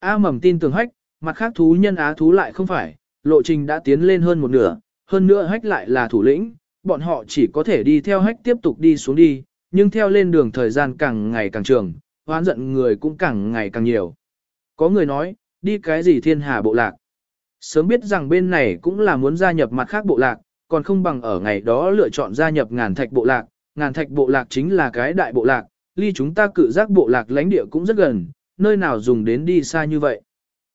A mầm tin tưởng hách, mặt khác thú nhân á thú lại không phải, lộ trình đã tiến lên hơn một nửa, hơn nữa hách lại là thủ lĩnh, bọn họ chỉ có thể đi theo hách tiếp tục đi xuống đi, nhưng theo lên đường thời gian càng ngày càng trường, hoán giận người cũng càng ngày càng nhiều. Có người nói, đi cái gì thiên hà bộ lạc. Sớm biết rằng bên này cũng là muốn gia nhập mặt khác bộ lạc, còn không bằng ở ngày đó lựa chọn gia nhập ngàn thạch bộ lạc. Ngàn thạch bộ lạc chính là cái đại bộ lạc, ly chúng ta cự giác bộ lạc lãnh địa cũng rất gần, nơi nào dùng đến đi xa như vậy.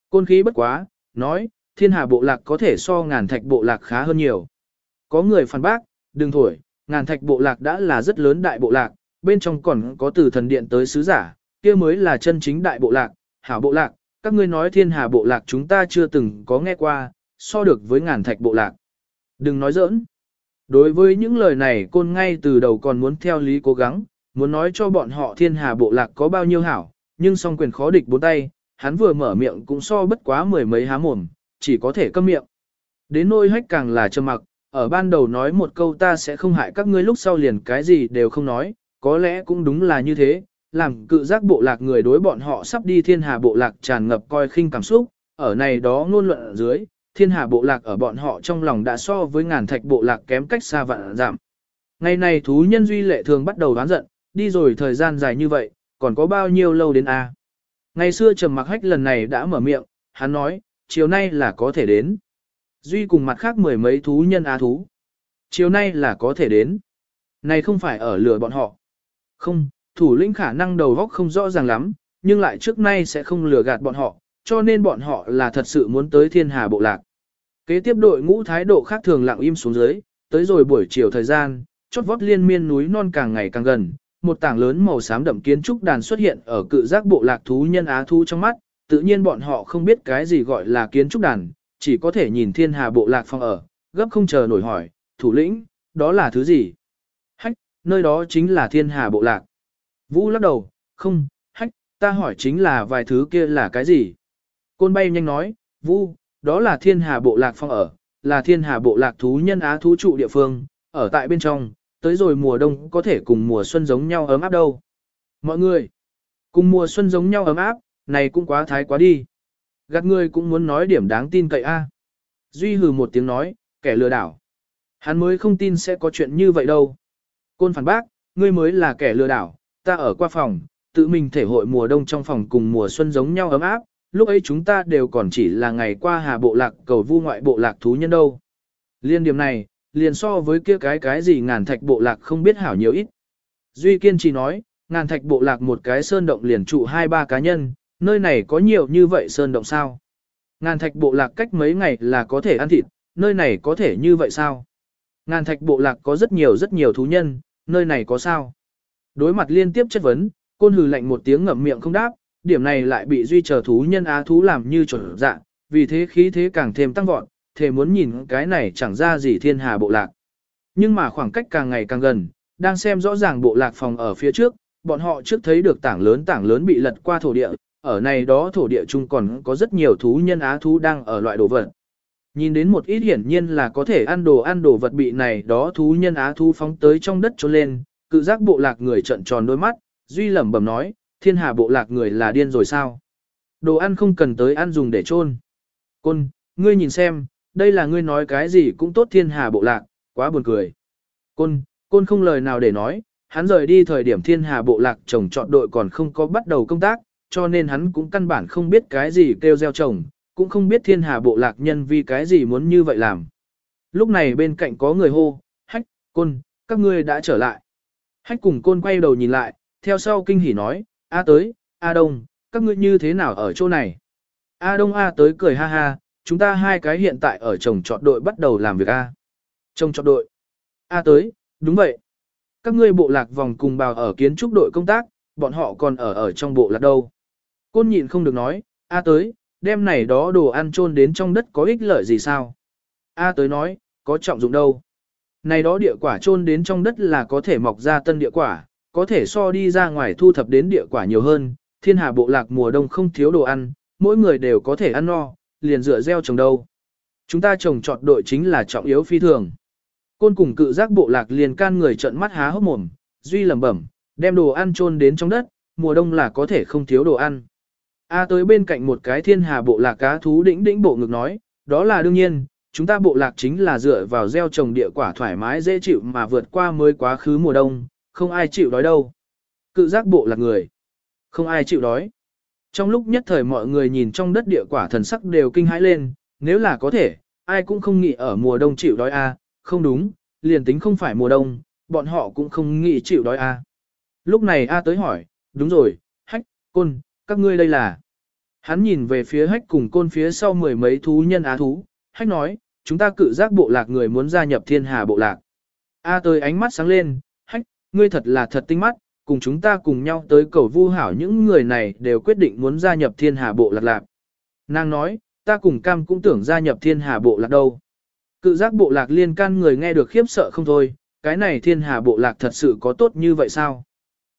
Côn khí bất quá, nói, thiên hà bộ lạc có thể so ngàn thạch bộ lạc khá hơn nhiều. Có người phản bác, đừng thổi, ngàn thạch bộ lạc đã là rất lớn đại bộ lạc, bên trong còn có từ thần điện tới sứ giả, kia mới là chân chính đại bộ lạc, hảo bộ lạc, các ngươi nói thiên hà bộ lạc chúng ta chưa từng có nghe qua, so được với ngàn thạch bộ lạc. Đừng nói giỡn. Đối với những lời này côn ngay từ đầu còn muốn theo lý cố gắng, muốn nói cho bọn họ thiên hà bộ lạc có bao nhiêu hảo, nhưng song quyền khó địch bốn tay, hắn vừa mở miệng cũng so bất quá mười mấy há mồm, chỉ có thể câm miệng. Đến nôi hách càng là trầm mặc, ở ban đầu nói một câu ta sẽ không hại các ngươi lúc sau liền cái gì đều không nói, có lẽ cũng đúng là như thế, làm cự giác bộ lạc người đối bọn họ sắp đi thiên hà bộ lạc tràn ngập coi khinh cảm xúc, ở này đó ngôn luận ở dưới, thiên hà bộ lạc ở bọn họ trong lòng đã so với ngàn thạch bộ lạc kém cách xa vạn giảm. Ngày này thú nhân duy lệ thường bắt đầu đoán giận, đi rồi thời gian dài như vậy, còn có bao nhiêu lâu đến a? Ngày xưa trầm mặc hách lần này đã mở miệng, hắn nói, chiều nay là có thể đến. Duy cùng mặt khác mười mấy thú nhân á thú. Chiều nay là có thể đến. Này không phải ở lừa bọn họ. Không, thủ lĩnh khả năng đầu góc không rõ ràng lắm, nhưng lại trước nay sẽ không lừa gạt bọn họ, cho nên bọn họ là thật sự muốn tới thiên hà bộ lạc. Kế tiếp đội ngũ thái độ khác thường lặng im xuống dưới, tới rồi buổi chiều thời gian, chót vót liên miên núi non càng ngày càng gần, một tảng lớn màu xám đậm kiến trúc đàn xuất hiện ở cự giác bộ lạc thú nhân á thú trong mắt, tự nhiên bọn họ không biết cái gì gọi là kiến trúc đàn, chỉ có thể nhìn thiên hà bộ lạc phong ở, gấp không chờ nổi hỏi, thủ lĩnh, đó là thứ gì? Hách, nơi đó chính là thiên hà bộ lạc. Vũ lắc đầu, không, hách, ta hỏi chính là vài thứ kia là cái gì? Côn bay nhanh nói, Vũ, đó là thiên hà bộ lạc phong ở, là thiên hà bộ lạc thú nhân á thú trụ địa phương, ở tại bên trong, tới rồi mùa đông có thể cùng mùa xuân giống nhau ấm áp đâu. Mọi người, cùng mùa xuân giống nhau ấm áp, này cũng quá thái quá đi. Gạt người cũng muốn nói điểm đáng tin cậy a. Duy hừ một tiếng nói, kẻ lừa đảo. Hắn mới không tin sẽ có chuyện như vậy đâu. Côn phản bác, ngươi mới là kẻ lừa đảo, ta ở qua phòng, tự mình thể hội mùa đông trong phòng cùng mùa xuân giống nhau ấm áp, lúc ấy chúng ta đều còn chỉ là ngày qua hà bộ lạc cầu vu ngoại bộ lạc thú nhân đâu. Liên điểm này, liền so với kia cái cái gì ngàn thạch bộ lạc không biết hảo nhiều ít. Duy kiên trì nói, ngàn thạch bộ lạc một cái sơn động liền trụ hai ba cá nhân, nơi này có nhiều như vậy sơn động sao? Ngàn thạch bộ lạc cách mấy ngày là có thể ăn thịt, nơi này có thể như vậy sao? Ngàn thạch bộ lạc có rất nhiều rất nhiều thú nhân, nơi này có sao? Đối mặt liên tiếp chất vấn, côn hừ lạnh một tiếng ngậm miệng không đáp, điểm này lại bị duy chờ thú nhân á thú làm như trở dạ, vì thế khí thế càng thêm tăng vọt, thề muốn nhìn cái này chẳng ra gì thiên hà bộ lạc. Nhưng mà khoảng cách càng ngày càng gần, đang xem rõ ràng bộ lạc phòng ở phía trước, bọn họ trước thấy được tảng lớn tảng lớn bị lật qua thổ địa, ở này đó thổ địa chung còn có rất nhiều thú nhân á thú đang ở loại đồ vật. Nhìn đến một ít hiển nhiên là có thể ăn đồ ăn đồ vật bị này đó thú nhân á thú phóng tới trong đất trốn lên, cự giác bộ lạc người trận tròn đôi mắt, duy lẩm bẩm nói, thiên hà bộ lạc người là điên rồi sao? Đồ ăn không cần tới ăn dùng để trôn. Côn, ngươi nhìn xem, đây là ngươi nói cái gì cũng tốt thiên hà bộ lạc, quá buồn cười. Côn, côn không lời nào để nói, hắn rời đi thời điểm thiên hà bộ lạc trồng trọt đội còn không có bắt đầu công tác, cho nên hắn cũng căn bản không biết cái gì kêu gieo trồng, cũng không biết thiên hà bộ lạc nhân vì cái gì muốn như vậy làm. Lúc này bên cạnh có người hô, hách, côn, các ngươi đã trở lại. Hách cùng côn quay đầu nhìn lại, theo sau kinh hỉ nói, A tới, A Đông, các ngươi như thế nào ở chỗ này? A Đông A tới cười ha ha, chúng ta hai cái hiện tại ở trồng trọt đội bắt đầu làm việc A. Trồng trọt đội. A tới, đúng vậy. Các ngươi bộ lạc vòng cùng bào ở kiến trúc đội công tác, bọn họ còn ở ở trong bộ lạc đâu. Côn nhịn không được nói, A tới, đem này đó đồ ăn trôn đến trong đất có ích lợi gì sao? A tới nói, có trọng dụng đâu. Này đó địa quả trôn đến trong đất là có thể mọc ra tân địa quả, có thể so đi ra ngoài thu thập đến địa quả nhiều hơn, thiên hà bộ lạc mùa đông không thiếu đồ ăn, mỗi người đều có thể ăn no, liền dựa gieo trồng đâu. Chúng ta trồng trọt đội chính là trọng yếu phi thường. Côn cùng cự giác bộ lạc liền can người trợn mắt há hốc mồm, duy lẩm bẩm, đem đồ ăn chôn đến trong đất, mùa đông là có thể không thiếu đồ ăn. A tới bên cạnh một cái thiên hà bộ lạc cá thú đĩnh đĩnh bộ ngực nói, đó là đương nhiên, chúng ta bộ lạc chính là dựa vào gieo trồng địa quả thoải mái dễ chịu mà vượt qua mới quá khứ mùa đông, không ai chịu đói đâu. Cự giác bộ lạc người, không ai chịu đói. Trong lúc nhất thời mọi người nhìn trong đất địa quả thần sắc đều kinh hãi lên, nếu là có thể, ai cũng không nghĩ ở mùa đông chịu đói a, không đúng, liền tính không phải mùa đông, bọn họ cũng không nghĩ chịu đói a. Lúc này A tới hỏi, đúng rồi, hách, côn, các ngươi đây là. Hắn nhìn về phía hách cùng côn phía sau mười mấy thú nhân á thú, hách nói, chúng ta cự giác bộ lạc người muốn gia nhập thiên hà bộ lạc. A tới ánh mắt sáng lên, hách, ngươi thật là thật tinh mắt, cùng chúng ta cùng nhau tới cầu vu hảo những người này đều quyết định muốn gia nhập thiên hà bộ lạc lạc. Nàng nói, ta cùng cam cũng tưởng gia nhập thiên hà bộ lạc đâu. Cự giác bộ lạc liên can người nghe được khiếp sợ không thôi, cái này thiên hà bộ lạc thật sự có tốt như vậy sao?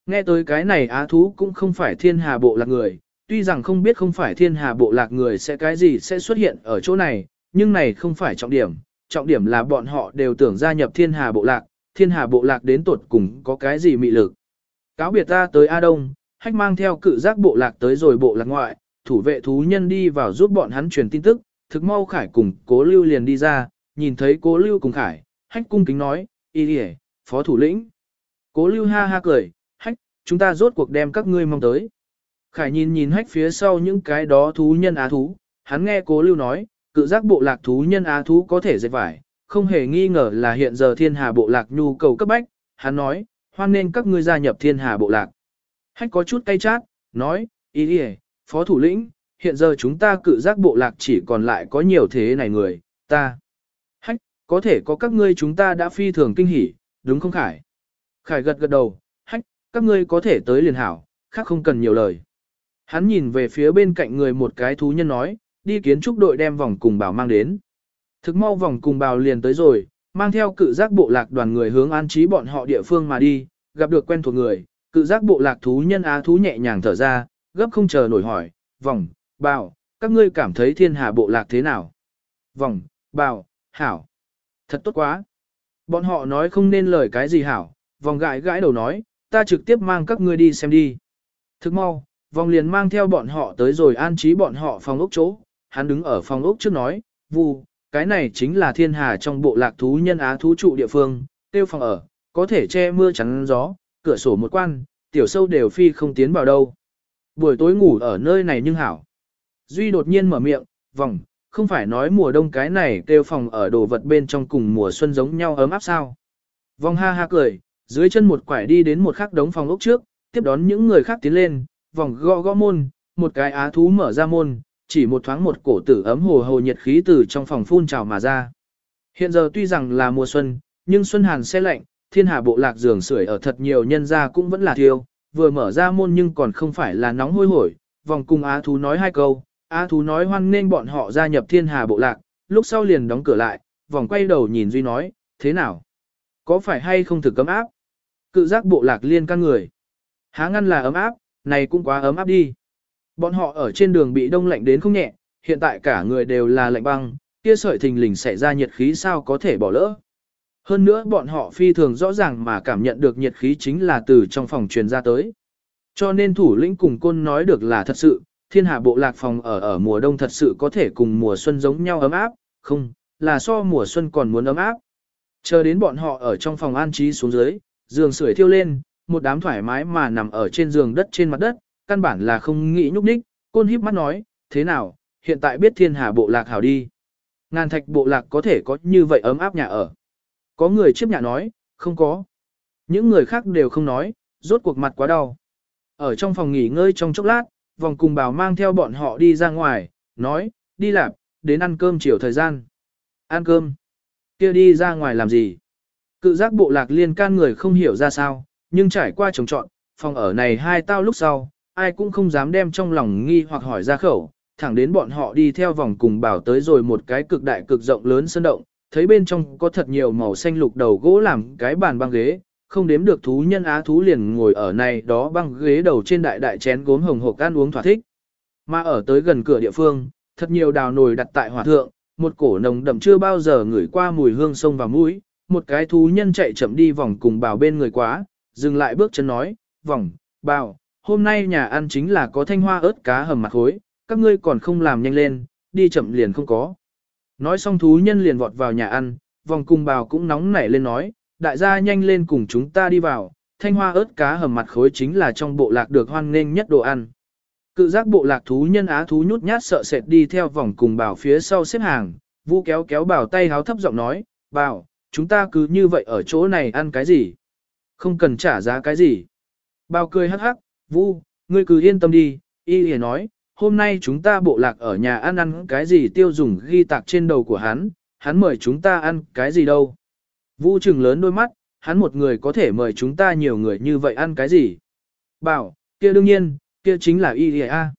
Nghe tới cái này á thú cũng không phải thiên hà bộ lạc người, tuy rằng không biết không phải thiên hà bộ lạc người sẽ cái gì sẽ xuất hiện ở chỗ này, nhưng này không phải trọng điểm, trọng điểm là bọn họ đều tưởng gia nhập thiên hà bộ lạc, thiên hà bộ lạc đến tuột cùng có cái gì mị lực. Cáo biệt ta tới A Đông, hách mang theo cự giác bộ lạc tới rồi bộ lạc ngoại, thủ vệ thú nhân đi vào giúp bọn hắn truyền tin tức, thực mau khải cùng cố lưu liền đi ra, nhìn thấy cố lưu cùng khải, hách cung kính nói, y đi phó thủ lĩnh. Cố lưu ha ha cười, hách, chúng ta rốt cuộc đem các ngươi mong tới. Khải nhìn nhìn hách phía sau những cái đó thú nhân á thú, hắn nghe cố lưu nói, cự giác bộ lạc thú nhân á thú có thể dệt vải, không hề nghi ngờ là hiện giờ thiên hà bộ lạc nhu cầu cấp bách, hắn nói, hoan nên các ngươi gia nhập thiên hà bộ lạc. Hách có chút cay chát, nói, ý đi phó thủ lĩnh, hiện giờ chúng ta cự giác bộ lạc chỉ còn lại có nhiều thế này người, ta. Hách, có thể có các ngươi chúng ta đã phi thường kinh hỉ, đúng không Khải? Khải gật gật đầu, hách, các ngươi có thể tới liền hảo, khác không cần nhiều lời. Hắn nhìn về phía bên cạnh người một cái thú nhân nói, đi kiến trúc đội đem vòng cùng bảo mang đến. Thực mau vòng cùng bào liền tới rồi, mang theo cự giác bộ lạc đoàn người hướng an trí bọn họ địa phương mà đi, gặp được quen thuộc người, cự giác bộ lạc thú nhân á thú nhẹ nhàng thở ra, gấp không chờ nổi hỏi, vòng, bào, các ngươi cảm thấy thiên hà bộ lạc thế nào? Vòng, bào, hảo. Thật tốt quá. Bọn họ nói không nên lời cái gì hảo, vòng gãi gãi đầu nói, ta trực tiếp mang các ngươi đi xem đi. Thức mau, vòng liền mang theo bọn họ tới rồi an trí bọn họ phòng ốc chỗ, hắn đứng ở phòng ốc trước nói, vu, cái này chính là thiên hà trong bộ lạc thú nhân á thú trụ địa phương, tiêu phòng ở, có thể che mưa chắn gió, cửa sổ một quan, tiểu sâu đều phi không tiến vào đâu. Buổi tối ngủ ở nơi này nhưng hảo. Duy đột nhiên mở miệng, vòng, không phải nói mùa đông cái này kêu phòng ở đồ vật bên trong cùng mùa xuân giống nhau ấm áp sao. Vòng ha ha cười, dưới chân một quải đi đến một khắc đống phòng ốc trước, tiếp đón những người khác tiến lên, vòng gõ gõ môn, một cái á thú mở ra môn, chỉ một thoáng một cổ tử ấm hồ hồ nhiệt khí từ trong phòng phun trào mà ra. Hiện giờ tuy rằng là mùa xuân, nhưng xuân hàn xe lạnh, thiên hà bộ lạc giường sưởi ở thật nhiều nhân gia cũng vẫn là thiêu, vừa mở ra môn nhưng còn không phải là nóng hôi hổi, vòng cùng á thú nói hai câu, á thú nói hoan nên bọn họ gia nhập thiên hà bộ lạc, lúc sau liền đóng cửa lại, vòng quay đầu nhìn Duy nói, thế nào? Có phải hay không thực cấm áp? Cự giác bộ lạc liên căn người. Há ngăn là ấm áp, này cũng quá ấm áp đi. Bọn họ ở trên đường bị đông lạnh đến không nhẹ, hiện tại cả người đều là lạnh băng, kia sợi thình lình xảy ra nhiệt khí sao có thể bỏ lỡ. Hơn nữa bọn họ phi thường rõ ràng mà cảm nhận được nhiệt khí chính là từ trong phòng truyền ra tới. Cho nên thủ lĩnh cùng côn nói được là thật sự, thiên hạ bộ lạc phòng ở ở mùa đông thật sự có thể cùng mùa xuân giống nhau ấm áp, không, là so mùa xuân còn muốn ấm áp. Chờ đến bọn họ ở trong phòng an trí xuống dưới, giường sưởi thiêu lên, một đám thoải mái mà nằm ở trên giường đất trên mặt đất, căn bản là không nghĩ nhúc nhích, côn híp mắt nói, thế nào, hiện tại biết thiên hà bộ lạc hảo đi. Ngàn thạch bộ lạc có thể có như vậy ấm áp nhà ở. Có người chiếp nhà nói, không có. Những người khác đều không nói, rốt cuộc mặt quá đau. Ở trong phòng nghỉ ngơi trong chốc lát, vòng cùng bảo mang theo bọn họ đi ra ngoài, nói, đi làm, đến ăn cơm chiều thời gian. Ăn cơm. kia đi ra ngoài làm gì? Cự giác bộ lạc liên can người không hiểu ra sao, nhưng trải qua trồng trọn, phòng ở này hai tao lúc sau, ai cũng không dám đem trong lòng nghi hoặc hỏi ra khẩu, thẳng đến bọn họ đi theo vòng cùng bảo tới rồi một cái cực đại cực rộng lớn sân động, thấy bên trong có thật nhiều màu xanh lục đầu gỗ làm cái bàn băng ghế, không đếm được thú nhân á thú liền ngồi ở này đó băng ghế đầu trên đại đại chén gốm hồng hộp ăn uống thỏa thích. Mà ở tới gần cửa địa phương, thật nhiều đào nồi đặt tại hỏa thượng, một cổ nồng đậm chưa bao giờ ngửi qua mùi hương sông và mũi, một cái thú nhân chạy chậm đi vòng cùng bảo bên người quá, dừng lại bước chân nói, vòng, bảo, hôm nay nhà ăn chính là có thanh hoa ớt cá hầm mặt khối, các ngươi còn không làm nhanh lên, đi chậm liền không có. Nói xong thú nhân liền vọt vào nhà ăn, vòng cung bào cũng nóng nảy lên nói, đại gia nhanh lên cùng chúng ta đi vào, thanh hoa ớt cá hầm mặt khối chính là trong bộ lạc được hoan nghênh nhất đồ ăn. Cự giác bộ lạc thú nhân á thú nhút nhát sợ sệt đi theo vòng cùng bảo phía sau xếp hàng, vu kéo kéo bảo tay háo thấp giọng nói, bảo, chúng ta cứ như vậy ở chỗ này ăn cái gì? Không cần trả giá cái gì. Bảo cười hắc hắc, vu, ngươi cứ yên tâm đi, y lìa nói, hôm nay chúng ta bộ lạc ở nhà ăn ăn cái gì tiêu dùng ghi tạc trên đầu của hắn, hắn mời chúng ta ăn cái gì đâu. Vu trừng lớn đôi mắt, hắn một người có thể mời chúng ta nhiều người như vậy ăn cái gì. Bảo, kia đương nhiên, kia chính là y a.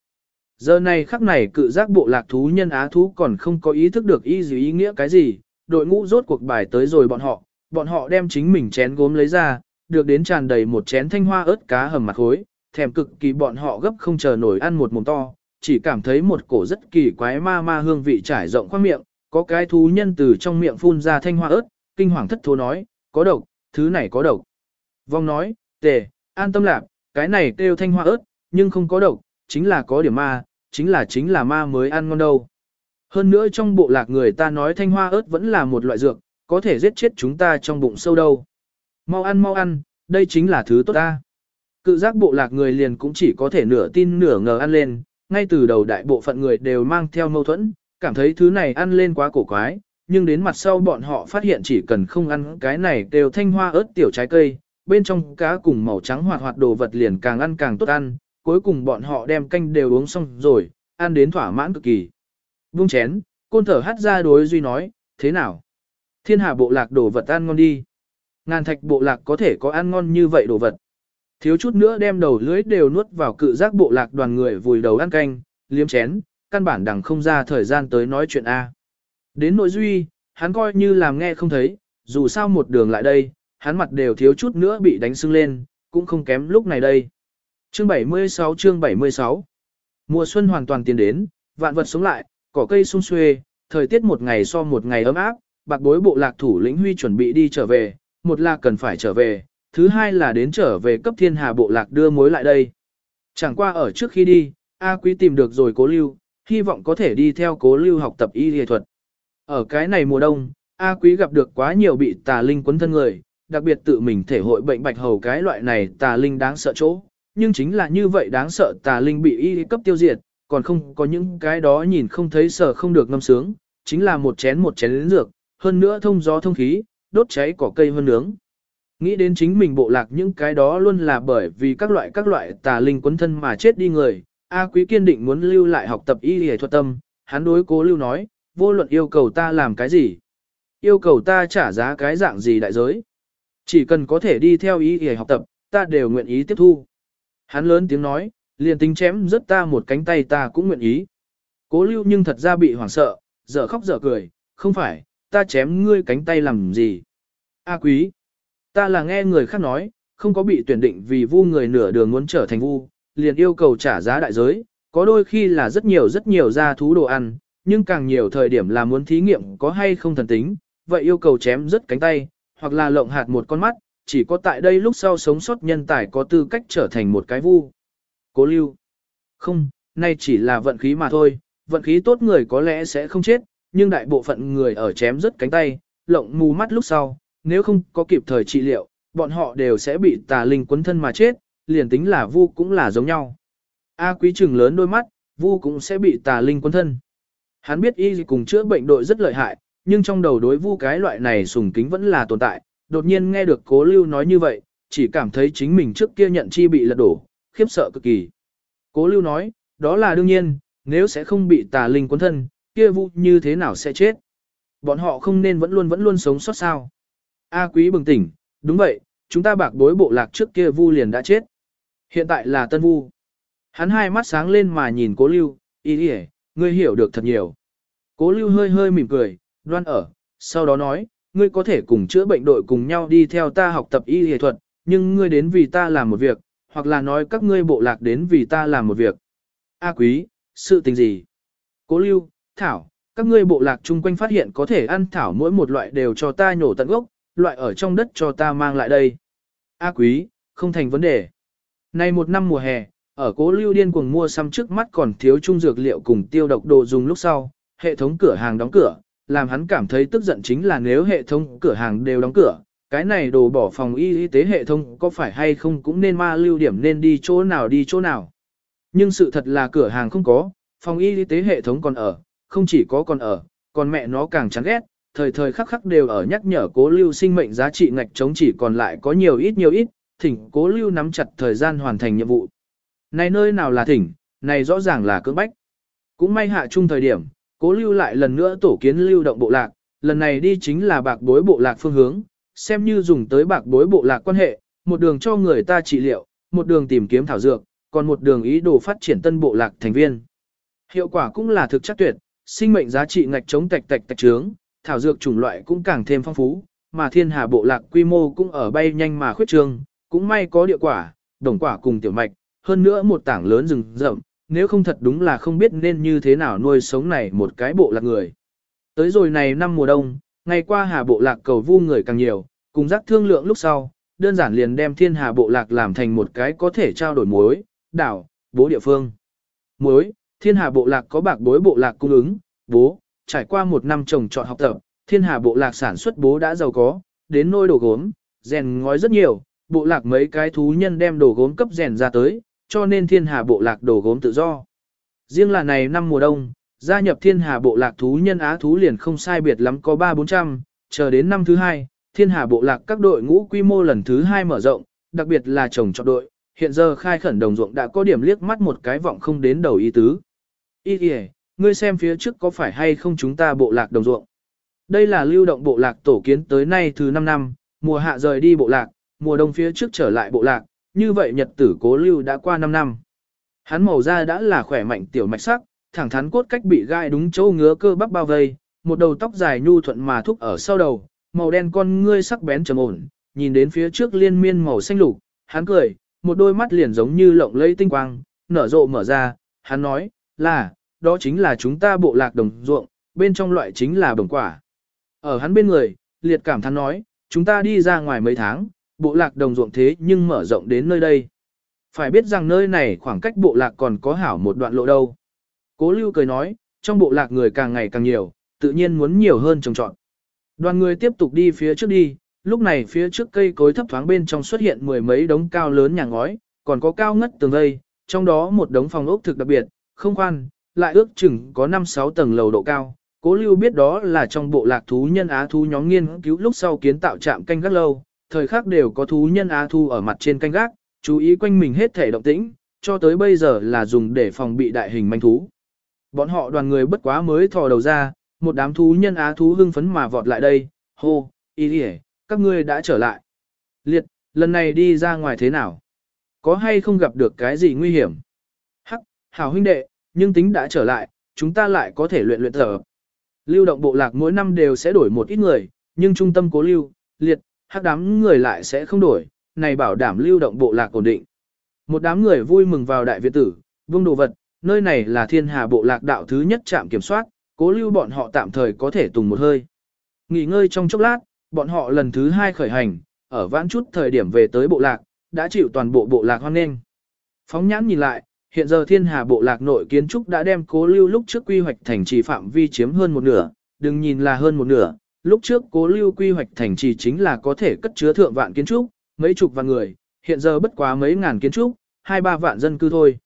Giờ này khắc này cự giác bộ lạc thú nhân á thú còn không có ý thức được y gì ý nghĩa cái gì, đội ngũ rốt cuộc bài tới rồi bọn họ, bọn họ đem chính mình chén gốm lấy ra, được đến tràn đầy một chén thanh hoa ớt cá hầm mặt khối, thèm cực kỳ bọn họ gấp không chờ nổi ăn một mồm to, chỉ cảm thấy một cổ rất kỳ quái ma ma hương vị trải rộng khoang miệng, có cái thú nhân từ trong miệng phun ra thanh hoa ớt, kinh hoàng thất thố nói, có độc, thứ này có độc. Vong nói, tề, an tâm lạc, cái này kêu thanh hoa ớt, nhưng không có độc, chính là có điểm ma, chính là chính là ma mới ăn ngon đâu. Hơn nữa trong bộ lạc người ta nói thanh hoa ớt vẫn là một loại dược, có thể giết chết chúng ta trong bụng sâu đâu. Mau ăn mau ăn, đây chính là thứ tốt ta. Cự giác bộ lạc người liền cũng chỉ có thể nửa tin nửa ngờ ăn lên, ngay từ đầu đại bộ phận người đều mang theo mâu thuẫn, cảm thấy thứ này ăn lên quá cổ quái, nhưng đến mặt sau bọn họ phát hiện chỉ cần không ăn cái này đều thanh hoa ớt tiểu trái cây, bên trong cá cùng màu trắng hoạt hoạt đồ vật liền càng ăn càng tốt ăn, cuối cùng bọn họ đem canh đều uống xong rồi, ăn đến thỏa mãn cực kỳ. Vung chén, côn thở hát ra đối Duy nói, thế nào? Thiên hà bộ lạc đồ vật ăn ngon đi. Ngàn thạch bộ lạc có thể có ăn ngon như vậy đồ vật. Thiếu chút nữa đem đầu lưới đều nuốt vào cự giác bộ lạc đoàn người vùi đầu ăn canh, liếm chén, căn bản đằng không ra thời gian tới nói chuyện A. Đến nội duy, hắn coi như làm nghe không thấy, dù sao một đường lại đây, hắn mặt đều thiếu chút nữa bị đánh sưng lên, cũng không kém lúc này đây. Chương 76 chương 76 Mùa xuân hoàn toàn tiến đến, vạn vật sống lại, cỏ cây sung xuê, thời tiết một ngày so một ngày ấm áp, bạc bối bộ lạc thủ lĩnh huy chuẩn bị đi trở về, một là cần phải trở về, thứ hai là đến trở về cấp thiên hà bộ lạc đưa mối lại đây. Chẳng qua ở trước khi đi, A Quý tìm được rồi cố lưu, hy vọng có thể đi theo cố lưu học tập y y thuật. Ở cái này mùa đông, A Quý gặp được quá nhiều bị tà linh quấn thân người, đặc biệt tự mình thể hội bệnh bạch hầu cái loại này tà linh đáng sợ chỗ. Nhưng chính là như vậy đáng sợ tà linh bị y cấp tiêu diệt, còn không có những cái đó nhìn không thấy sợ không được ngâm sướng, chính là một chén một chén lĩnh dược, hơn nữa thông gió thông khí, đốt cháy cỏ cây hơn nướng. Nghĩ đến chính mình bộ lạc những cái đó luôn là bởi vì các loại các loại tà linh quấn thân mà chết đi người, A Quý kiên định muốn lưu lại học tập y y thuật tâm, hắn đối cố lưu nói, vô luận yêu cầu ta làm cái gì, yêu cầu ta trả giá cái dạng gì đại giới. Chỉ cần có thể đi theo y y học tập, ta đều nguyện ý tiếp thu. Hắn lớn tiếng nói, liền tính chém rất ta một cánh tay ta cũng nguyện ý. Cố lưu nhưng thật ra bị hoảng sợ, dở khóc dở cười, không phải, ta chém ngươi cánh tay làm gì. A quý, ta là nghe người khác nói, không có bị tuyển định vì vu người nửa đường muốn trở thành vu, liền yêu cầu trả giá đại giới, có đôi khi là rất nhiều rất nhiều gia thú đồ ăn, nhưng càng nhiều thời điểm là muốn thí nghiệm có hay không thần tính, vậy yêu cầu chém rất cánh tay, hoặc là lộng hạt một con mắt, chỉ có tại đây lúc sau sống sót nhân tài có tư cách trở thành một cái vu. Cố lưu. Không, nay chỉ là vận khí mà thôi, vận khí tốt người có lẽ sẽ không chết, nhưng đại bộ phận người ở chém rất cánh tay, lộng mù mắt lúc sau, nếu không có kịp thời trị liệu, bọn họ đều sẽ bị tà linh quấn thân mà chết, liền tính là vu cũng là giống nhau. A quý trừng lớn đôi mắt, vu cũng sẽ bị tà linh quấn thân. Hắn biết y cùng chữa bệnh đội rất lợi hại, nhưng trong đầu đối vu cái loại này sùng kính vẫn là tồn tại, đột nhiên nghe được cố lưu nói như vậy, chỉ cảm thấy chính mình trước kia nhận chi bị lật đổ, khiếp sợ cực kỳ. Cố lưu nói, đó là đương nhiên, nếu sẽ không bị tà linh quấn thân, kia vu như thế nào sẽ chết. Bọn họ không nên vẫn luôn vẫn luôn sống sót sao. A quý bừng tỉnh, đúng vậy, chúng ta bạc bối bộ lạc trước kia vu liền đã chết. Hiện tại là tân vu. Hắn hai mắt sáng lên mà nhìn cố lưu, ý ý, ngươi hiểu được thật nhiều. Cố lưu hơi hơi mỉm cười, đoan ở, sau đó nói, ngươi có thể cùng chữa bệnh đội cùng nhau đi theo ta học tập y y thuật, nhưng ngươi đến vì ta làm một việc, hoặc là nói các ngươi bộ lạc đến vì ta làm một việc. A quý, sự tình gì? Cố lưu, thảo, các ngươi bộ lạc chung quanh phát hiện có thể ăn thảo mỗi một loại đều cho ta nhổ tận gốc, loại ở trong đất cho ta mang lại đây. A quý, không thành vấn đề. Nay một năm mùa hè, Ở cố lưu điên cuồng mua xăm trước mắt còn thiếu trung dược liệu cùng tiêu độc đồ dùng lúc sau, hệ thống cửa hàng đóng cửa, làm hắn cảm thấy tức giận chính là nếu hệ thống cửa hàng đều đóng cửa, cái này đồ bỏ phòng y y tế hệ thống có phải hay không cũng nên ma lưu điểm nên đi chỗ nào đi chỗ nào. Nhưng sự thật là cửa hàng không có, phòng y y tế hệ thống còn ở, không chỉ có còn ở, còn mẹ nó càng chán ghét, thời thời khắc khắc đều ở nhắc nhở cố lưu sinh mệnh giá trị ngạch chống chỉ còn lại có nhiều ít nhiều ít, thỉnh cố lưu nắm chặt thời gian hoàn thành nhiệm vụ. Này nơi nào là thỉnh, này rõ ràng là cưỡng bách. Cũng may hạ chung thời điểm, cố lưu lại lần nữa tổ kiến lưu động bộ lạc, lần này đi chính là bạc bối bộ lạc phương hướng, xem như dùng tới bạc bối bộ lạc quan hệ, một đường cho người ta trị liệu, một đường tìm kiếm thảo dược, còn một đường ý đồ phát triển tân bộ lạc thành viên. Hiệu quả cũng là thực chất tuyệt, sinh mệnh giá trị ngạch chống tạch tạch tạch trướng, thảo dược chủng loại cũng càng thêm phong phú, mà thiên hà bộ lạc quy mô cũng ở bay nhanh mà khuyết trương, cũng may có địa quả, đồng quả cùng tiểu mạch, hơn nữa một tảng lớn rừng rậm, nếu không thật đúng là không biết nên như thế nào nuôi sống này một cái bộ lạc người. Tới rồi này năm mùa đông, ngày qua hà bộ lạc cầu vu người càng nhiều, cùng giác thương lượng lúc sau, đơn giản liền đem thiên hà bộ lạc làm thành một cái có thể trao đổi muối, đảo, bố địa phương. Muối, thiên hà bộ lạc có bạc bối bộ lạc cung ứng, bố, trải qua một năm trồng trọt học tập, thiên hà bộ lạc sản xuất bố đã giàu có, đến nôi đồ gốm, rèn ngói rất nhiều, bộ lạc mấy cái thú nhân đem đồ gốm cấp rèn ra tới, cho nên thiên hà bộ lạc đồ gốm tự do. Riêng là này năm mùa đông, gia nhập thiên hà bộ lạc thú nhân á thú liền không sai biệt lắm có 3-400, chờ đến năm thứ hai, thiên hà bộ lạc các đội ngũ quy mô lần thứ hai mở rộng, đặc biệt là trồng trọt đội, hiện giờ khai khẩn đồng ruộng đã có điểm liếc mắt một cái vọng không đến đầu ý tứ. Ý kìa, ngươi xem phía trước có phải hay không chúng ta bộ lạc đồng ruộng. Đây là lưu động bộ lạc tổ kiến tới nay thứ 5 năm, mùa hạ rời đi bộ lạc, mùa đông phía trước trở lại bộ lạc, như vậy nhật tử cố lưu đã qua 5 năm. Hắn màu da đã là khỏe mạnh tiểu mạch sắc, thẳng thắn cốt cách bị gai đúng chỗ ngứa cơ bắp bao vây, một đầu tóc dài nhu thuận mà thúc ở sau đầu, màu đen con ngươi sắc bén trầm ổn, nhìn đến phía trước liên miên màu xanh lục, hắn cười, một đôi mắt liền giống như lộng lẫy tinh quang, nở rộ mở ra, hắn nói, là, đó chính là chúng ta bộ lạc đồng ruộng, bên trong loại chính là bồng quả. Ở hắn bên người, liệt cảm thắn nói, chúng ta đi ra ngoài mấy tháng, bộ lạc đồng ruộng thế nhưng mở rộng đến nơi đây. Phải biết rằng nơi này khoảng cách bộ lạc còn có hảo một đoạn lộ đâu. Cố lưu cười nói, trong bộ lạc người càng ngày càng nhiều, tự nhiên muốn nhiều hơn trồng trọt. Đoàn người tiếp tục đi phía trước đi, lúc này phía trước cây cối thấp thoáng bên trong xuất hiện mười mấy đống cao lớn nhà ngói, còn có cao ngất tường vây, trong đó một đống phòng ốc thực đặc biệt, không khoan, lại ước chừng có 5-6 tầng lầu độ cao. Cố lưu biết đó là trong bộ lạc thú nhân á thú nhóm nghiên cứu lúc sau kiến tạo trạm canh gác lâu, thời khắc đều có thú nhân á thú ở mặt trên canh gác, chú ý quanh mình hết thể động tĩnh, cho tới bây giờ là dùng để phòng bị đại hình manh thú. Bọn họ đoàn người bất quá mới thò đầu ra, một đám thú nhân á thú hưng phấn mà vọt lại đây, hô, ý đi các ngươi đã trở lại. Liệt, lần này đi ra ngoài thế nào? Có hay không gặp được cái gì nguy hiểm? Hắc, hảo huynh đệ, nhưng tính đã trở lại, chúng ta lại có thể luyện luyện thở. Lưu động bộ lạc mỗi năm đều sẽ đổi một ít người, nhưng trung tâm cố lưu, liệt, hắc đám người lại sẽ không đổi, này bảo đảm lưu động bộ lạc ổn định. Một đám người vui mừng vào đại viện tử, vương đồ vật, nơi này là thiên hà bộ lạc đạo thứ nhất trạm kiểm soát, cố lưu bọn họ tạm thời có thể tùng một hơi. Nghỉ ngơi trong chốc lát, bọn họ lần thứ hai khởi hành, ở vãn chút thời điểm về tới bộ lạc, đã chịu toàn bộ bộ lạc hoan nghênh. Phóng nhãn nhìn lại, hiện giờ thiên hà bộ lạc nội kiến trúc đã đem cố lưu lúc trước quy hoạch thành trì phạm vi chiếm hơn một nửa, đừng nhìn là hơn một nửa, lúc trước cố lưu quy hoạch thành trì chính là có thể cất chứa thượng vạn kiến trúc, mấy chục vạn người, hiện giờ bất quá mấy ngàn kiến trúc, hai ba vạn dân cư thôi.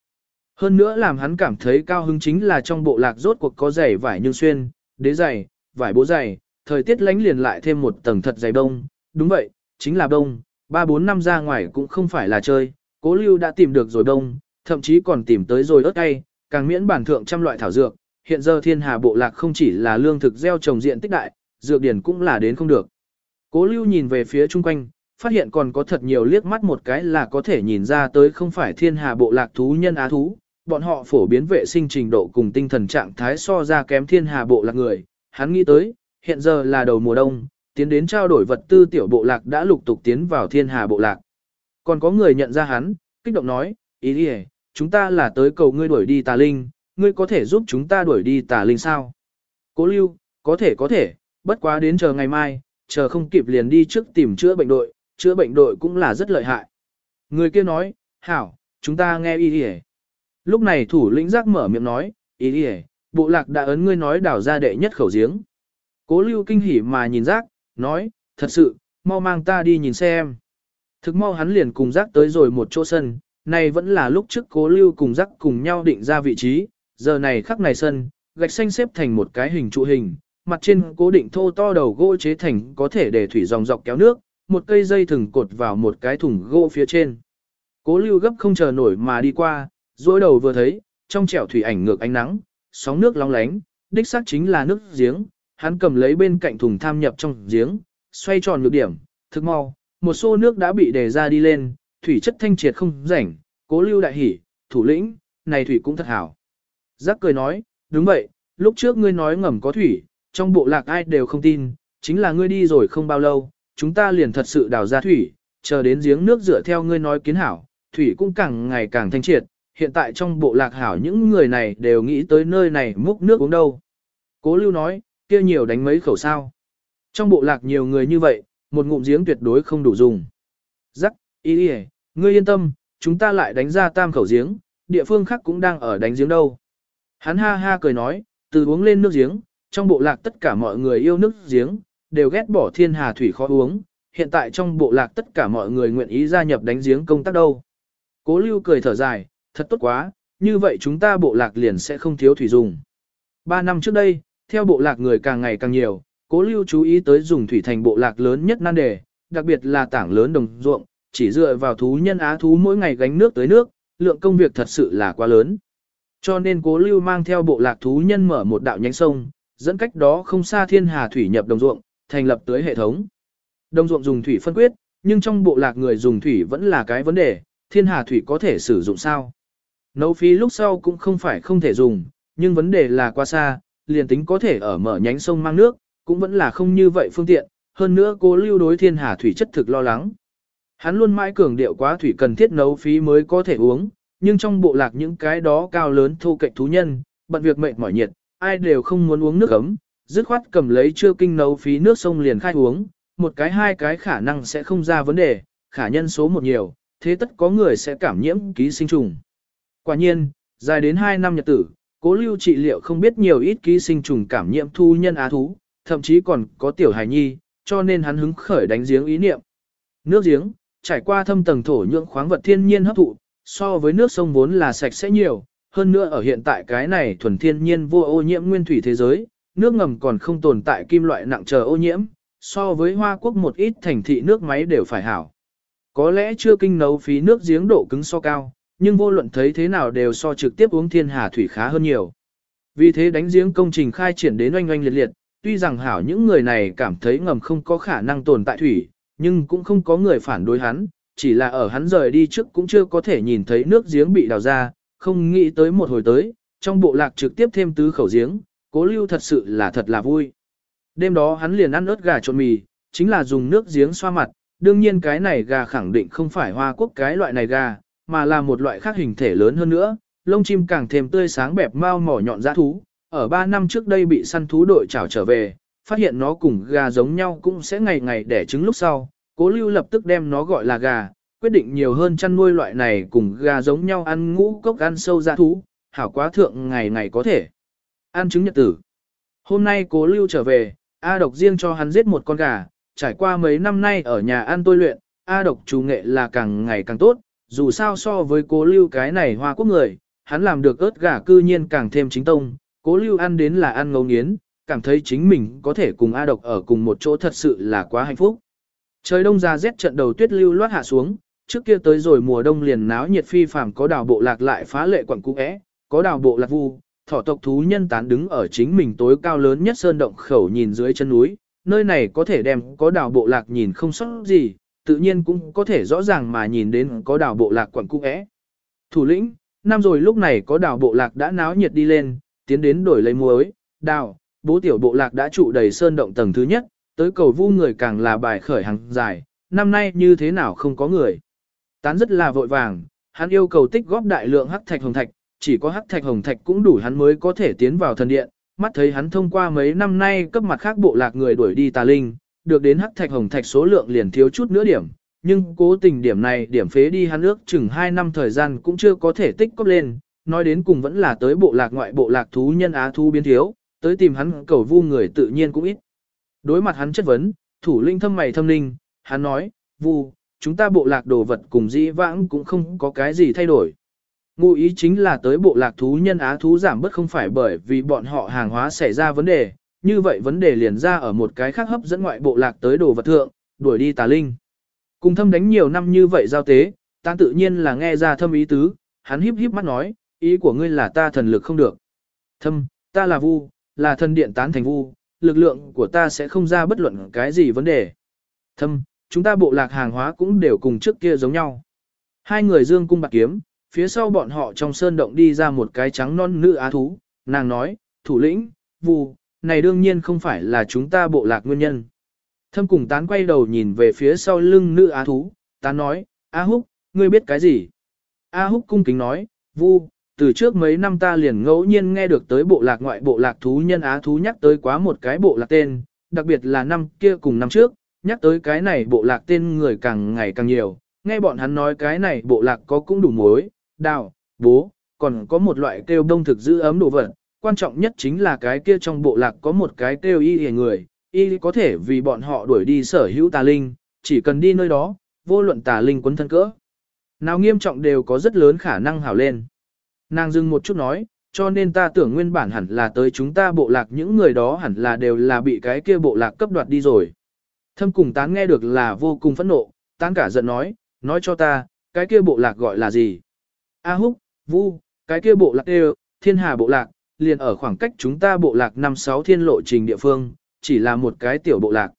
Hơn nữa làm hắn cảm thấy cao hứng chính là trong bộ lạc rốt cuộc có giày vải nhưng xuyên, đế giày, vải bố giày, thời tiết lánh liền lại thêm một tầng thật dày đông, đúng vậy, chính là đông, ba bốn năm ra ngoài cũng không phải là chơi, cố lưu đã tìm được rồi đông, thậm chí còn tìm tới rồi ớt cay, càng miễn bản thượng trăm loại thảo dược, hiện giờ thiên hà bộ lạc không chỉ là lương thực gieo trồng diện tích đại, dược điển cũng là đến không được. Cố lưu nhìn về phía chung quanh, phát hiện còn có thật nhiều liếc mắt một cái là có thể nhìn ra tới không phải thiên hà bộ lạc thú nhân á thú, bọn họ phổ biến vệ sinh trình độ cùng tinh thần trạng thái so ra kém thiên hà bộ lạc người. Hắn nghĩ tới, hiện giờ là đầu mùa đông, tiến đến trao đổi vật tư tiểu bộ lạc đã lục tục tiến vào thiên hà bộ lạc. Còn có người nhận ra hắn, kích động nói, ý đi chúng ta là tới cầu ngươi đuổi đi tà linh, ngươi có thể giúp chúng ta đuổi đi tà linh sao? Cố lưu, có thể có thể, bất quá đến chờ ngày mai, chờ không kịp liền đi trước tìm chữa bệnh đội, chữa bệnh đội cũng là rất lợi hại. Người kia nói, hảo, chúng ta nghe ý đi Lúc này thủ lĩnh giác mở miệng nói, ý đi bộ lạc đã ấn ngươi nói đảo ra đệ nhất khẩu giếng. Cố lưu kinh hỉ mà nhìn giác, nói, thật sự, mau mang ta đi nhìn xem. Thực mau hắn liền cùng giác tới rồi một chỗ sân, này vẫn là lúc trước cố lưu cùng giác cùng nhau định ra vị trí, giờ này khắc này sân, gạch xanh xếp thành một cái hình trụ hình, mặt trên cố định thô to đầu gỗ chế thành có thể để thủy dòng dọc kéo nước, một cây dây thừng cột vào một cái thùng gỗ phía trên. Cố lưu gấp không chờ nổi mà đi qua, dối đầu vừa thấy, trong trẻo thủy ảnh ngược ánh nắng, sóng nước long lánh, đích xác chính là nước giếng, hắn cầm lấy bên cạnh thùng tham nhập trong giếng, xoay tròn ngược điểm, thực mau, một xô nước đã bị đề ra đi lên, thủy chất thanh triệt không rảnh, cố lưu đại hỉ, thủ lĩnh, này thủy cũng thật hảo. Giác cười nói, đúng vậy, lúc trước ngươi nói ngầm có thủy, trong bộ lạc ai đều không tin, chính là ngươi đi rồi không bao lâu, chúng ta liền thật sự đào ra thủy, chờ đến giếng nước dựa theo ngươi nói kiến hảo, thủy cũng càng ngày càng thanh triệt, hiện tại trong bộ lạc hảo những người này đều nghĩ tới nơi này múc nước uống đâu. Cố lưu nói, kia nhiều đánh mấy khẩu sao. Trong bộ lạc nhiều người như vậy, một ngụm giếng tuyệt đối không đủ dùng. Giác, ý đi ngươi yên tâm, chúng ta lại đánh ra tam khẩu giếng, địa phương khác cũng đang ở đánh giếng đâu. Hắn ha ha cười nói, từ uống lên nước giếng, trong bộ lạc tất cả mọi người yêu nước giếng, đều ghét bỏ thiên hà thủy khó uống, hiện tại trong bộ lạc tất cả mọi người nguyện ý gia nhập đánh giếng công tác đâu. Cố lưu cười thở dài, thật tốt quá, như vậy chúng ta bộ lạc liền sẽ không thiếu thủy dùng. Ba năm trước đây, theo bộ lạc người càng ngày càng nhiều, cố lưu chú ý tới dùng thủy thành bộ lạc lớn nhất nan đề, đặc biệt là tảng lớn đồng ruộng, chỉ dựa vào thú nhân á thú mỗi ngày gánh nước tới nước, lượng công việc thật sự là quá lớn. Cho nên cố lưu mang theo bộ lạc thú nhân mở một đạo nhánh sông, dẫn cách đó không xa thiên hà thủy nhập đồng ruộng, thành lập tới hệ thống. Đồng ruộng dùng thủy phân quyết, nhưng trong bộ lạc người dùng thủy vẫn là cái vấn đề, thiên hà thủy có thể sử dụng sao? Nấu phí lúc sau cũng không phải không thể dùng, nhưng vấn đề là quá xa, liền tính có thể ở mở nhánh sông mang nước, cũng vẫn là không như vậy phương tiện, hơn nữa cố lưu đối thiên hà thủy chất thực lo lắng. Hắn luôn mãi cường điệu quá thủy cần thiết nấu phí mới có thể uống, nhưng trong bộ lạc những cái đó cao lớn thô cạnh thú nhân, bận việc mệt mỏi nhiệt, ai đều không muốn uống nước ấm, dứt khoát cầm lấy chưa kinh nấu phí nước sông liền khai uống, một cái hai cái khả năng sẽ không ra vấn đề, khả nhân số một nhiều, thế tất có người sẽ cảm nhiễm ký sinh trùng. Quả nhiên, dài đến 2 năm nhật tử, cố lưu trị liệu không biết nhiều ít ký sinh trùng cảm nhiễm thu nhân á thú, thậm chí còn có tiểu hài nhi, cho nên hắn hứng khởi đánh giếng ý niệm. Nước giếng, trải qua thâm tầng thổ nhưỡng khoáng vật thiên nhiên hấp thụ, so với nước sông vốn là sạch sẽ nhiều, hơn nữa ở hiện tại cái này thuần thiên nhiên vô ô nhiễm nguyên thủy thế giới, nước ngầm còn không tồn tại kim loại nặng chờ ô nhiễm, so với Hoa Quốc một ít thành thị nước máy đều phải hảo. Có lẽ chưa kinh nấu phí nước giếng độ cứng so cao, nhưng vô luận thấy thế nào đều so trực tiếp uống thiên hà thủy khá hơn nhiều. Vì thế đánh giếng công trình khai triển đến oanh oanh liệt liệt, tuy rằng hảo những người này cảm thấy ngầm không có khả năng tồn tại thủy, nhưng cũng không có người phản đối hắn, chỉ là ở hắn rời đi trước cũng chưa có thể nhìn thấy nước giếng bị đào ra, không nghĩ tới một hồi tới, trong bộ lạc trực tiếp thêm tứ khẩu giếng, cố lưu thật sự là thật là vui. Đêm đó hắn liền ăn ớt gà trộn mì, chính là dùng nước giếng xoa mặt, đương nhiên cái này gà khẳng định không phải hoa quốc cái loại này gà, mà là một loại khác hình thể lớn hơn nữa, lông chim càng thêm tươi sáng bẹp mau mỏ nhọn dã thú. Ở 3 năm trước đây bị săn thú đội trảo trở về, phát hiện nó cùng gà giống nhau cũng sẽ ngày ngày đẻ trứng lúc sau, cố lưu lập tức đem nó gọi là gà, quyết định nhiều hơn chăn nuôi loại này cùng gà giống nhau ăn ngũ cốc ăn sâu ra thú, hảo quá thượng ngày ngày có thể. Ăn trứng nhật tử. Hôm nay cố lưu trở về, A độc riêng cho hắn giết một con gà, trải qua mấy năm nay ở nhà ăn tôi luyện, A độc chủ nghệ là càng ngày càng tốt, dù sao so với cố lưu cái này hoa quốc người, hắn làm được ớt gà cư nhiên càng thêm chính tông, cố lưu ăn đến là ăn ngấu nghiến, cảm thấy chính mình có thể cùng A độc ở cùng một chỗ thật sự là quá hạnh phúc. Trời đông ra rét trận đầu tuyết lưu loát hạ xuống, trước kia tới rồi mùa đông liền náo nhiệt phi phàm có đào bộ lạc lại phá lệ quẩn cũ é, có đào bộ lạc vu, thỏ tộc thú nhân tán đứng ở chính mình tối cao lớn nhất sơn động khẩu nhìn dưới chân núi, nơi này có thể đem có đào bộ lạc nhìn không sót gì, tự nhiên cũng có thể rõ ràng mà nhìn đến có đào bộ lạc quẩn cũ é. Thủ lĩnh, năm rồi lúc này có đào bộ lạc đã náo nhiệt đi lên, tiến đến đổi lấy muối, đào, bố tiểu bộ lạc đã trụ đầy sơn động tầng thứ nhất, tới cầu vu người càng là bài khởi hàng dài, năm nay như thế nào không có người. Tán rất là vội vàng, hắn yêu cầu tích góp đại lượng hắc thạch hồng thạch, chỉ có hắc thạch hồng thạch cũng đủ hắn mới có thể tiến vào thần điện, mắt thấy hắn thông qua mấy năm nay cấp mặt khác bộ lạc người đuổi đi tà linh, được đến hắc thạch hồng thạch số lượng liền thiếu chút nữa điểm, nhưng cố tình điểm này điểm phế đi hắn ước chừng 2 năm thời gian cũng chưa có thể tích cóp lên, nói đến cùng vẫn là tới bộ lạc ngoại bộ lạc thú nhân á thú biến thiếu, tới tìm hắn cầu vu người tự nhiên cũng ít. Đối mặt hắn chất vấn, thủ linh thâm mày thâm linh, hắn nói, vu, chúng ta bộ lạc đồ vật cùng dĩ vãng cũng không có cái gì thay đổi. Ngụ ý chính là tới bộ lạc thú nhân á thú giảm bớt không phải bởi vì bọn họ hàng hóa xảy ra vấn đề, như vậy vấn đề liền ra ở một cái khác hấp dẫn ngoại bộ lạc tới đồ vật thượng, đuổi đi tà linh. Cùng thâm đánh nhiều năm như vậy giao tế, ta tự nhiên là nghe ra thâm ý tứ, hắn híp híp mắt nói, ý của ngươi là ta thần lực không được. Thâm, ta là vu, là thần điện tán thành vu, lực lượng của ta sẽ không ra bất luận cái gì vấn đề. Thâm, chúng ta bộ lạc hàng hóa cũng đều cùng trước kia giống nhau. Hai người dương cung bạc kiếm, phía sau bọn họ trong sơn động đi ra một cái trắng non nữ á thú, nàng nói, thủ lĩnh, vu, này đương nhiên không phải là chúng ta bộ lạc nguyên nhân. Thâm cùng tán quay đầu nhìn về phía sau lưng nữ á thú, tán nói, A Húc, ngươi biết cái gì? A Húc cung kính nói, vu, từ trước mấy năm ta liền ngẫu nhiên nghe được tới bộ lạc ngoại bộ lạc thú nhân á thú nhắc tới quá một cái bộ lạc tên, đặc biệt là năm kia cùng năm trước, nhắc tới cái này bộ lạc tên người càng ngày càng nhiều, nghe bọn hắn nói cái này bộ lạc có cũng đủ mối, đào, bố, còn có một loại kêu đông thực giữ ấm đồ vật, quan trọng nhất chính là cái kia trong bộ lạc có một cái kêu y hề người, y có thể vì bọn họ đuổi đi sở hữu tà linh, chỉ cần đi nơi đó, vô luận tà linh quấn thân cỡ. Nào nghiêm trọng đều có rất lớn khả năng hảo lên. Nàng dừng một chút nói, cho nên ta tưởng nguyên bản hẳn là tới chúng ta bộ lạc những người đó hẳn là đều là bị cái kia bộ lạc cấp đoạt đi rồi. Thâm cùng tán nghe được là vô cùng phẫn nộ, tán cả giận nói, nói cho ta, cái kia bộ lạc gọi là gì? A húc, vu, cái kia bộ lạc đều, thiên hà bộ lạc, liền ở khoảng cách chúng ta bộ lạc năm sáu thiên lộ trình địa phương, chỉ là một cái tiểu bộ lạc.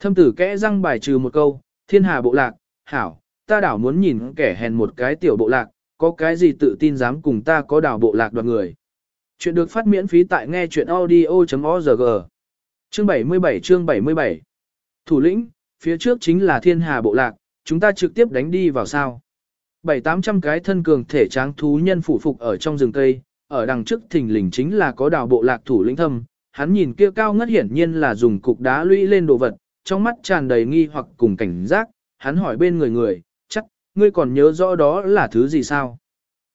Thâm tử kẽ răng bài trừ một câu, thiên hà bộ lạc, hảo, ta đảo muốn nhìn kẻ hèn một cái tiểu bộ lạc, có cái gì tự tin dám cùng ta có đảo bộ lạc đoàn người. Chuyện được phát miễn phí tại nghe chuyện audio.org. Chương 77 chương 77 Thủ lĩnh, phía trước chính là thiên hà bộ lạc, chúng ta trực tiếp đánh đi vào sao. Bảy tám trăm cái thân cường thể tráng thú nhân phủ phục ở trong rừng cây, ở đằng trước thình lình chính là có đào bộ lạc thủ lĩnh thâm, hắn nhìn kia cao ngất hiển nhiên là dùng cục đá lũy lên đồ vật, trong mắt tràn đầy nghi hoặc cùng cảnh giác, hắn hỏi bên người người, ngươi còn nhớ rõ đó là thứ gì sao?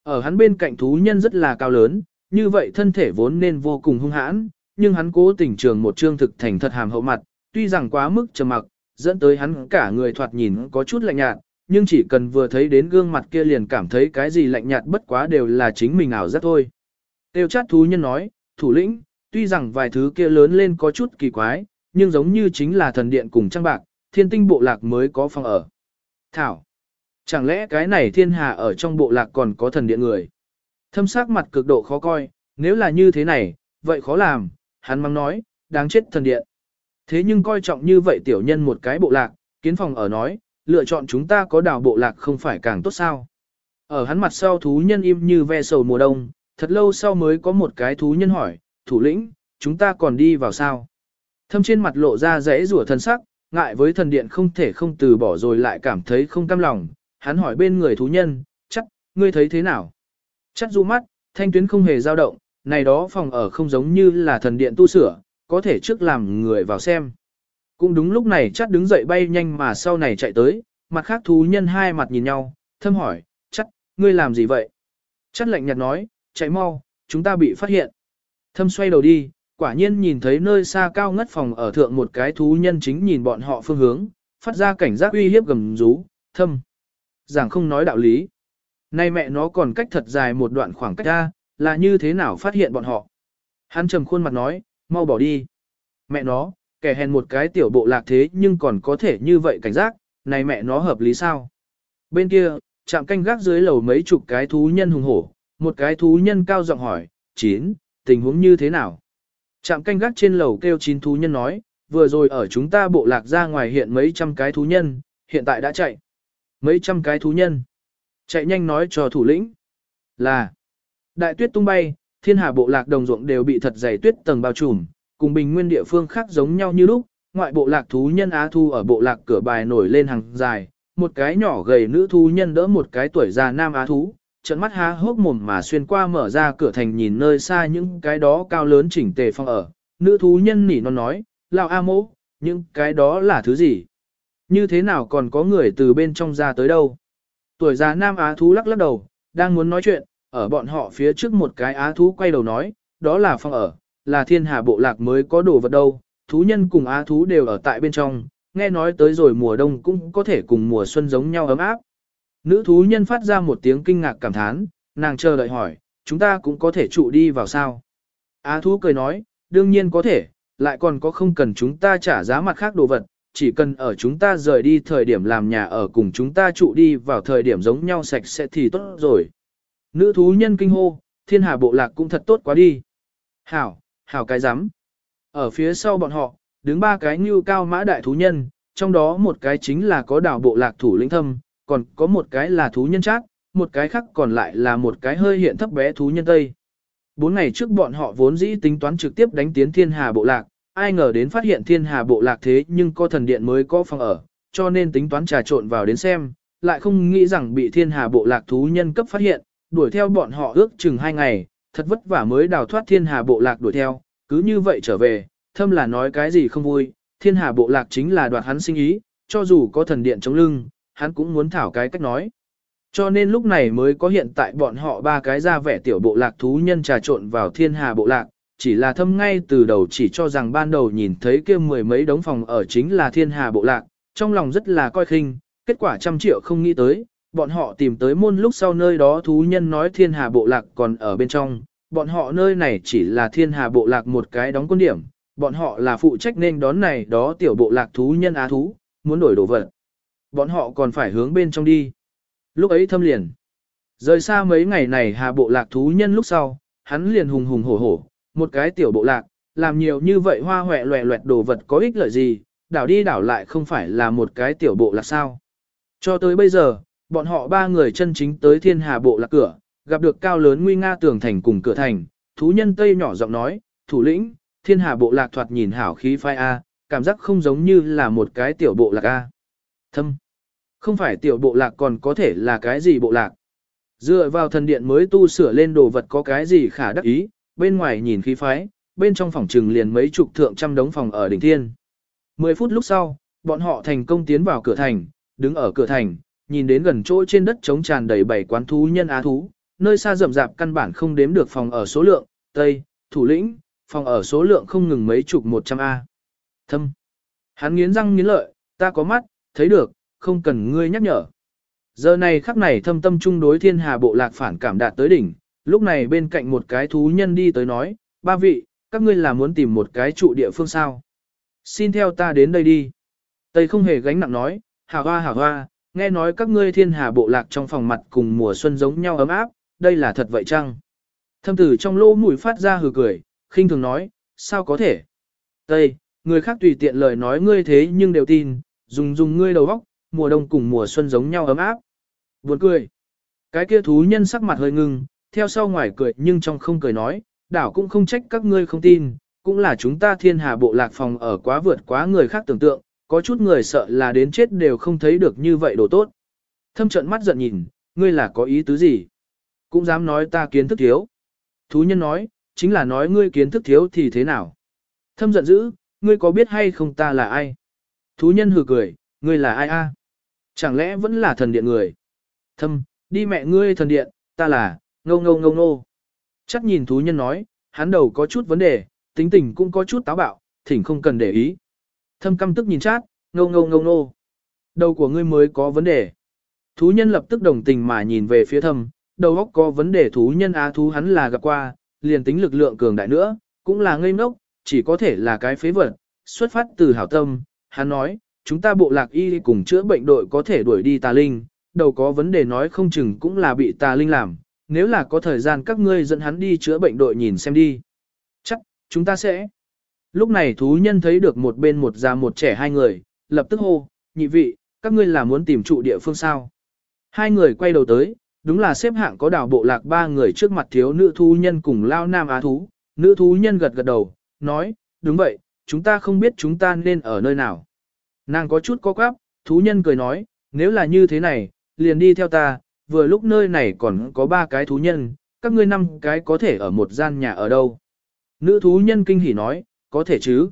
Ở hắn bên cạnh thú nhân rất là cao lớn, như vậy thân thể vốn nên vô cùng hung hãn, nhưng hắn cố tình trường một trương thực thành thật hàm hậu mặt, tuy rằng quá mức trầm mặc, dẫn tới hắn cả người thoạt nhìn có chút lạnh nhạt, nhưng chỉ cần vừa thấy đến gương mặt kia liền cảm thấy cái gì lạnh nhạt bất quá đều là chính mình ảo giác thôi. Tiêu chát thú nhân nói, thủ lĩnh, tuy rằng vài thứ kia lớn lên có chút kỳ quái, nhưng giống như chính là thần điện cùng trang bạc, thiên tinh bộ lạc mới có phòng ở. Thảo, chẳng lẽ cái này thiên hà ở trong bộ lạc còn có thần điện người? Thâm sắc mặt cực độ khó coi, nếu là như thế này, vậy khó làm, hắn mắng nói, đáng chết thần điện. Thế nhưng coi trọng như vậy tiểu nhân một cái bộ lạc, kiến phòng ở nói, lựa chọn chúng ta có đào bộ lạc không phải càng tốt sao. Ở hắn mặt sau thú nhân im như ve sầu mùa đông, thật lâu sau mới có một cái thú nhân hỏi, thủ lĩnh, chúng ta còn đi vào sao? Thâm trên mặt lộ ra rẽ rủa thân sắc, ngại với thần điện không thể không từ bỏ rồi lại cảm thấy không cam lòng, hắn hỏi bên người thú nhân, chắc, ngươi thấy thế nào? Chắc du mắt, thanh tuyến không hề dao động, này đó phòng ở không giống như là thần điện tu sửa, có thể trước làm người vào xem. Cũng đúng lúc này chắc đứng dậy bay nhanh mà sau này chạy tới, mặt khác thú nhân hai mặt nhìn nhau, thâm hỏi, chắc, ngươi làm gì vậy? Chắc lạnh nhạt nói, chạy mau, chúng ta bị phát hiện. Thâm xoay đầu đi, quả nhiên nhìn thấy nơi xa cao ngất phòng ở thượng một cái thú nhân chính nhìn bọn họ phương hướng, phát ra cảnh giác uy hiếp gầm rú, thâm. Giảng không nói đạo lý. Nay mẹ nó còn cách thật dài một đoạn khoảng cách ra, là như thế nào phát hiện bọn họ. Hắn trầm khuôn mặt nói, mau bỏ đi. Mẹ nó, kẻ hèn một cái tiểu bộ lạc thế nhưng còn có thể như vậy cảnh giác, này mẹ nó hợp lý sao? Bên kia, chạm canh gác dưới lầu mấy chục cái thú nhân hùng hổ, một cái thú nhân cao giọng hỏi, chín, tình huống như thế nào? Trạm canh gác trên lầu kêu chín thú nhân nói, vừa rồi ở chúng ta bộ lạc ra ngoài hiện mấy trăm cái thú nhân, hiện tại đã chạy. Mấy trăm cái thú nhân. Chạy nhanh nói cho thủ lĩnh. Là. Đại tuyết tung bay, thiên hà bộ lạc đồng ruộng đều bị thật dày tuyết tầng bao trùm, cùng bình nguyên địa phương khác giống nhau như lúc, ngoại bộ lạc thú nhân Á Thu ở bộ lạc cửa bài nổi lên hàng dài, một cái nhỏ gầy nữ thú nhân đỡ một cái tuổi già nam Á Thú, trận mắt há hốc mồm mà xuyên qua mở ra cửa thành nhìn nơi xa những cái đó cao lớn chỉnh tề phong ở. Nữ thú nhân nỉ non nói, lão A mô, những cái đó là thứ gì? Như thế nào còn có người từ bên trong ra tới đâu? Tuổi già nam á thú lắc lắc đầu, đang muốn nói chuyện, ở bọn họ phía trước một cái á thú quay đầu nói, đó là phòng ở, là thiên hà bộ lạc mới có đồ vật đâu, thú nhân cùng á thú đều ở tại bên trong, nghe nói tới rồi mùa đông cũng có thể cùng mùa xuân giống nhau ấm áp. Nữ thú nhân phát ra một tiếng kinh ngạc cảm thán, nàng chờ đợi hỏi, chúng ta cũng có thể trụ đi vào sao? Á thú cười nói, đương nhiên có thể, lại còn có không cần chúng ta trả giá mặt khác đồ vật, chỉ cần ở chúng ta rời đi thời điểm làm nhà ở cùng chúng ta trụ đi vào thời điểm giống nhau sạch sẽ thì tốt rồi. Nữ thú nhân kinh hô, thiên hà bộ lạc cũng thật tốt quá đi. Hảo, hảo cái rắm Ở phía sau bọn họ, đứng ba cái như cao mã đại thú nhân, trong đó một cái chính là có đảo bộ lạc thủ lĩnh thâm, còn có một cái là thú nhân trác một cái khác còn lại là một cái hơi hiện thấp bé thú nhân tây. Bốn ngày trước bọn họ vốn dĩ tính toán trực tiếp đánh tiến thiên hà bộ lạc, ai ngờ đến phát hiện thiên hà bộ lạc thế nhưng có thần điện mới có phòng ở, cho nên tính toán trà trộn vào đến xem, lại không nghĩ rằng bị thiên hà bộ lạc thú nhân cấp phát hiện, đuổi theo bọn họ ước chừng hai ngày, thật vất vả mới đào thoát thiên hà bộ lạc đuổi theo, cứ như vậy trở về, thâm là nói cái gì không vui, thiên hà bộ lạc chính là đoạt hắn sinh ý, cho dù có thần điện chống lưng, hắn cũng muốn thảo cái cách nói. Cho nên lúc này mới có hiện tại bọn họ ba cái ra vẻ tiểu bộ lạc thú nhân trà trộn vào thiên hà bộ lạc, chỉ là thâm ngay từ đầu chỉ cho rằng ban đầu nhìn thấy kia mười mấy đống phòng ở chính là thiên hà bộ lạc, trong lòng rất là coi khinh, kết quả trăm triệu không nghĩ tới, bọn họ tìm tới môn lúc sau nơi đó thú nhân nói thiên hà bộ lạc còn ở bên trong, bọn họ nơi này chỉ là thiên hà bộ lạc một cái đóng quân điểm, bọn họ là phụ trách nên đón này đó tiểu bộ lạc thú nhân á thú, muốn đổi đồ vật. Bọn họ còn phải hướng bên trong đi. Lúc ấy thâm liền. Rời xa mấy ngày này hà bộ lạc thú nhân lúc sau, hắn liền hùng hùng hổ hổ, một cái tiểu bộ lạc, làm nhiều như vậy hoa hoẹ loẹ loẹt đồ vật có ích lợi gì, đảo đi đảo lại không phải là một cái tiểu bộ lạc sao. Cho tới bây giờ, bọn họ ba người chân chính tới thiên hà bộ lạc cửa, gặp được cao lớn nguy nga tường thành cùng cửa thành, thú nhân Tây nhỏ giọng nói, thủ lĩnh, thiên hà bộ lạc thoạt nhìn hảo khí phai A, cảm giác không giống như là một cái tiểu bộ lạc A. Thâm, không phải tiểu bộ lạc còn có thể là cái gì bộ lạc. Dựa vào thần điện mới tu sửa lên đồ vật có cái gì khả đắc ý, bên ngoài nhìn khí phái, bên trong phòng trừng liền mấy chục thượng trăm đống phòng ở đỉnh thiên. Mười phút lúc sau, bọn họ thành công tiến vào cửa thành, đứng ở cửa thành, nhìn đến gần chỗ trên đất trống tràn đầy bảy quán thú nhân á thú, nơi xa rậm rạp căn bản không đếm được phòng ở số lượng, Tây, thủ lĩnh, phòng ở số lượng không ngừng mấy chục một trăm A. Thâm. Hắn nghiến răng nghiến lợi, ta có mắt, thấy được, không cần ngươi nhắc nhở. Giờ này khắc này thâm tâm trung đối thiên hà bộ lạc phản cảm đạt tới đỉnh, lúc này bên cạnh một cái thú nhân đi tới nói, ba vị, các ngươi là muốn tìm một cái trụ địa phương sao. Xin theo ta đến đây đi. Tây không hề gánh nặng nói, hào hoa hào hoa, nghe nói các ngươi thiên hà bộ lạc trong phòng mặt cùng mùa xuân giống nhau ấm áp, đây là thật vậy chăng? Thâm tử trong lỗ mũi phát ra hừ cười, khinh thường nói, sao có thể? Tây, người khác tùy tiện lời nói ngươi thế nhưng đều tin, dùng dùng ngươi đầu óc, mùa đông cùng mùa xuân giống nhau ấm áp. Buồn cười. Cái kia thú nhân sắc mặt hơi ngưng, theo sau ngoài cười nhưng trong không cười nói, đảo cũng không trách các ngươi không tin, cũng là chúng ta thiên hà bộ lạc phòng ở quá vượt quá người khác tưởng tượng, có chút người sợ là đến chết đều không thấy được như vậy đồ tốt. Thâm trận mắt giận nhìn, ngươi là có ý tứ gì? Cũng dám nói ta kiến thức thiếu. Thú nhân nói, chính là nói ngươi kiến thức thiếu thì thế nào? Thâm giận dữ, ngươi có biết hay không ta là ai? Thú nhân hừ cười, ngươi là ai a? Chẳng lẽ vẫn là thần điện người? Thâm, đi mẹ ngươi thần điện, ta là, ngâu ngâu ngâu ngô. Chắc nhìn thú nhân nói, hắn đầu có chút vấn đề, tính tình cũng có chút táo bạo, thỉnh không cần để ý. Thâm căm tức nhìn chát, ngâu ngâu ngâu ngô. Đầu của ngươi mới có vấn đề. Thú nhân lập tức đồng tình mà nhìn về phía thâm, đầu óc có vấn đề thú nhân á thú hắn là gặp qua, liền tính lực lượng cường đại nữa, cũng là ngây ngốc, chỉ có thể là cái phế vật, xuất phát từ hảo tâm, hắn nói, chúng ta bộ lạc y cùng chữa bệnh đội có thể đuổi đi tà linh, đầu có vấn đề nói không chừng cũng là bị tà linh làm, nếu là có thời gian các ngươi dẫn hắn đi chữa bệnh đội nhìn xem đi. Chắc, chúng ta sẽ. Lúc này thú nhân thấy được một bên một già một trẻ hai người, lập tức hô, nhị vị, các ngươi là muốn tìm trụ địa phương sao. Hai người quay đầu tới, đúng là xếp hạng có đảo bộ lạc ba người trước mặt thiếu nữ thú nhân cùng lao nam á thú. Nữ thú nhân gật gật đầu, nói, đúng vậy, chúng ta không biết chúng ta nên ở nơi nào. Nàng có chút có quáp, thú nhân cười nói, nếu là như thế này, liền đi theo ta, vừa lúc nơi này còn có ba cái thú nhân, các ngươi năm cái có thể ở một gian nhà ở đâu. Nữ thú nhân kinh hỉ nói, có thể chứ.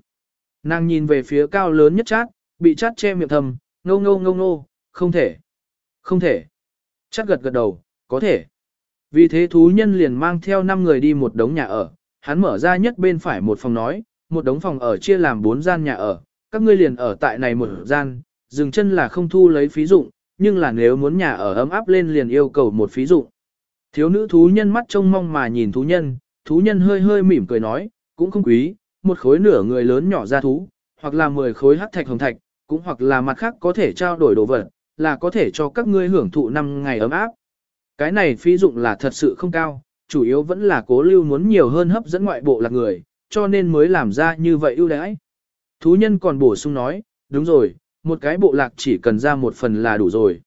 Nàng nhìn về phía cao lớn nhất chát, bị chát che miệng thầm, ngô ngô ngô ngô, không thể, không thể. Chát gật gật đầu, có thể. Vì thế thú nhân liền mang theo 5 người đi một đống nhà ở, hắn mở ra nhất bên phải một phòng nói, một đống phòng ở chia làm 4 gian nhà ở, các ngươi liền ở tại này một gian, dừng chân là không thu lấy phí dụng, nhưng là nếu muốn nhà ở ấm áp lên liền yêu cầu một phí dụng. Thiếu nữ thú nhân mắt trông mong mà nhìn thú nhân, thú nhân hơi hơi mỉm cười nói, cũng không quý, một khối nửa người lớn nhỏ ra thú, hoặc là 10 khối hắc thạch hồng thạch, cũng hoặc là mặt khác có thể trao đổi đồ vật, là có thể cho các ngươi hưởng thụ năm ngày ấm áp. Cái này phí dụng là thật sự không cao, chủ yếu vẫn là cố lưu muốn nhiều hơn hấp dẫn ngoại bộ là người, cho nên mới làm ra như vậy ưu đãi. Thú nhân còn bổ sung nói, đúng rồi, một cái bộ lạc chỉ cần ra một phần là đủ rồi.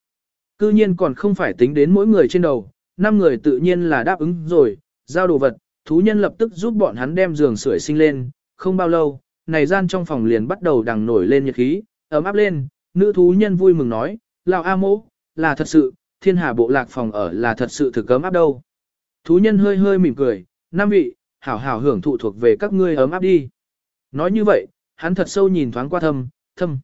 Cư nhiên còn không phải tính đến mỗi người trên đầu, năm người tự nhiên là đáp ứng rồi, giao đồ vật, thú nhân lập tức giúp bọn hắn đem giường sưởi sinh lên, không bao lâu, này gian trong phòng liền bắt đầu đằng nổi lên nhiệt khí, ấm áp lên, nữ thú nhân vui mừng nói, lão A mỗ, là thật sự, thiên hà bộ lạc phòng ở là thật sự thực ấm áp đâu. Thú nhân hơi hơi mỉm cười, năm vị, hảo hảo hưởng thụ thuộc về các ngươi ấm áp đi. Nói như vậy, hắn thật sâu nhìn thoáng qua thâm, thâm.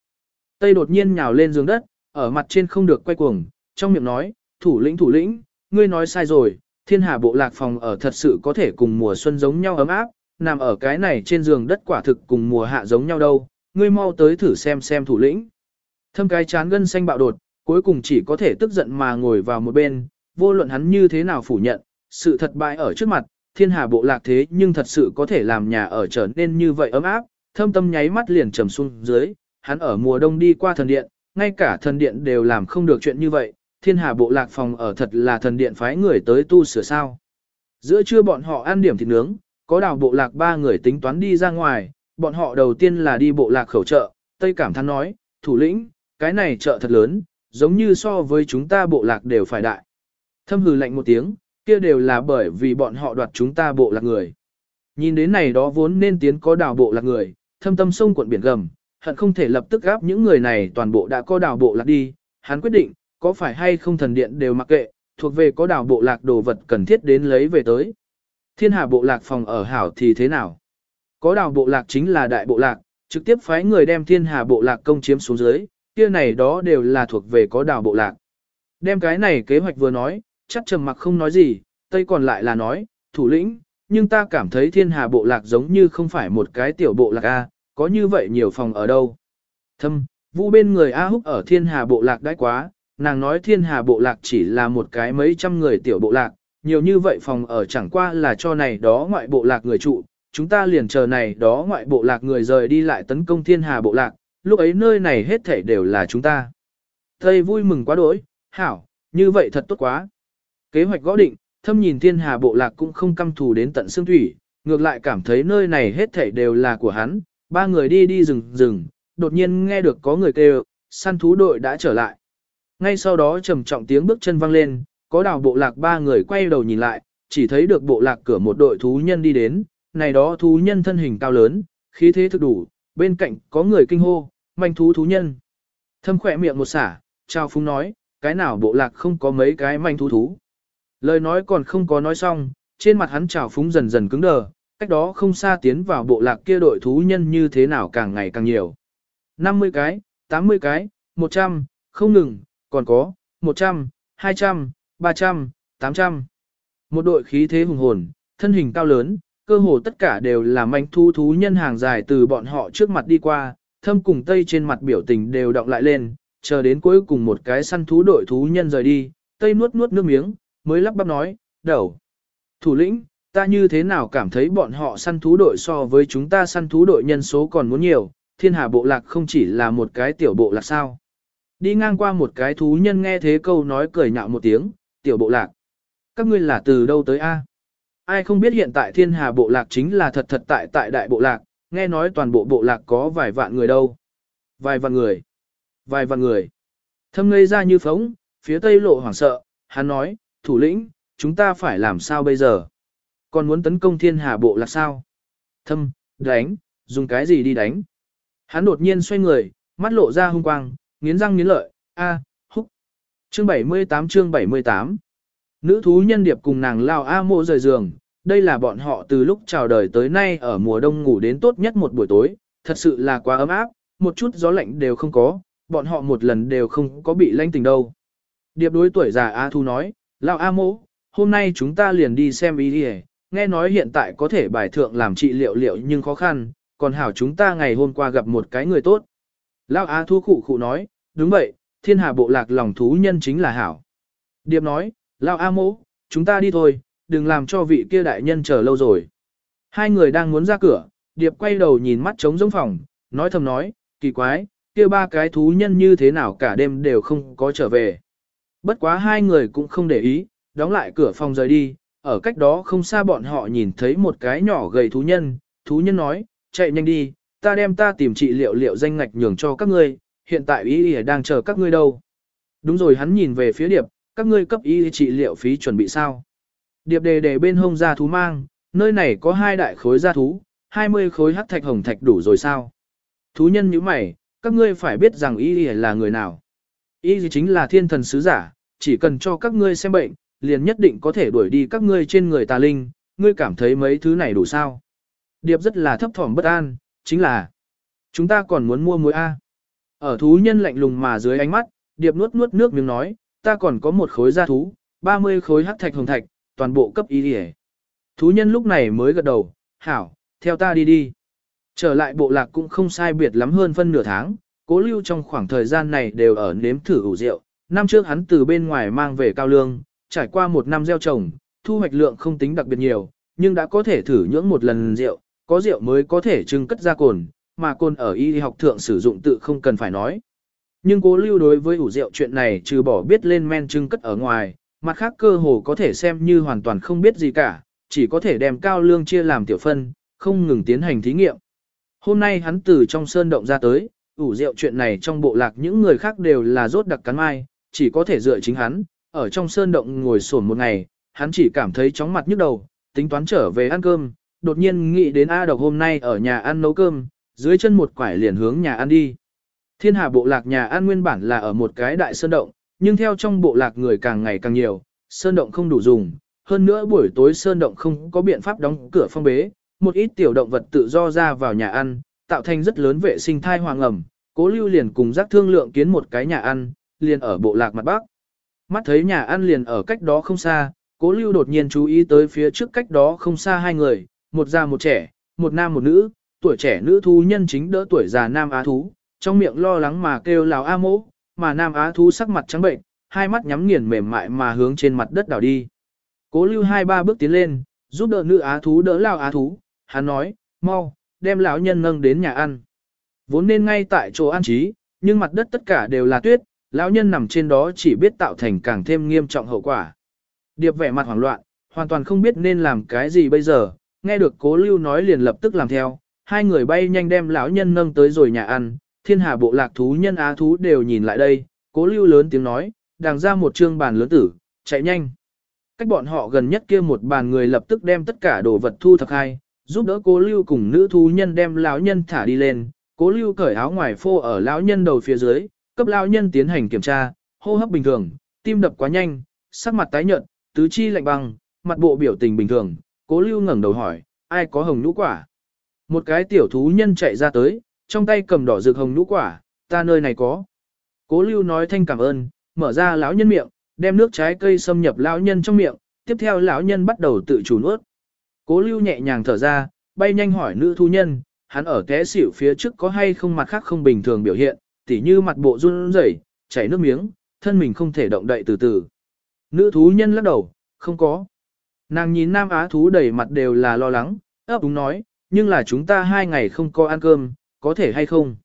Tây đột nhiên nhào lên giường đất, ở mặt trên không được quay cuồng, trong miệng nói, thủ lĩnh thủ lĩnh, ngươi nói sai rồi, thiên hà bộ lạc phòng ở thật sự có thể cùng mùa xuân giống nhau ấm áp, nằm ở cái này trên giường đất quả thực cùng mùa hạ giống nhau đâu, ngươi mau tới thử xem xem thủ lĩnh. Thâm cái chán gân xanh bạo đột, cuối cùng chỉ có thể tức giận mà ngồi vào một bên, vô luận hắn như thế nào phủ nhận, sự thật bại ở trước mặt, thiên hà bộ lạc thế nhưng thật sự có thể làm nhà ở trở nên như vậy ấm áp, thâm tâm nháy mắt liền trầm xuống dưới, hắn ở mùa đông đi qua thần điện, ngay cả thần điện đều làm không được chuyện như vậy, thiên hà bộ lạc phòng ở thật là thần điện phái người tới tu sửa sao. Giữa trưa bọn họ ăn điểm thịt nướng, có đào bộ lạc ba người tính toán đi ra ngoài, bọn họ đầu tiên là đi bộ lạc khẩu chợ, Tây Cảm Thán nói, thủ lĩnh, cái này chợ thật lớn, giống như so với chúng ta bộ lạc đều phải đại. Thâm hừ lạnh một tiếng, kia đều là bởi vì bọn họ đoạt chúng ta bộ lạc người. Nhìn đến này đó vốn nên tiến có đào bộ lạc người, thâm tâm sông cuộn biển gầm, hận không thể lập tức gáp những người này toàn bộ đã có đào bộ lạc đi, hắn quyết định, có phải hay không thần điện đều mặc kệ, thuộc về có đào bộ lạc đồ vật cần thiết đến lấy về tới. Thiên hà bộ lạc phòng ở hảo thì thế nào? Có đào bộ lạc chính là đại bộ lạc, trực tiếp phái người đem thiên hà bộ lạc công chiếm xuống dưới, kia này đó đều là thuộc về có đào bộ lạc. Đem cái này kế hoạch vừa nói, chắc trầm mặc không nói gì, tây còn lại là nói, thủ lĩnh, nhưng ta cảm thấy thiên hà bộ lạc giống như không phải một cái tiểu bộ lạc A, có như vậy nhiều phòng ở đâu. Thâm, vũ bên người A húc ở thiên hà bộ lạc đãi quá, nàng nói thiên hà bộ lạc chỉ là một cái mấy trăm người tiểu bộ lạc, nhiều như vậy phòng ở chẳng qua là cho này đó ngoại bộ lạc người trụ, chúng ta liền chờ này đó ngoại bộ lạc người rời đi lại tấn công thiên hà bộ lạc, lúc ấy nơi này hết thảy đều là chúng ta. Thầy vui mừng quá đỗi, hảo, như vậy thật tốt quá. Kế hoạch gõ định, thâm nhìn thiên hà bộ lạc cũng không căm thù đến tận xương thủy, ngược lại cảm thấy nơi này hết thảy đều là của hắn, ba người đi đi rừng rừng, đột nhiên nghe được có người kêu, săn thú đội đã trở lại. Ngay sau đó trầm trọng tiếng bước chân vang lên, có đào bộ lạc ba người quay đầu nhìn lại, chỉ thấy được bộ lạc cửa một đội thú nhân đi đến, này đó thú nhân thân hình cao lớn, khí thế thực đủ, bên cạnh có người kinh hô, manh thú thú nhân. Thâm khỏe miệng một xả, trao phúng nói, cái nào bộ lạc không có mấy cái manh thú thú. Lời nói còn không có nói xong, trên mặt hắn trào phúng dần dần cứng đờ, cách đó không xa tiến vào bộ lạc kia đội thú nhân như thế nào càng ngày càng nhiều. 50 cái, 80 cái, 100, không ngừng, còn có, 100, 200, 300, 800. Một đội khí thế hùng hồn, thân hình cao lớn, cơ hồ tất cả đều là manh thú thú nhân hàng dài từ bọn họ trước mặt đi qua, thâm cùng tây trên mặt biểu tình đều động lại lên, chờ đến cuối cùng một cái săn thú đội thú nhân rời đi, tây nuốt nuốt nước miếng, mới lắp bắp nói, đầu. Thủ lĩnh, ta như thế nào cảm thấy bọn họ săn thú đội so với chúng ta săn thú đội nhân số còn muốn nhiều, thiên hà bộ lạc không chỉ là một cái tiểu bộ lạc sao. Đi ngang qua một cái thú nhân nghe thế câu nói cười nhạo một tiếng, tiểu bộ lạc. Các ngươi là từ đâu tới A? Ai không biết hiện tại thiên hà bộ lạc chính là thật thật tại tại đại bộ lạc, nghe nói toàn bộ bộ lạc có vài vạn người đâu. Vài vạn người. Vài vạn người. Thâm ngây ra như phóng, phía tây lộ hoảng sợ, hắn nói, thủ lĩnh, chúng ta phải làm sao bây giờ? Còn muốn tấn công thiên hà bộ là sao? Thâm, đánh, dùng cái gì đi đánh? Hắn đột nhiên xoay người, mắt lộ ra hung quang, nghiến răng nghiến lợi, a, húc. Chương 78 chương 78 Nữ thú nhân điệp cùng nàng lao A mộ rời giường, đây là bọn họ từ lúc chào đời tới nay ở mùa đông ngủ đến tốt nhất một buổi tối, thật sự là quá ấm áp, một chút gió lạnh đều không có, bọn họ một lần đều không có bị lanh tình đâu. Điệp đối tuổi già A Thu nói, Lão A mộ, hôm nay chúng ta liền đi xem ý đi nghe nói hiện tại có thể bài thượng làm trị liệu liệu nhưng khó khăn, còn hảo chúng ta ngày hôm qua gặp một cái người tốt. Lão A Thu khụ khụ nói, đúng vậy, thiên hà bộ lạc lòng thú nhân chính là hảo. Điệp nói, Lão A mỗ, chúng ta đi thôi, đừng làm cho vị kia đại nhân chờ lâu rồi. Hai người đang muốn ra cửa, Điệp quay đầu nhìn mắt trống giống phòng, nói thầm nói, kỳ quái, kia ba cái thú nhân như thế nào cả đêm đều không có trở về. Bất quá hai người cũng không để ý, đóng lại cửa phòng rời đi, ở cách đó không xa bọn họ nhìn thấy một cái nhỏ gầy thú nhân, thú nhân nói, chạy nhanh đi, ta đem ta tìm trị liệu liệu danh ngạch nhường cho các ngươi, hiện tại ý ý đang chờ các ngươi đâu. Đúng rồi hắn nhìn về phía điệp, các ngươi cấp y trị liệu phí chuẩn bị sao. Điệp đề đề bên hông ra thú mang, nơi này có hai đại khối gia thú, 20 khối hắc thạch hồng thạch đủ rồi sao? Thú nhân như mày, các ngươi phải biết rằng y là người nào. Y chính là thiên thần sứ giả, chỉ cần cho các ngươi xem bệnh, liền nhất định có thể đuổi đi các ngươi trên người tà linh, ngươi cảm thấy mấy thứ này đủ sao? Điệp rất là thấp thỏm bất an, chính là chúng ta còn muốn mua muối A. Ở thú nhân lạnh lùng mà dưới ánh mắt, Điệp nuốt nuốt nước miếng nói, ta còn có một khối gia thú, 30 khối hắc thạch hồng thạch, toàn bộ cấp y đi Thú nhân lúc này mới gật đầu, hảo, theo ta đi đi. Trở lại bộ lạc cũng không sai biệt lắm hơn phân nửa tháng, cố lưu trong khoảng thời gian này đều ở nếm thử ủ rượu. Năm trước hắn từ bên ngoài mang về cao lương, trải qua một năm gieo trồng, thu hoạch lượng không tính đặc biệt nhiều, nhưng đã có thể thử nhưỡng một lần rượu, có rượu mới có thể trưng cất ra cồn, mà cồn ở y học thượng sử dụng tự không cần phải nói. Nhưng cố lưu đối với ủ rượu chuyện này trừ bỏ biết lên men trưng cất ở ngoài, mặt khác cơ hồ có thể xem như hoàn toàn không biết gì cả, chỉ có thể đem cao lương chia làm tiểu phân, không ngừng tiến hành thí nghiệm. Hôm nay hắn từ trong sơn động ra tới, ủ rượu chuyện này trong bộ lạc những người khác đều là rốt đặc cắn mai, chỉ có thể dựa chính hắn, ở trong sơn động ngồi sổn một ngày, hắn chỉ cảm thấy chóng mặt nhức đầu, tính toán trở về ăn cơm, đột nhiên nghĩ đến A độc hôm nay ở nhà ăn nấu cơm, dưới chân một quải liền hướng nhà ăn đi. Thiên hà bộ lạc nhà ăn nguyên bản là ở một cái đại sơn động, nhưng theo trong bộ lạc người càng ngày càng nhiều, sơn động không đủ dùng, hơn nữa buổi tối sơn động không có biện pháp đóng cửa phong bế, một ít tiểu động vật tự do ra vào nhà ăn, tạo thành rất lớn vệ sinh thai hoàng ẩm, cố lưu liền cùng giác thương lượng kiến một cái nhà ăn, liền ở bộ lạc mặt bắc. Mắt thấy nhà ăn liền ở cách đó không xa, cố lưu đột nhiên chú ý tới phía trước cách đó không xa hai người, một già một trẻ, một nam một nữ, tuổi trẻ nữ thú nhân chính đỡ tuổi già nam á thú, trong miệng lo lắng mà kêu lào a mỗ, mà nam á thú sắc mặt trắng bệnh, hai mắt nhắm nghiền mềm mại mà hướng trên mặt đất đảo đi. Cố lưu hai ba bước tiến lên, giúp đỡ nữ á thú đỡ lao á thú, hắn nói, mau, đem lão nhân nâng đến nhà ăn. Vốn nên ngay tại chỗ ăn trí, nhưng mặt đất tất cả đều là tuyết, lão nhân nằm trên đó chỉ biết tạo thành càng thêm nghiêm trọng hậu quả. Điệp vẻ mặt hoảng loạn, hoàn toàn không biết nên làm cái gì bây giờ, nghe được cố lưu nói liền lập tức làm theo, hai người bay nhanh đem lão nhân nâng tới rồi nhà ăn, thiên hà bộ lạc thú nhân á thú đều nhìn lại đây, cố lưu lớn tiếng nói, đàng ra một trương bàn lớn tử, chạy nhanh. Cách bọn họ gần nhất kia một bàn người lập tức đem tất cả đồ vật thu thập hai, giúp đỡ cố lưu cùng nữ thú nhân đem lão nhân thả đi lên, cố lưu cởi áo ngoài phô ở lão nhân đầu phía dưới, cấp lão nhân tiến hành kiểm tra, hô hấp bình thường, tim đập quá nhanh, sắc mặt tái nhợt, tứ chi lạnh băng, mặt bộ biểu tình bình thường, cố lưu ngẩng đầu hỏi, ai có hồng nhũ quả? Một cái tiểu thú nhân chạy ra tới, trong tay cầm đỏ rực hồng nhũ quả, ta nơi này có. Cố lưu nói thanh cảm ơn, mở ra lão nhân miệng, đem nước trái cây xâm nhập lão nhân trong miệng, tiếp theo lão nhân bắt đầu tự chủ nuốt. Cố lưu nhẹ nhàng thở ra, bay nhanh hỏi nữ thu nhân, hắn ở té xỉu phía trước có hay không mặt khác không bình thường biểu hiện, tỉ như mặt bộ run rẩy, chảy nước miếng, thân mình không thể động đậy từ từ. Nữ thú nhân lắc đầu, không có. Nàng nhìn nam á thú đầy mặt đều là lo lắng, ấp úng nói, nhưng là chúng ta hai ngày không có ăn cơm, có thể hay không?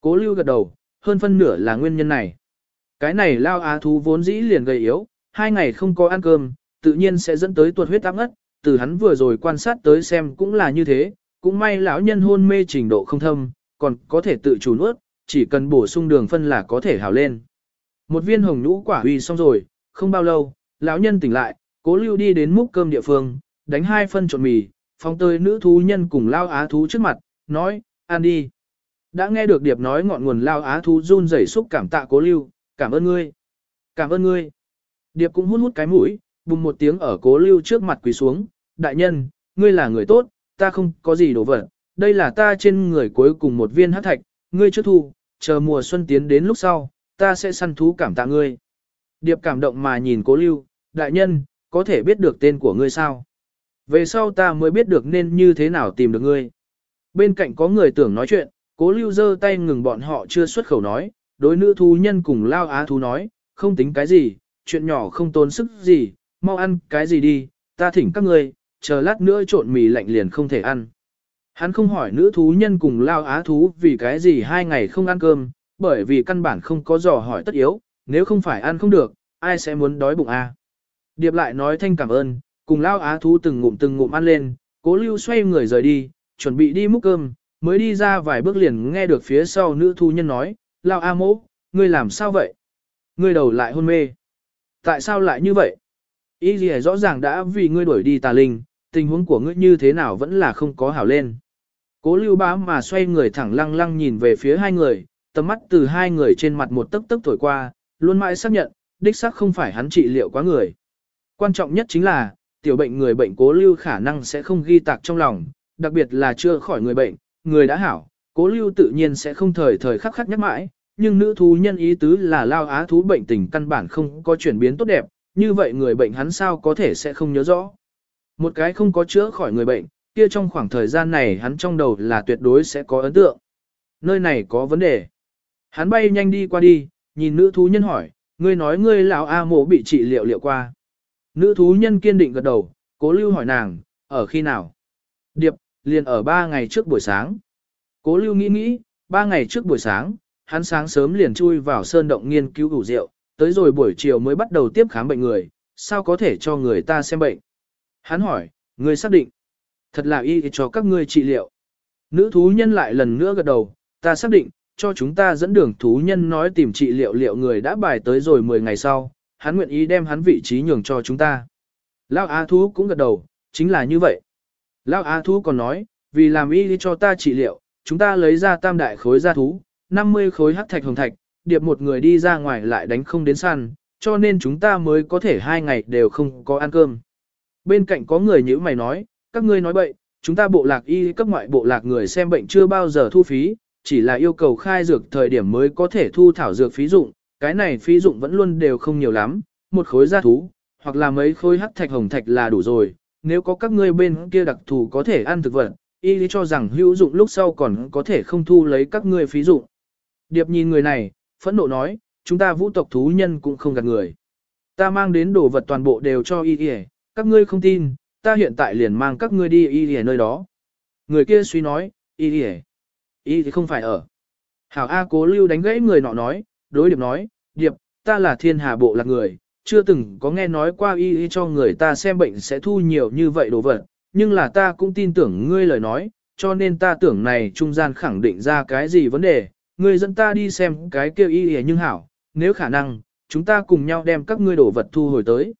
Cố lưu gật đầu, hơn phân nửa là nguyên nhân này. Cái này lao á thú vốn dĩ liền gầy yếu, hai ngày không có ăn cơm, tự nhiên sẽ dẫn tới tuột huyết áp ngất, từ hắn vừa rồi quan sát tới xem cũng là như thế, cũng may lão nhân hôn mê trình độ không thâm, còn có thể tự chủ nuốt, chỉ cần bổ sung đường phân là có thể hào lên. Một viên hồng nhũ quả huy xong rồi, không bao lâu, lão nhân tỉnh lại, cố lưu đi đến múc cơm địa phương, đánh hai phân trộn mì, phong tơi nữ thú nhân cùng lao á thú trước mặt, nói, ăn đi. Đã nghe được điệp nói ngọn nguồn lao á thú run rẩy xúc cảm tạ cố lưu, cảm ơn ngươi. Cảm ơn ngươi. Điệp cũng hút hút cái mũi, bùng một tiếng ở cố lưu trước mặt quỳ xuống, đại nhân, ngươi là người tốt, ta không có gì đổ vật, đây là ta trên người cuối cùng một viên hắc thạch, ngươi chưa thu, chờ mùa xuân tiến đến lúc sau, ta sẽ săn thú cảm tạ ngươi. Điệp cảm động mà nhìn cố lưu, đại nhân, có thể biết được tên của ngươi sao? Về sau ta mới biết được nên như thế nào tìm được ngươi. Bên cạnh có người tưởng nói chuyện, cố lưu giơ tay ngừng bọn họ chưa xuất khẩu nói, đối nữ thú nhân cùng lao á thú nói, không tính cái gì, chuyện nhỏ không tốn sức gì, mau ăn cái gì đi, ta thỉnh các ngươi, chờ lát nữa trộn mì lạnh liền không thể ăn. Hắn không hỏi nữ thú nhân cùng lao á thú vì cái gì hai ngày không ăn cơm, bởi vì căn bản không có dò hỏi tất yếu, nếu không phải ăn không được, ai sẽ muốn đói bụng a? À? Điệp lại nói thanh cảm ơn, cùng lao á thú từng ngụm từng ngụm ăn lên, cố lưu xoay người rời đi, chuẩn bị đi múc cơm, mới đi ra vài bước liền nghe được phía sau nữ thú nhân nói, lao a mỗ, ngươi làm sao vậy? Ngươi đầu lại hôn mê. Tại sao lại như vậy? Ý gì rõ ràng đã vì ngươi đuổi đi tà linh, tình huống của ngươi như thế nào vẫn là không có hảo lên. Cố lưu bá mà xoay người thẳng lăng lăng nhìn về phía hai người, tầm mắt từ hai người trên mặt một tấc tấc thổi qua, luôn mãi xác nhận, đích xác không phải hắn trị liệu quá người. Quan trọng nhất chính là, tiểu bệnh người bệnh cố lưu khả năng sẽ không ghi tạc trong lòng, đặc biệt là chưa khỏi người bệnh, người đã hảo, cố lưu tự nhiên sẽ không thời thời khắc khắc nhắc mãi, nhưng nữ thú nhân ý tứ là lao á thú bệnh tình căn bản không có chuyển biến tốt đẹp, như vậy người bệnh hắn sao có thể sẽ không nhớ rõ. Một cái không có chữa khỏi người bệnh, kia trong khoảng thời gian này hắn trong đầu là tuyệt đối sẽ có ấn tượng. Nơi này có vấn đề. Hắn bay nhanh đi qua đi, nhìn nữ thú nhân hỏi, ngươi nói ngươi lão A mộ bị trị liệu liệu qua. Nữ thú nhân kiên định gật đầu, cố lưu hỏi nàng, ở khi nào? Điệp, liền ở ba ngày trước buổi sáng. Cố lưu nghĩ nghĩ, ba ngày trước buổi sáng, hắn sáng sớm liền chui vào sơn động nghiên cứu đủ rượu, tới rồi buổi chiều mới bắt đầu tiếp khám bệnh người, sao có thể cho người ta xem bệnh? Hắn hỏi, ngươi xác định, thật là y cho các ngươi trị liệu. Nữ thú nhân lại lần nữa gật đầu, ta xác định, cho chúng ta dẫn đường thú nhân nói tìm trị liệu liệu người đã bài tới rồi 10 ngày sau, hắn nguyện ý đem hắn vị trí nhường cho chúng ta. Lão Á thú cũng gật đầu, chính là như vậy. Lão Á thú còn nói, vì làm y cho ta trị liệu, chúng ta lấy ra tam đại khối gia thú, 50 khối hắc thạch hồng thạch, điệp một người đi ra ngoài lại đánh không đến săn, cho nên chúng ta mới có thể hai ngày đều không có ăn cơm. Bên cạnh có người như mày nói, các ngươi nói bậy, chúng ta bộ lạc y cấp ngoại bộ lạc người xem bệnh chưa bao giờ thu phí, chỉ là yêu cầu khai dược thời điểm mới có thể thu thảo dược phí dụng, cái này phí dụng vẫn luôn đều không nhiều lắm, một khối gia thú, hoặc là mấy khối hắc thạch hồng thạch là đủ rồi, nếu có các ngươi bên kia đặc thù có thể ăn thực vật, y lý cho rằng hữu dụng lúc sau còn có thể không thu lấy các ngươi phí dụng. Điệp nhìn người này, phẫn nộ nói, chúng ta vũ tộc thú nhân cũng không gạt người. Ta mang đến đồ vật toàn bộ đều cho y y, các ngươi không tin, ta hiện tại liền mang các ngươi đi y y nơi đó. Người kia suy nói, y y, y thì không phải ở. Hảo A cố lưu đánh gãy người nọ nói, đối điệp nói, điệp, ta là thiên hà bộ lạc người, chưa từng có nghe nói qua y y cho người ta xem bệnh sẽ thu nhiều như vậy đồ vật, nhưng là ta cũng tin tưởng ngươi lời nói, cho nên ta tưởng này trung gian khẳng định ra cái gì vấn đề, ngươi dẫn ta đi xem cái kêu y y nhưng hảo, nếu khả năng, chúng ta cùng nhau đem các ngươi đồ vật thu hồi tới.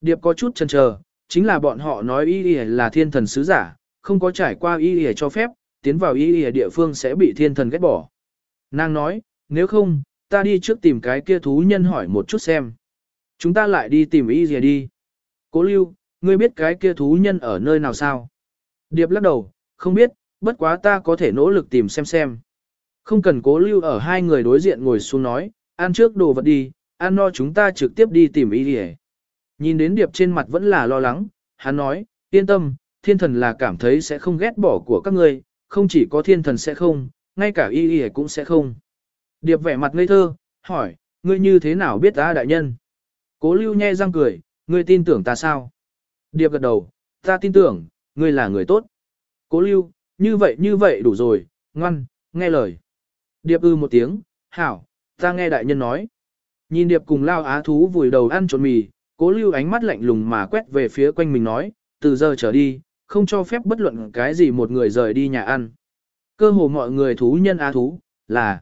Điệp có chút chần chờ, chính là bọn họ nói y y là thiên thần sứ giả, không có trải qua y y cho phép, tiến vào y y địa phương sẽ bị thiên thần ghét bỏ. Nàng nói, nếu không, ta đi trước tìm cái kia thú nhân hỏi một chút xem. Chúng ta lại đi tìm y y đi. Cố lưu, ngươi biết cái kia thú nhân ở nơi nào sao? Điệp lắc đầu, không biết, bất quá ta có thể nỗ lực tìm xem xem. Không cần cố lưu ở hai người đối diện ngồi xuống nói, ăn trước đồ vật đi, ăn no chúng ta trực tiếp đi tìm y y Nhìn đến điệp trên mặt vẫn là lo lắng, hắn nói, yên tâm, thiên thần là cảm thấy sẽ không ghét bỏ của các ngươi, không chỉ có thiên thần sẽ không, ngay cả y y cũng sẽ không. Điệp vẻ mặt ngây thơ, hỏi, ngươi như thế nào biết ta đại nhân? Cố lưu nhe răng cười, ngươi tin tưởng ta sao? Điệp gật đầu, ta tin tưởng, ngươi là người tốt. Cố lưu, như vậy như vậy đủ rồi, ngoan, nghe lời. Điệp ư một tiếng, hảo, ta nghe đại nhân nói. Nhìn điệp cùng lao á thú vùi đầu ăn trộn mì, cố lưu ánh mắt lạnh lùng mà quét về phía quanh mình nói, từ giờ trở đi, không cho phép bất luận cái gì một người rời đi nhà ăn. Cơ hồ mọi người thú nhân á thú, là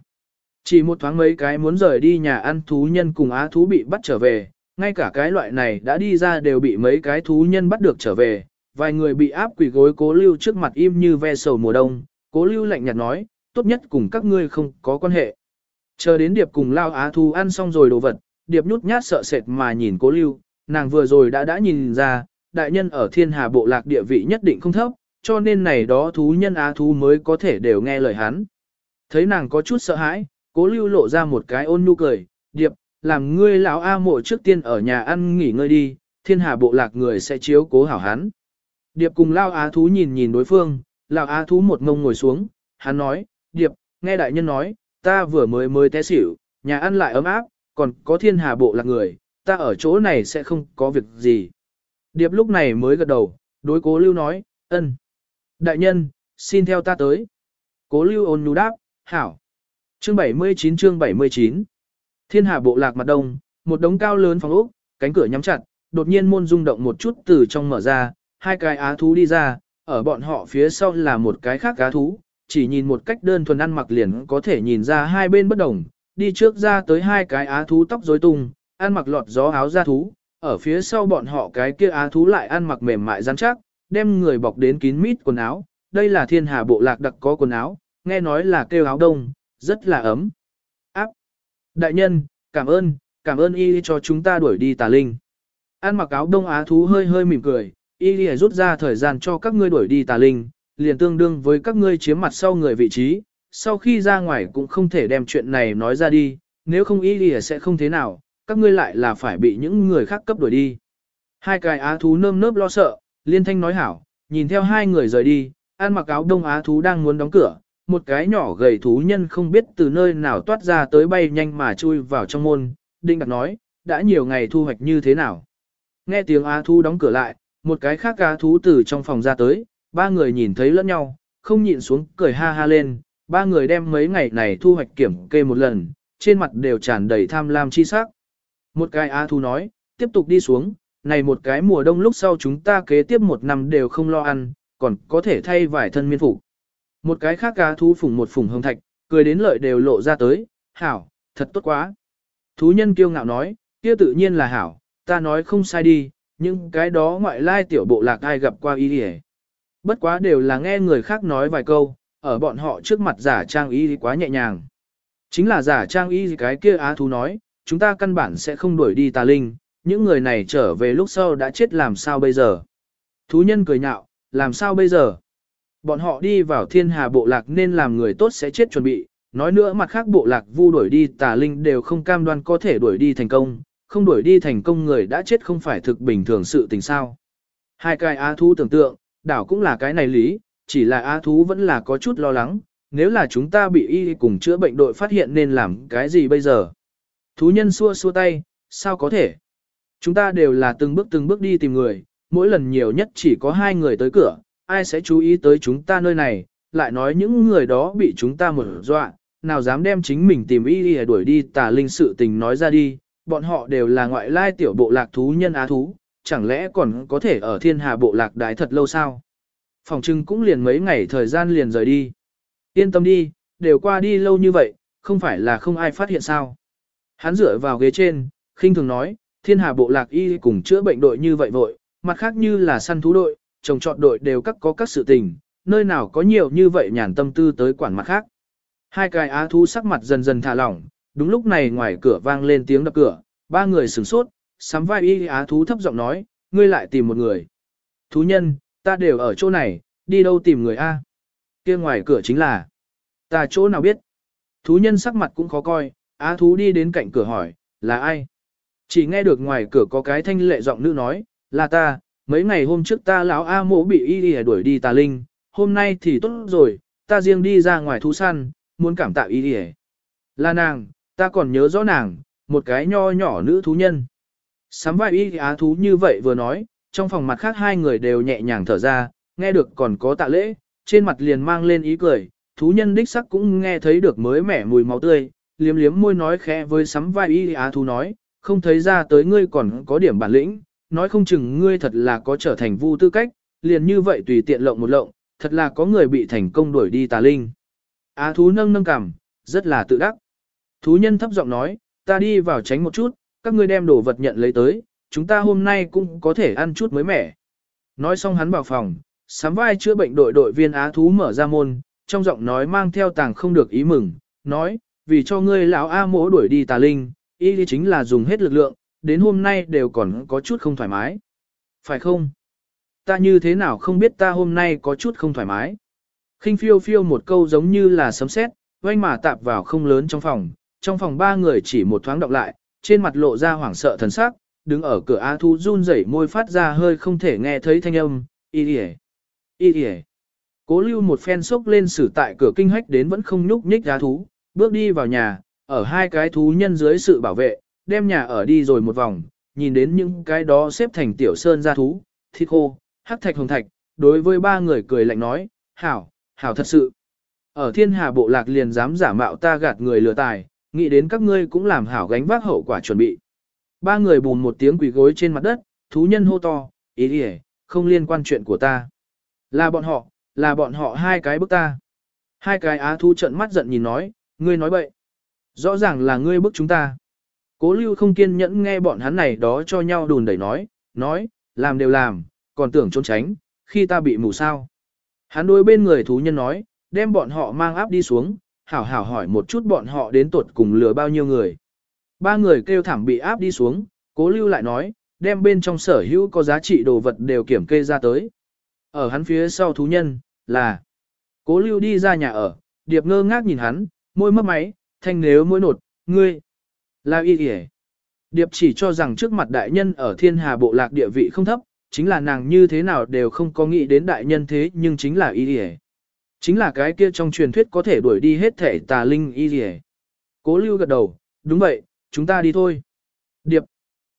chỉ một thoáng mấy cái muốn rời đi nhà ăn thú nhân cùng á thú bị bắt trở về, ngay cả cái loại này đã đi ra đều bị mấy cái thú nhân bắt được trở về, vài người bị áp quỷ gối cố lưu trước mặt im như ve sầu mùa đông, cố lưu lạnh nhạt nói, tốt nhất cùng các ngươi không có quan hệ. Chờ đến điệp cùng lao á thú ăn xong rồi đồ vật, điệp nhút nhát sợ sệt mà nhìn cố lưu, nàng vừa rồi đã đã nhìn ra, đại nhân ở thiên hà bộ lạc địa vị nhất định không thấp, cho nên này đó thú nhân á thú mới có thể đều nghe lời hắn. Thấy nàng có chút sợ hãi, Cố lưu lộ ra một cái ôn nhu cười, điệp, làm ngươi lão A mộ trước tiên ở nhà ăn nghỉ ngơi đi, thiên hà bộ lạc người sẽ chiếu cố hảo hắn. Điệp cùng lao á thú nhìn nhìn đối phương, lão á thú một ngông ngồi xuống, hắn nói, điệp, nghe đại nhân nói, ta vừa mới mới té xỉu, nhà ăn lại ấm áp, còn có thiên hà bộ lạc người, ta ở chỗ này sẽ không có việc gì. Điệp lúc này mới gật đầu, đối cố lưu nói, ân. Đại nhân, xin theo ta tới. Cố lưu ôn nhu đáp, hảo. Chương 79 chương 79 Thiên hà bộ lạc mặt đông, một đống cao lớn phòng ốc, cánh cửa nhắm chặt, đột nhiên môn rung động một chút từ trong mở ra, hai cái á thú đi ra, ở bọn họ phía sau là một cái khác á thú, chỉ nhìn một cách đơn thuần ăn mặc liền có thể nhìn ra hai bên bất đồng, đi trước ra tới hai cái á thú tóc rối tung, ăn mặc lọt gió áo da thú, ở phía sau bọn họ cái kia á thú lại ăn mặc mềm mại rắn chắc, đem người bọc đến kín mít quần áo, đây là thiên hà bộ lạc đặc có quần áo, nghe nói là kêu áo đông, rất là ấm. Áp. Đại nhân, cảm ơn, cảm ơn y cho chúng ta đuổi đi tà linh. Ăn mặc áo đông á thú hơi hơi mỉm cười, y rút ra thời gian cho các ngươi đuổi đi tà linh, liền tương đương với các ngươi chiếm mặt sau người vị trí, sau khi ra ngoài cũng không thể đem chuyện này nói ra đi, nếu không y sẽ không thế nào, các ngươi lại là phải bị những người khác cấp đuổi đi. Hai cái á thú nơm nớp lo sợ, liên thanh nói hảo, nhìn theo hai người rời đi, ăn mặc áo đông á thú đang muốn đóng cửa, một cái nhỏ gầy thú nhân không biết từ nơi nào toát ra tới bay nhanh mà chui vào trong môn, đinh đặt nói, đã nhiều ngày thu hoạch như thế nào. Nghe tiếng á thú đóng cửa lại, một cái khác á thú từ trong phòng ra tới, ba người nhìn thấy lẫn nhau, không nhịn xuống cười ha ha lên, ba người đem mấy ngày này thu hoạch kiểm kê một lần, trên mặt đều tràn đầy tham lam chi sắc. Một cái á thú nói, tiếp tục đi xuống, này một cái mùa đông lúc sau chúng ta kế tiếp một năm đều không lo ăn, còn có thể thay vải thân miên phục. Một cái khác a thú phủng một phủng hồng thạch, cười đến lợi đều lộ ra tới, hảo, thật tốt quá. Thú nhân kiêu ngạo nói, kia tự nhiên là hảo, ta nói không sai đi, nhưng cái đó ngoại lai tiểu bộ lạc ai gặp qua ý đi Bất quá đều là nghe người khác nói vài câu, ở bọn họ trước mặt giả trang y quá nhẹ nhàng. Chính là giả trang y cái kia á thú nói, chúng ta căn bản sẽ không đuổi đi tà linh, những người này trở về lúc sau đã chết làm sao bây giờ. Thú nhân cười nhạo, làm sao bây giờ? Bọn họ đi vào thiên hà bộ lạc nên làm người tốt sẽ chết chuẩn bị, nói nữa mặt khác bộ lạc vu đuổi đi tà linh đều không cam đoan có thể đuổi đi thành công, không đuổi đi thành công người đã chết không phải thực bình thường sự tình sao. Hai cái á thú tưởng tượng, đảo cũng là cái này lý, chỉ là á thú vẫn là có chút lo lắng, nếu là chúng ta bị y cùng chữa bệnh đội phát hiện nên làm cái gì bây giờ. Thú nhân xua xua tay, sao có thể? Chúng ta đều là từng bước từng bước đi tìm người, mỗi lần nhiều nhất chỉ có hai người tới cửa, ai sẽ chú ý tới chúng ta nơi này, lại nói những người đó bị chúng ta mở dọa, nào dám đem chính mình tìm y đi đuổi đi tà linh sự tình nói ra đi, bọn họ đều là ngoại lai tiểu bộ lạc thú nhân á thú, chẳng lẽ còn có thể ở thiên hà bộ lạc đái thật lâu sao? Phòng trưng cũng liền mấy ngày thời gian liền rời đi. Yên tâm đi, đều qua đi lâu như vậy, không phải là không ai phát hiện sao. Hắn dựa vào ghế trên, khinh thường nói, thiên hà bộ lạc y cùng chữa bệnh đội như vậy vội, mặt khác như là săn thú đội, trồng trọt đội đều các có các sự tình, nơi nào có nhiều như vậy nhàn tâm tư tới quản mặt khác. Hai cái á thú sắc mặt dần dần thả lỏng, đúng lúc này ngoài cửa vang lên tiếng đập cửa, ba người sửng sốt, sắm vai y á thú thấp giọng nói, ngươi lại tìm một người. Thú nhân, ta đều ở chỗ này, đi đâu tìm người A. kia ngoài cửa chính là, ta chỗ nào biết. Thú nhân sắc mặt cũng khó coi, á thú đi đến cạnh cửa hỏi, là ai? Chỉ nghe được ngoài cửa có cái thanh lệ giọng nữ nói, là ta, mấy ngày hôm trước ta lão A mộ bị y đi đuổi đi tà linh, hôm nay thì tốt rồi, ta riêng đi ra ngoài thú săn, muốn cảm tạ y đi Là nàng, ta còn nhớ rõ nàng, một cái nho nhỏ nữ thú nhân. Sắm vai y á thú như vậy vừa nói, trong phòng mặt khác hai người đều nhẹ nhàng thở ra, nghe được còn có tạ lễ, trên mặt liền mang lên ý cười, thú nhân đích sắc cũng nghe thấy được mới mẻ mùi máu tươi, liếm liếm môi nói khẽ với sắm vai y á thú nói, không thấy ra tới ngươi còn có điểm bản lĩnh, nói không chừng ngươi thật là có trở thành vu tư cách, liền như vậy tùy tiện lộng một lộng, thật là có người bị thành công đuổi đi tà linh. Á thú nâng nâng cằm, rất là tự đắc. Thú nhân thấp giọng nói, ta đi vào tránh một chút, các ngươi đem đồ vật nhận lấy tới, chúng ta hôm nay cũng có thể ăn chút mới mẻ. Nói xong hắn vào phòng, sắm vai chữa bệnh đội đội viên á thú mở ra môn, trong giọng nói mang theo tàng không được ý mừng, nói, vì cho ngươi lão A mỗ đuổi đi tà linh, ý chính là dùng hết lực lượng, đến hôm nay đều còn có chút không thoải mái. Phải không? Ta như thế nào không biết ta hôm nay có chút không thoải mái. khinh phiêu phiêu một câu giống như là sấm sét, oanh mà tạp vào không lớn trong phòng, trong phòng ba người chỉ một thoáng động lại, trên mặt lộ ra hoảng sợ thần sắc, đứng ở cửa a thú run rẩy môi phát ra hơi không thể nghe thấy thanh âm, y y y y Cố lưu một phen sốc lên xử tại cửa kinh hách đến vẫn không nhúc nhích a thú, bước đi vào nhà, ở hai cái thú nhân dưới sự bảo vệ, đem nhà ở đi rồi một vòng, nhìn đến những cái đó xếp thành tiểu sơn gia thú, thịt khô, hắc thạch hồng thạch, đối với ba người cười lạnh nói, hảo, hảo thật sự. Ở thiên hà bộ lạc liền dám giả mạo ta gạt người lừa tài, nghĩ đến các ngươi cũng làm hảo gánh vác hậu quả chuẩn bị. Ba người bùn một tiếng quỳ gối trên mặt đất, thú nhân hô to, ý đi không liên quan chuyện của ta. Là bọn họ, là bọn họ hai cái bức ta. Hai cái á thú trận mắt giận nhìn nói, ngươi nói bậy. Rõ ràng là ngươi bức chúng ta. Cố lưu không kiên nhẫn nghe bọn hắn này đó cho nhau đùn đẩy nói, nói, làm đều làm, còn tưởng trốn tránh, khi ta bị mù sao. Hắn đối bên người thú nhân nói, đem bọn họ mang áp đi xuống, hảo hảo hỏi một chút bọn họ đến tuột cùng lừa bao nhiêu người. Ba người kêu thảm bị áp đi xuống, cố lưu lại nói, đem bên trong sở hữu có giá trị đồ vật đều kiểm kê ra tới. Ở hắn phía sau thú nhân, là cố lưu đi ra nhà ở, điệp ngơ ngác nhìn hắn, môi mấp máy, thanh nếu mỗi nột, ngươi, là y kìa. Điệp chỉ cho rằng trước mặt đại nhân ở thiên hà bộ lạc địa vị không thấp, chính là nàng như thế nào đều không có nghĩ đến đại nhân thế nhưng chính là y kìa. Chính là cái kia trong truyền thuyết có thể đuổi đi hết thể tà linh y kìa. Cố lưu gật đầu, đúng vậy, chúng ta đi thôi. Điệp,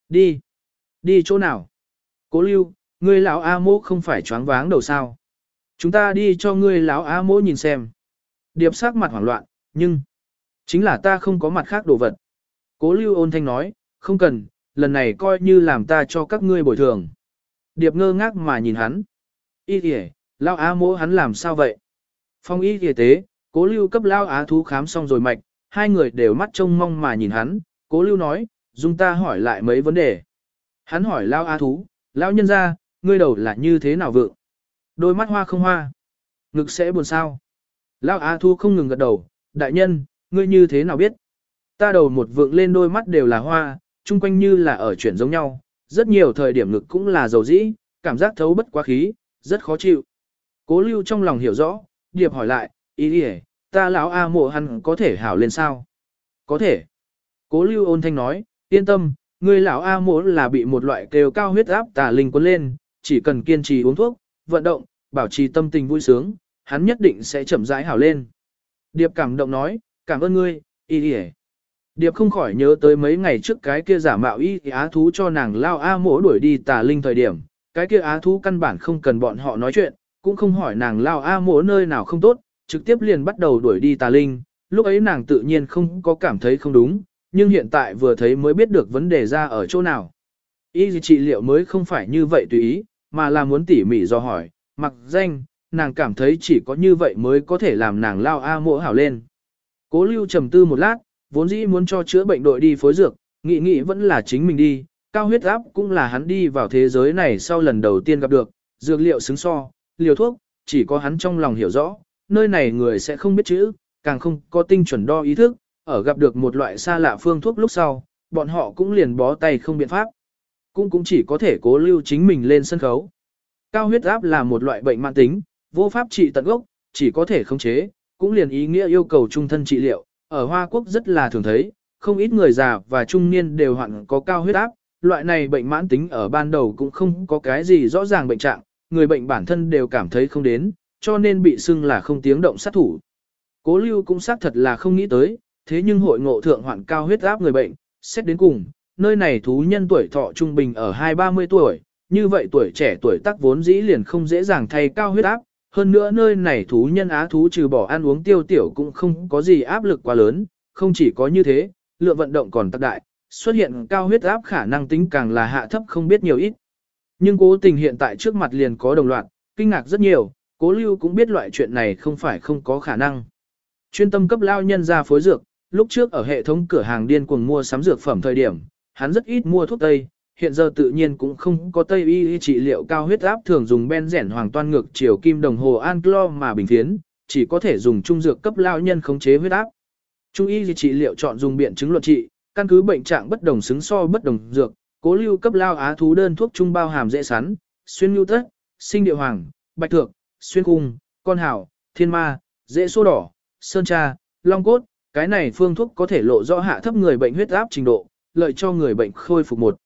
đi, đi chỗ nào? Cố lưu, ngươi lão A mô không phải choáng váng đầu sao? Chúng ta đi cho ngươi lão A mô nhìn xem. Điệp sắc mặt hoảng loạn, nhưng, chính là ta không có mặt khác đồ vật. Cố lưu ôn thanh nói, không cần, lần này coi như làm ta cho các ngươi bồi thường. Điệp ngơ ngác mà nhìn hắn. Y kìa, lao á mỗ hắn làm sao vậy? Phong y kìa tế, cố lưu cấp lao á thú khám xong rồi mạch, hai người đều mắt trông mong mà nhìn hắn. Cố lưu nói, dùng ta hỏi lại mấy vấn đề. Hắn hỏi lao á thú, lao nhân ra, ngươi đầu là như thế nào vượng? Đôi mắt hoa không hoa. Ngực sẽ buồn sao? Lao á thú không ngừng gật đầu, đại nhân, ngươi như thế nào biết? Ta đầu một vượng lên đôi mắt đều là hoa, chung quanh như là ở chuyển giống nhau, rất nhiều thời điểm ngực cũng là dầu dĩ, cảm giác thấu bất quá khí, rất khó chịu. Cố lưu trong lòng hiểu rõ, điệp hỏi lại, ý đi ta lão A mộ hắn có thể hảo lên sao? Có thể. Cố lưu ôn thanh nói, yên tâm, người lão A mộ là bị một loại kêu cao huyết áp tà linh cuốn lên, chỉ cần kiên trì uống thuốc, vận động, bảo trì tâm tình vui sướng, hắn nhất định sẽ chậm rãi hảo lên. Điệp cảm động nói, cảm ơn ngươi, ý đi Điệp không khỏi nhớ tới mấy ngày trước cái kia giả mạo y á thú cho nàng lao A mỗ đuổi đi tà linh thời điểm, cái kia á thú căn bản không cần bọn họ nói chuyện, cũng không hỏi nàng lao A mỗ nơi nào không tốt, trực tiếp liền bắt đầu đuổi đi tà linh, lúc ấy nàng tự nhiên không có cảm thấy không đúng, nhưng hiện tại vừa thấy mới biết được vấn đề ra ở chỗ nào. Y trị liệu mới không phải như vậy tùy ý, mà là muốn tỉ mỉ do hỏi, mặc danh, nàng cảm thấy chỉ có như vậy mới có thể làm nàng lao A mộ hảo lên. Cố lưu trầm tư một lát, vốn dĩ muốn cho chữa bệnh đội đi phối dược, nghĩ nghĩ vẫn là chính mình đi, cao huyết áp cũng là hắn đi vào thế giới này sau lần đầu tiên gặp được, dược liệu xứng so, liều thuốc, chỉ có hắn trong lòng hiểu rõ, nơi này người sẽ không biết chữ, càng không có tinh chuẩn đo ý thức, ở gặp được một loại xa lạ phương thuốc lúc sau, bọn họ cũng liền bó tay không biện pháp. Cũng cũng chỉ có thể cố lưu chính mình lên sân khấu. Cao huyết áp là một loại bệnh mạng tính, vô pháp trị tận gốc, chỉ có thể khống chế, cũng liền ý nghĩa yêu cầu trung thân trị liệu, ở Hoa Quốc rất là thường thấy, không ít người già và trung niên đều hoạn có cao huyết áp, loại này bệnh mãn tính ở ban đầu cũng không có cái gì rõ ràng bệnh trạng, người bệnh bản thân đều cảm thấy không đến, cho nên bị xưng là không tiếng động sát thủ. Cố lưu cũng xác thật là không nghĩ tới, thế nhưng hội ngộ thượng hoạn cao huyết áp người bệnh, xét đến cùng, nơi này thú nhân tuổi thọ trung bình ở 2-30 tuổi, như vậy tuổi trẻ tuổi tác vốn dĩ liền không dễ dàng thay cao huyết áp, hơn nữa nơi này thú nhân á thú trừ bỏ ăn uống tiêu tiểu cũng không có gì áp lực quá lớn, không chỉ có như thế, lượng vận động còn tác đại, xuất hiện cao huyết áp khả năng tính càng là hạ thấp không biết nhiều ít. Nhưng cố tình hiện tại trước mặt liền có đồng loạt, kinh ngạc rất nhiều, cố lưu cũng biết loại chuyện này không phải không có khả năng. Chuyên tâm cấp lao nhân ra phối dược, lúc trước ở hệ thống cửa hàng điên cuồng mua sắm dược phẩm thời điểm, hắn rất ít mua thuốc tây, hiện giờ tự nhiên cũng không có tây y trị liệu cao huyết áp thường dùng ben rẻn hoàng toan ngược chiều kim đồng hồ Anclo mà bình phiến, chỉ có thể dùng trung dược cấp lao nhân khống chế huyết áp. Trung y trị liệu chọn dùng biện chứng luận trị, căn cứ bệnh trạng bất đồng xứng so bất đồng dược, cố lưu cấp lao á thú đơn thuốc trung bao hàm dễ sắn, xuyên lưu tất, sinh địa hoàng, bạch thược, xuyên cung, con hảo, thiên ma, dễ số đỏ, sơn tra, long cốt, cái này phương thuốc có thể lộ rõ hạ thấp người bệnh huyết áp trình độ, lợi cho người bệnh khôi phục một.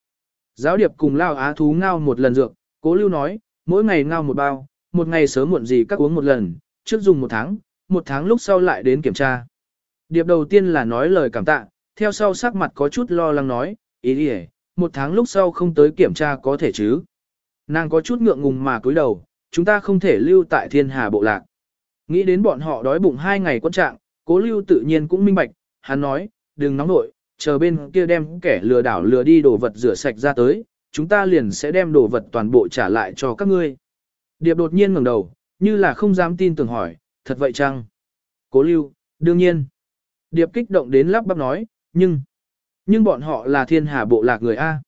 Giáo điệp cùng lao á thú ngao một lần dược, cố lưu nói, mỗi ngày ngao một bao, một ngày sớm muộn gì các uống một lần, trước dùng một tháng, một tháng lúc sau lại đến kiểm tra. Điệp đầu tiên là nói lời cảm tạ, theo sau sắc mặt có chút lo lắng nói, ý đi một tháng lúc sau không tới kiểm tra có thể chứ. Nàng có chút ngượng ngùng mà cúi đầu, chúng ta không thể lưu tại thiên hà bộ lạc. Nghĩ đến bọn họ đói bụng hai ngày quân trạng, cố lưu tự nhiên cũng minh bạch, hắn nói, đừng nóng nội, chờ bên kia đem kẻ lừa đảo lừa đi đồ vật rửa sạch ra tới, chúng ta liền sẽ đem đồ vật toàn bộ trả lại cho các ngươi. Điệp đột nhiên ngẩng đầu, như là không dám tin tưởng hỏi, thật vậy chăng? Cố lưu, đương nhiên. Điệp kích động đến lắp bắp nói, nhưng, nhưng bọn họ là thiên hà bộ lạc người A.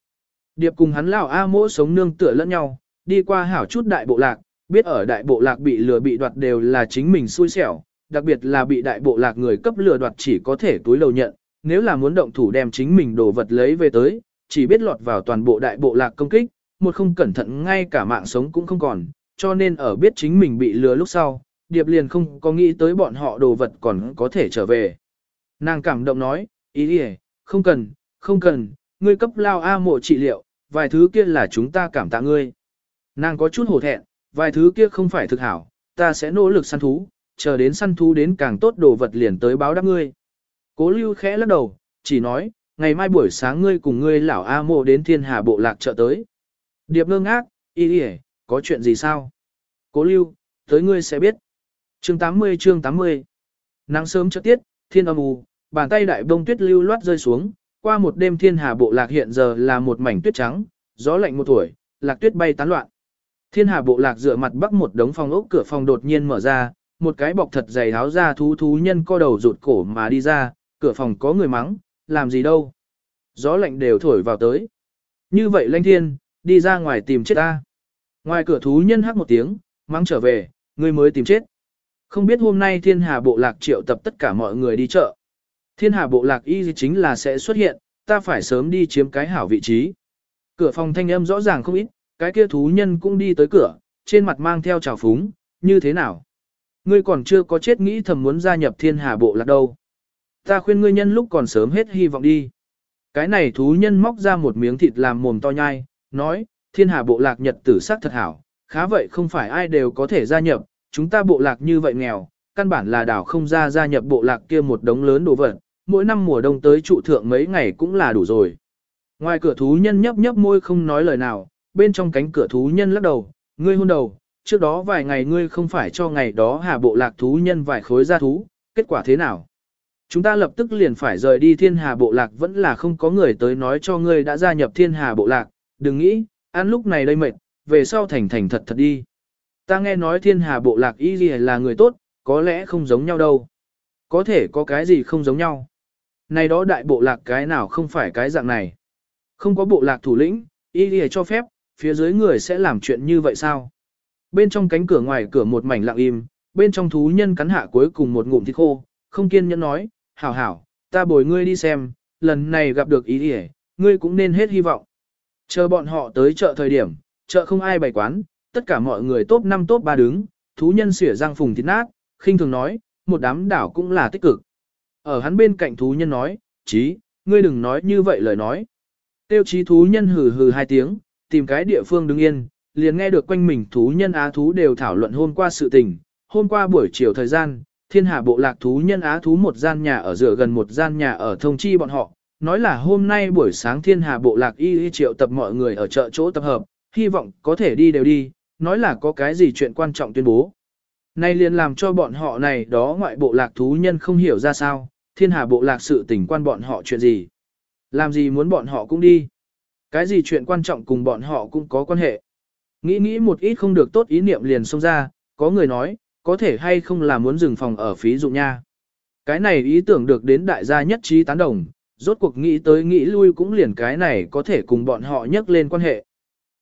Điệp cùng hắn lão A mỗ sống nương tựa lẫn nhau, đi qua hảo chút đại bộ lạc, biết ở đại bộ lạc bị lừa bị đoạt đều là chính mình xui xẻo, đặc biệt là bị đại bộ lạc người cấp lừa đoạt chỉ có thể túi lầu nhận, nếu là muốn động thủ đem chính mình đồ vật lấy về tới, chỉ biết lọt vào toàn bộ đại bộ lạc công kích, một không cẩn thận ngay cả mạng sống cũng không còn, cho nên ở biết chính mình bị lừa lúc sau, Điệp liền không có nghĩ tới bọn họ đồ vật còn có thể trở về. Nàng cảm động nói, ý đi không cần, không cần, ngươi cấp lao A mộ trị liệu, vài thứ kia là chúng ta cảm tạ ngươi. Nàng có chút hổ thẹn, vài thứ kia không phải thực hảo, ta sẽ nỗ lực săn thú, chờ đến săn thú đến càng tốt đồ vật liền tới báo đáp ngươi. Cố lưu khẽ lắc đầu, chỉ nói, ngày mai buổi sáng ngươi cùng ngươi lão A mộ đến thiên hà bộ lạc chợ tới. Điệp ngơ ngác, y đi có chuyện gì sao? Cố lưu, tới ngươi sẽ biết. Chương 80 chương 80 Nắng sớm chợt tiết, thiên âm u, bàn tay đại bông tuyết lưu loát rơi xuống, qua một đêm thiên hà bộ lạc hiện giờ là một mảnh tuyết trắng, gió lạnh một tuổi, lạc tuyết bay tán loạn. Thiên hà bộ lạc dựa mặt bắc một đống phòng ốc cửa phòng đột nhiên mở ra, một cái bọc thật dày áo ra thú thú nhân co đầu rụt cổ mà đi ra, cửa phòng có người mắng, làm gì đâu. Gió lạnh đều thổi vào tới. Như vậy lanh thiên, đi ra ngoài tìm chết ta. Ngoài cửa thú nhân hắc một tiếng, mắng trở về, người mới tìm chết. Không biết hôm nay thiên hà bộ lạc triệu tập tất cả mọi người đi chợ. Thiên hà bộ lạc y chính là sẽ xuất hiện, ta phải sớm đi chiếm cái hảo vị trí. Cửa phòng thanh âm rõ ràng không ít, cái kia thú nhân cũng đi tới cửa, trên mặt mang theo trào phúng, như thế nào? Ngươi còn chưa có chết nghĩ thầm muốn gia nhập thiên hà bộ lạc đâu. Ta khuyên ngươi nhân lúc còn sớm hết hy vọng đi. Cái này thú nhân móc ra một miếng thịt làm mồm to nhai, nói, thiên hà bộ lạc nhật tử sắc thật hảo, khá vậy không phải ai đều có thể gia nhập, chúng ta bộ lạc như vậy nghèo, căn bản là đảo không ra gia nhập bộ lạc kia một đống lớn đồ vật, mỗi năm mùa đông tới trụ thượng mấy ngày cũng là đủ rồi. Ngoài cửa thú nhân nhấp nhấp môi không nói lời nào, bên trong cánh cửa thú nhân lắc đầu, ngươi hôn đầu, trước đó vài ngày ngươi không phải cho ngày đó hà bộ lạc thú nhân vài khối gia thú, kết quả thế nào? Chúng ta lập tức liền phải rời đi thiên hà bộ lạc vẫn là không có người tới nói cho ngươi đã gia nhập thiên hà bộ lạc, đừng nghĩ, ăn lúc này đây mệt, về sau thành thành thật thật đi. Ta nghe nói thiên hà bộ lạc y là người tốt, có lẽ không giống nhau đâu. Có thể có cái gì không giống nhau. Này đó đại bộ lạc cái nào không phải cái dạng này. Không có bộ lạc thủ lĩnh, y cho phép, phía dưới người sẽ làm chuyện như vậy sao? Bên trong cánh cửa ngoài cửa một mảnh lặng im, bên trong thú nhân cắn hạ cuối cùng một ngụm thịt khô, không kiên nhẫn nói, hảo hảo, ta bồi ngươi đi xem, lần này gặp được ý nghĩa, ngươi cũng nên hết hy vọng. Chờ bọn họ tới chợ thời điểm, chợ không ai bày quán, tất cả mọi người top 5 top 3 đứng, thú nhân xỉa răng phùng thịt nát, khinh thường nói, một đám đảo cũng là tích cực. Ở hắn bên cạnh thú nhân nói, chí, ngươi đừng nói như vậy lời nói. Tiêu chí thú nhân hừ hừ hai tiếng, tìm cái địa phương đứng yên, liền nghe được quanh mình thú nhân á thú đều thảo luận hôm qua sự tình. Hôm qua buổi chiều thời gian, thiên hà bộ lạc thú nhân á thú một gian nhà ở rửa gần một gian nhà ở thông chi bọn họ, nói là hôm nay buổi sáng thiên hà bộ lạc y y triệu tập mọi người ở chợ chỗ tập hợp, hy vọng có thể đi đều đi, nói là có cái gì chuyện quan trọng tuyên bố. Này liền làm cho bọn họ này đó ngoại bộ lạc thú nhân không hiểu ra sao, thiên hà bộ lạc sự tình quan bọn họ chuyện gì. Làm gì muốn bọn họ cũng đi. Cái gì chuyện quan trọng cùng bọn họ cũng có quan hệ. Nghĩ nghĩ một ít không được tốt ý niệm liền xông ra, có người nói, có thể hay không là muốn dừng phòng ở phí dụng nha. Cái này ý tưởng được đến đại gia nhất trí tán đồng, rốt cuộc nghĩ tới nghĩ lui cũng liền cái này có thể cùng bọn họ nhắc lên quan hệ.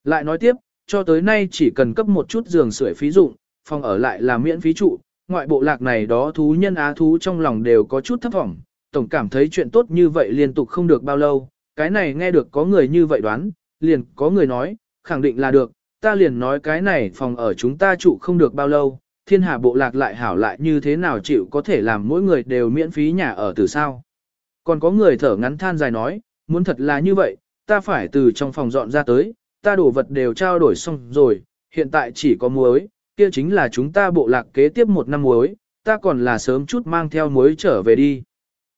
Lại nói tiếp, cho tới nay chỉ cần cấp một chút giường sưởi phí dụng, phòng ở lại là miễn phí trụ, ngoại bộ lạc này đó thú nhân á thú trong lòng đều có chút thấp vọng, tổng cảm thấy chuyện tốt như vậy liên tục không được bao lâu, cái này nghe được có người như vậy đoán, liền có người nói, khẳng định là được, ta liền nói cái này phòng ở chúng ta trụ không được bao lâu, thiên hà bộ lạc lại hảo lại như thế nào chịu có thể làm mỗi người đều miễn phí nhà ở từ sao. Còn có người thở ngắn than dài nói, muốn thật là như vậy, ta phải từ trong phòng dọn ra tới, ta đổ vật đều trao đổi xong rồi, hiện tại chỉ có muối, kia chính là chúng ta bộ lạc kế tiếp một năm muối, ta còn là sớm chút mang theo muối trở về đi.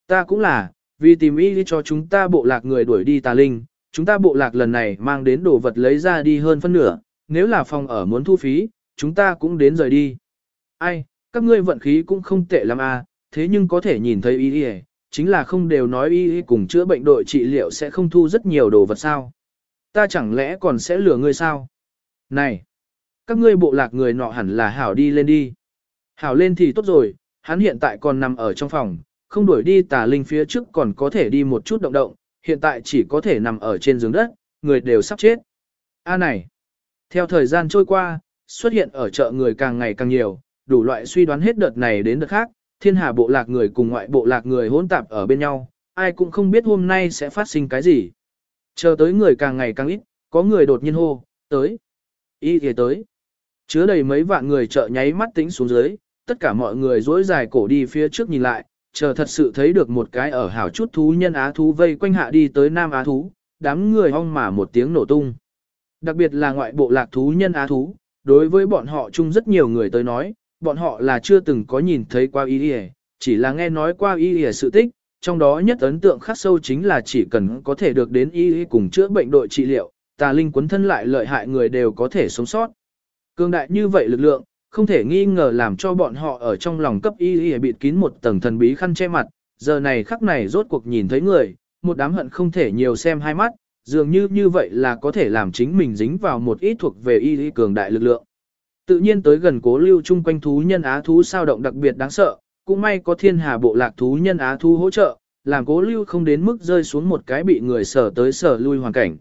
Ta cũng là, vì tìm ý cho chúng ta bộ lạc người đuổi đi tà linh, chúng ta bộ lạc lần này mang đến đồ vật lấy ra đi hơn phân nửa, nếu là phòng ở muốn thu phí, chúng ta cũng đến rời đi. Ai, các ngươi vận khí cũng không tệ lắm à, thế nhưng có thể nhìn thấy ý y chính là không đều nói y cùng chữa bệnh đội trị liệu sẽ không thu rất nhiều đồ vật sao. Ta chẳng lẽ còn sẽ lừa ngươi sao? Này, các ngươi bộ lạc người nọ hẳn là hảo đi lên đi. Hảo lên thì tốt rồi, hắn hiện tại còn nằm ở trong phòng, không đuổi đi tà linh phía trước còn có thể đi một chút động động, hiện tại chỉ có thể nằm ở trên giường đất, người đều sắp chết. A này, theo thời gian trôi qua, xuất hiện ở chợ người càng ngày càng nhiều, đủ loại suy đoán hết đợt này đến đợt khác, thiên hà bộ lạc người cùng ngoại bộ lạc người hỗn tạp ở bên nhau, ai cũng không biết hôm nay sẽ phát sinh cái gì. Chờ tới người càng ngày càng ít, có người đột nhiên hô, tới. Y thì tới. Chứa đầy mấy vạn người chợ nháy mắt tính xuống dưới, tất cả mọi người dối dài cổ đi phía trước nhìn lại, chờ thật sự thấy được một cái ở hảo chút thú nhân á thú vây quanh hạ đi tới nam á thú, đám người hong mà một tiếng nổ tung. Đặc biệt là ngoại bộ lạc thú nhân á thú, đối với bọn họ chung rất nhiều người tới nói, bọn họ là chưa từng có nhìn thấy qua y y, chỉ là nghe nói qua y y sự tích, trong đó nhất ấn tượng khắc sâu chính là chỉ cần có thể được đến y y cùng chữa bệnh đội trị liệu, tà linh quấn thân lại lợi hại người đều có thể sống sót. Cương đại như vậy lực lượng, không thể nghi ngờ làm cho bọn họ ở trong lòng cấp y y bịt kín một tầng thần bí khăn che mặt, giờ này khắc này rốt cuộc nhìn thấy người, một đám hận không thể nhiều xem hai mắt, dường như như vậy là có thể làm chính mình dính vào một ít thuộc về y y cường đại lực lượng. Tự nhiên tới gần cố lưu chung quanh thú nhân á thú sao động đặc biệt đáng sợ, cũng may có thiên hà bộ lạc thú nhân á thú hỗ trợ, làm cố lưu không đến mức rơi xuống một cái bị người sở tới sở lui hoàn cảnh.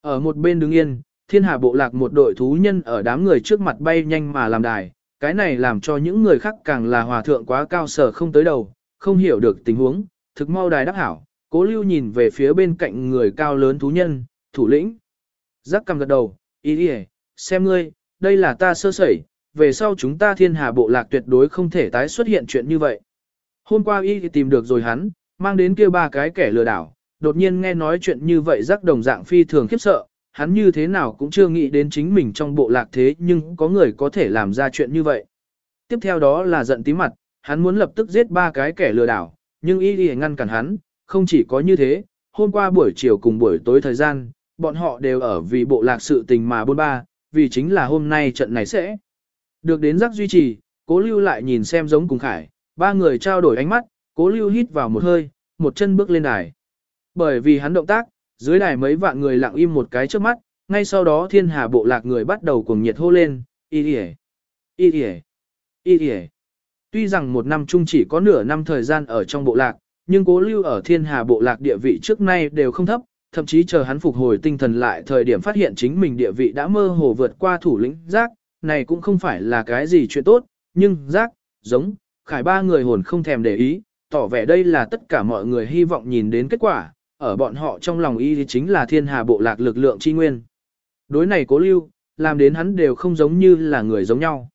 Ở một bên đứng yên, thiên hà bộ lạc một đội thú nhân ở đám người trước mặt bay nhanh mà làm đài, cái này làm cho những người khác càng là hòa thượng quá cao sở không tới đầu, không hiểu được tình huống, thực mau đài đắc hảo, cố lưu nhìn về phía bên cạnh người cao lớn thú nhân, thủ lĩnh. Giác cầm gật đầu, ý đi xem ngươi, đây là ta sơ sẩy, về sau chúng ta thiên hà bộ lạc tuyệt đối không thể tái xuất hiện chuyện như vậy. Hôm qua y tìm được rồi hắn, mang đến kia ba cái kẻ lừa đảo, đột nhiên nghe nói chuyện như vậy rắc đồng dạng phi thường khiếp sợ, hắn như thế nào cũng chưa nghĩ đến chính mình trong bộ lạc thế nhưng có người có thể làm ra chuyện như vậy. Tiếp theo đó là giận tí mặt, hắn muốn lập tức giết ba cái kẻ lừa đảo, nhưng y đi ngăn cản hắn, không chỉ có như thế, hôm qua buổi chiều cùng buổi tối thời gian, bọn họ đều ở vì bộ lạc sự tình mà bôn ba, vì chính là hôm nay trận này sẽ được đến giác duy trì, cố lưu lại nhìn xem giống cùng khải, ba người trao đổi ánh mắt, cố lưu hít vào một hơi, một chân bước lên đài. Bởi vì hắn động tác, dưới đài mấy vạn người lặng im một cái trước mắt, ngay sau đó thiên hà bộ lạc người bắt đầu cuồng nhiệt hô lên, y y y y y y Tuy rằng một năm chung chỉ có nửa năm thời gian ở trong bộ lạc, nhưng cố lưu ở thiên hà bộ lạc địa vị trước nay đều không thấp, thậm chí chờ hắn phục hồi tinh thần lại thời điểm phát hiện chính mình địa vị đã mơ hồ vượt qua thủ lĩnh giác, này cũng không phải là cái gì chuyện tốt, nhưng giác, giống, khải ba người hồn không thèm để ý, tỏ vẻ đây là tất cả mọi người hy vọng nhìn đến kết quả, ở bọn họ trong lòng y thì chính là thiên hà bộ lạc lực lượng chi nguyên. Đối này cố lưu, làm đến hắn đều không giống như là người giống nhau.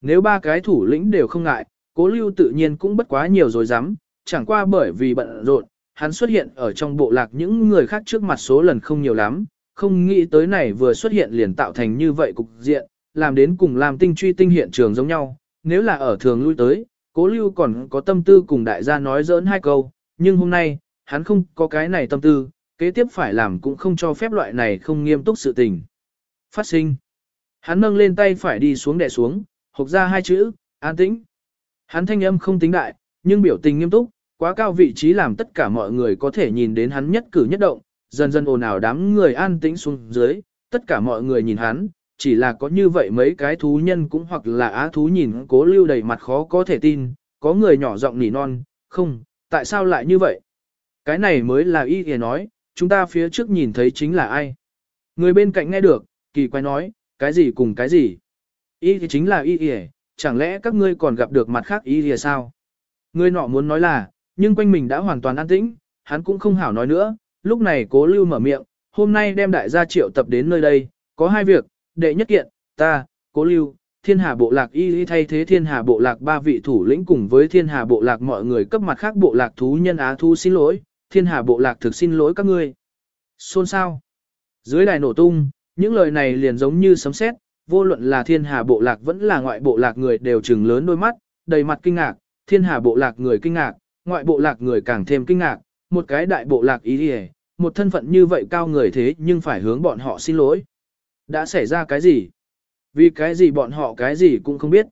Nếu ba cái thủ lĩnh đều không ngại, cố lưu tự nhiên cũng bất quá nhiều rồi dám, chẳng qua bởi vì bận rộn, hắn xuất hiện ở trong bộ lạc những người khác trước mặt số lần không nhiều lắm, không nghĩ tới này vừa xuất hiện liền tạo thành như vậy cục diện, làm đến cùng làm tinh truy tinh hiện trường giống nhau, nếu là ở thường lui tới, cố lưu còn có tâm tư cùng đại gia nói giỡn hai câu, nhưng hôm nay, hắn không có cái này tâm tư, kế tiếp phải làm cũng không cho phép loại này không nghiêm túc sự tình. Phát sinh. Hắn nâng lên tay phải đi xuống đè xuống, hộc ra hai chữ, an tĩnh. Hắn thanh âm không tính đại, nhưng biểu tình nghiêm túc, quá cao vị trí làm tất cả mọi người có thể nhìn đến hắn nhất cử nhất động, dần dần ồn ào đám người an tĩnh xuống dưới, tất cả mọi người nhìn hắn, chỉ là có như vậy mấy cái thú nhân cũng hoặc là á thú nhìn cố lưu đầy mặt khó có thể tin, có người nhỏ giọng nỉ non, không, tại sao lại như vậy? Cái này mới là y kìa nói, chúng ta phía trước nhìn thấy chính là ai? Người bên cạnh nghe được, kỳ quái nói, cái gì cùng cái gì? Y thì chính là y kìa, chẳng lẽ các ngươi còn gặp được mặt khác y kìa sao? Người nọ muốn nói là, nhưng quanh mình đã hoàn toàn an tĩnh, hắn cũng không hảo nói nữa, lúc này cố lưu mở miệng, hôm nay đem đại gia triệu tập đến nơi đây, có hai việc, đệ nhất kiện, ta, cố lưu, thiên hà bộ lạc y y thay thế thiên hà bộ lạc ba vị thủ lĩnh cùng với thiên hà bộ lạc mọi người cấp mặt khác bộ lạc thú nhân á thú xin lỗi, thiên hà bộ lạc thực xin lỗi các ngươi. Xôn sao? Dưới đài nổ tung, những lời này liền giống như sấm sét, vô luận là thiên hà bộ lạc vẫn là ngoại bộ lạc người đều trừng lớn đôi mắt, đầy mặt kinh ngạc, thiên hà bộ lạc người kinh ngạc, ngoại bộ lạc người càng thêm kinh ngạc, một cái đại bộ lạc ý hề, một thân phận như vậy cao người thế nhưng phải hướng bọn họ xin lỗi. Đã xảy ra cái gì? Vì cái gì bọn họ cái gì cũng không biết.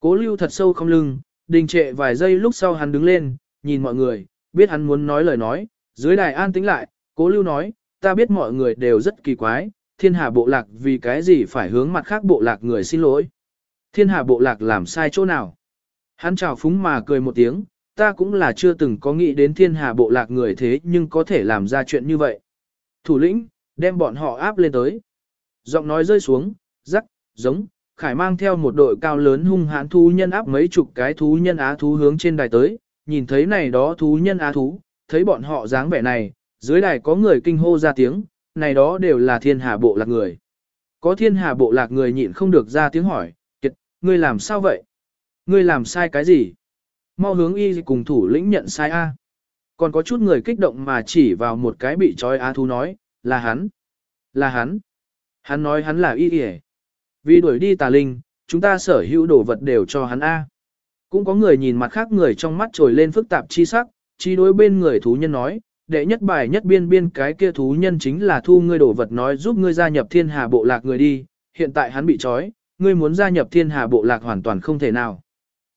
Cố lưu thật sâu không lưng, đình trệ vài giây lúc sau hắn đứng lên, nhìn mọi người, biết hắn muốn nói lời nói, dưới đài an tĩnh lại, cố lưu nói, ta biết mọi người đều rất kỳ quái, thiên hà bộ lạc vì cái gì phải hướng mặt khác bộ lạc người xin lỗi. Thiên hà bộ lạc làm sai chỗ nào? Hắn chào phúng mà cười một tiếng, ta cũng là chưa từng có nghĩ đến thiên hà bộ lạc người thế nhưng có thể làm ra chuyện như vậy. Thủ lĩnh, đem bọn họ áp lên tới. Giọng nói rơi xuống, rắc, giống, khải mang theo một đội cao lớn hung hãn thú nhân áp mấy chục cái thú nhân á thú hướng trên đài tới, nhìn thấy này đó thú nhân á thú, thấy bọn họ dáng vẻ này, dưới đài có người kinh hô ra tiếng, này đó đều là thiên hà bộ lạc người. Có thiên hà bộ lạc người nhịn không được ra tiếng hỏi, kiệt, ngươi làm sao vậy? Ngươi làm sai cái gì? Mau hướng y cùng thủ lĩnh nhận sai A. Còn có chút người kích động mà chỉ vào một cái bị trói á thú nói, là hắn. Là hắn. Hắn nói hắn là y y Vì đuổi đi tà linh, chúng ta sở hữu đồ vật đều cho hắn A. Cũng có người nhìn mặt khác người trong mắt trồi lên phức tạp chi sắc, chi đối bên người thú nhân nói, đệ nhất bài nhất biên biên cái kia thú nhân chính là thu ngươi đồ vật nói giúp ngươi gia nhập thiên hà bộ lạc người đi, hiện tại hắn bị trói, ngươi muốn gia nhập thiên hà bộ lạc hoàn toàn không thể nào.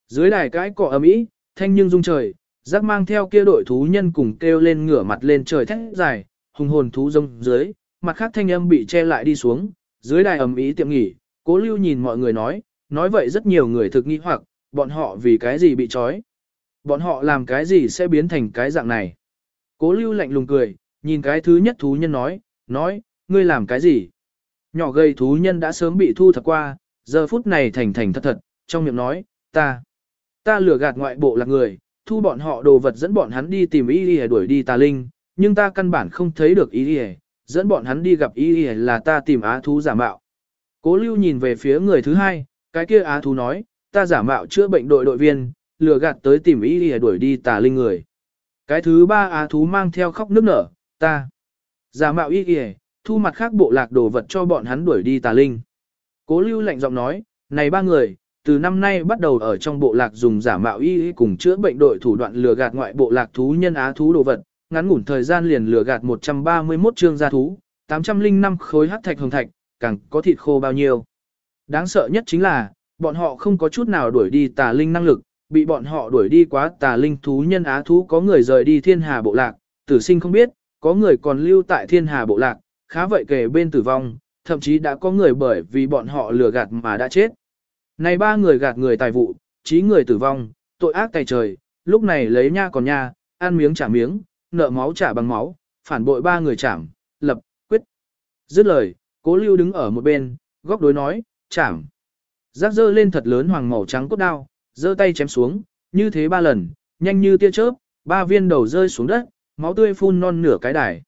Dưới đài cái cọ ầm ĩ, thanh nhưng rung trời, giác mang theo kia đội thú nhân cùng kêu lên ngửa mặt lên trời thét dài, hùng hồn thú rông dưới, mặt khác thanh âm bị che lại đi xuống, dưới đài ầm ý tiệm nghỉ, cố lưu nhìn mọi người nói, nói vậy rất nhiều người thực nghi hoặc, bọn họ vì cái gì bị trói. Bọn họ làm cái gì sẽ biến thành cái dạng này. Cố lưu lạnh lùng cười, nhìn cái thứ nhất thú nhân nói, nói, ngươi làm cái gì? Nhỏ gầy thú nhân đã sớm bị thu thập qua, giờ phút này thành thành thật thật, trong miệng nói, ta, ta lừa gạt ngoại bộ là người, thu bọn họ đồ vật dẫn bọn hắn đi tìm y đi đuổi đi tà linh, nhưng ta căn bản không thấy được y đi dẫn bọn hắn đi gặp y đi là ta tìm á thú giả mạo. Cố lưu nhìn về phía người thứ hai, cái kia á thú nói, ta giả mạo chữa bệnh đội đội viên, lừa gạt tới tìm y đi đuổi đi tà linh người. Cái thứ ba á thú mang theo khóc nước nở, ta. Giả mạo y kìa, thu mặt khác bộ lạc đồ vật cho bọn hắn đuổi đi tà linh. Cố lưu lạnh giọng nói, này ba người, từ năm nay bắt đầu ở trong bộ lạc dùng giả mạo y cùng chữa bệnh đội thủ đoạn lừa gạt ngoại bộ lạc thú nhân á thú đồ vật, ngắn ngủn thời gian liền lừa gạt 131 chương gia thú, 805 khối hắc thạch hồng thạch, càng có thịt khô bao nhiêu. Đáng sợ nhất chính là, bọn họ không có chút nào đuổi đi tà linh năng lực, bị bọn họ đuổi đi quá tà linh thú nhân á thú có người rời đi thiên hà bộ lạc, tử sinh không biết, có người còn lưu tại thiên hà bộ lạc, khá vậy kể bên tử vong, thậm chí đã có người bởi vì bọn họ lừa gạt mà đã chết. Này ba người gạt người tài vụ, trí người tử vong, tội ác tài trời, lúc này lấy nha còn nha, ăn miếng trả miếng, nợ máu trả bằng máu, phản bội ba người chảm, lập, quyết. Dứt lời, cố lưu đứng ở một bên, góc đối nói, chảm. Giác dơ lên thật lớn hoàng màu trắng cốt đao, giơ tay chém xuống, như thế ba lần, nhanh như tia chớp, ba viên đầu rơi xuống đất, máu tươi phun non nửa cái đài.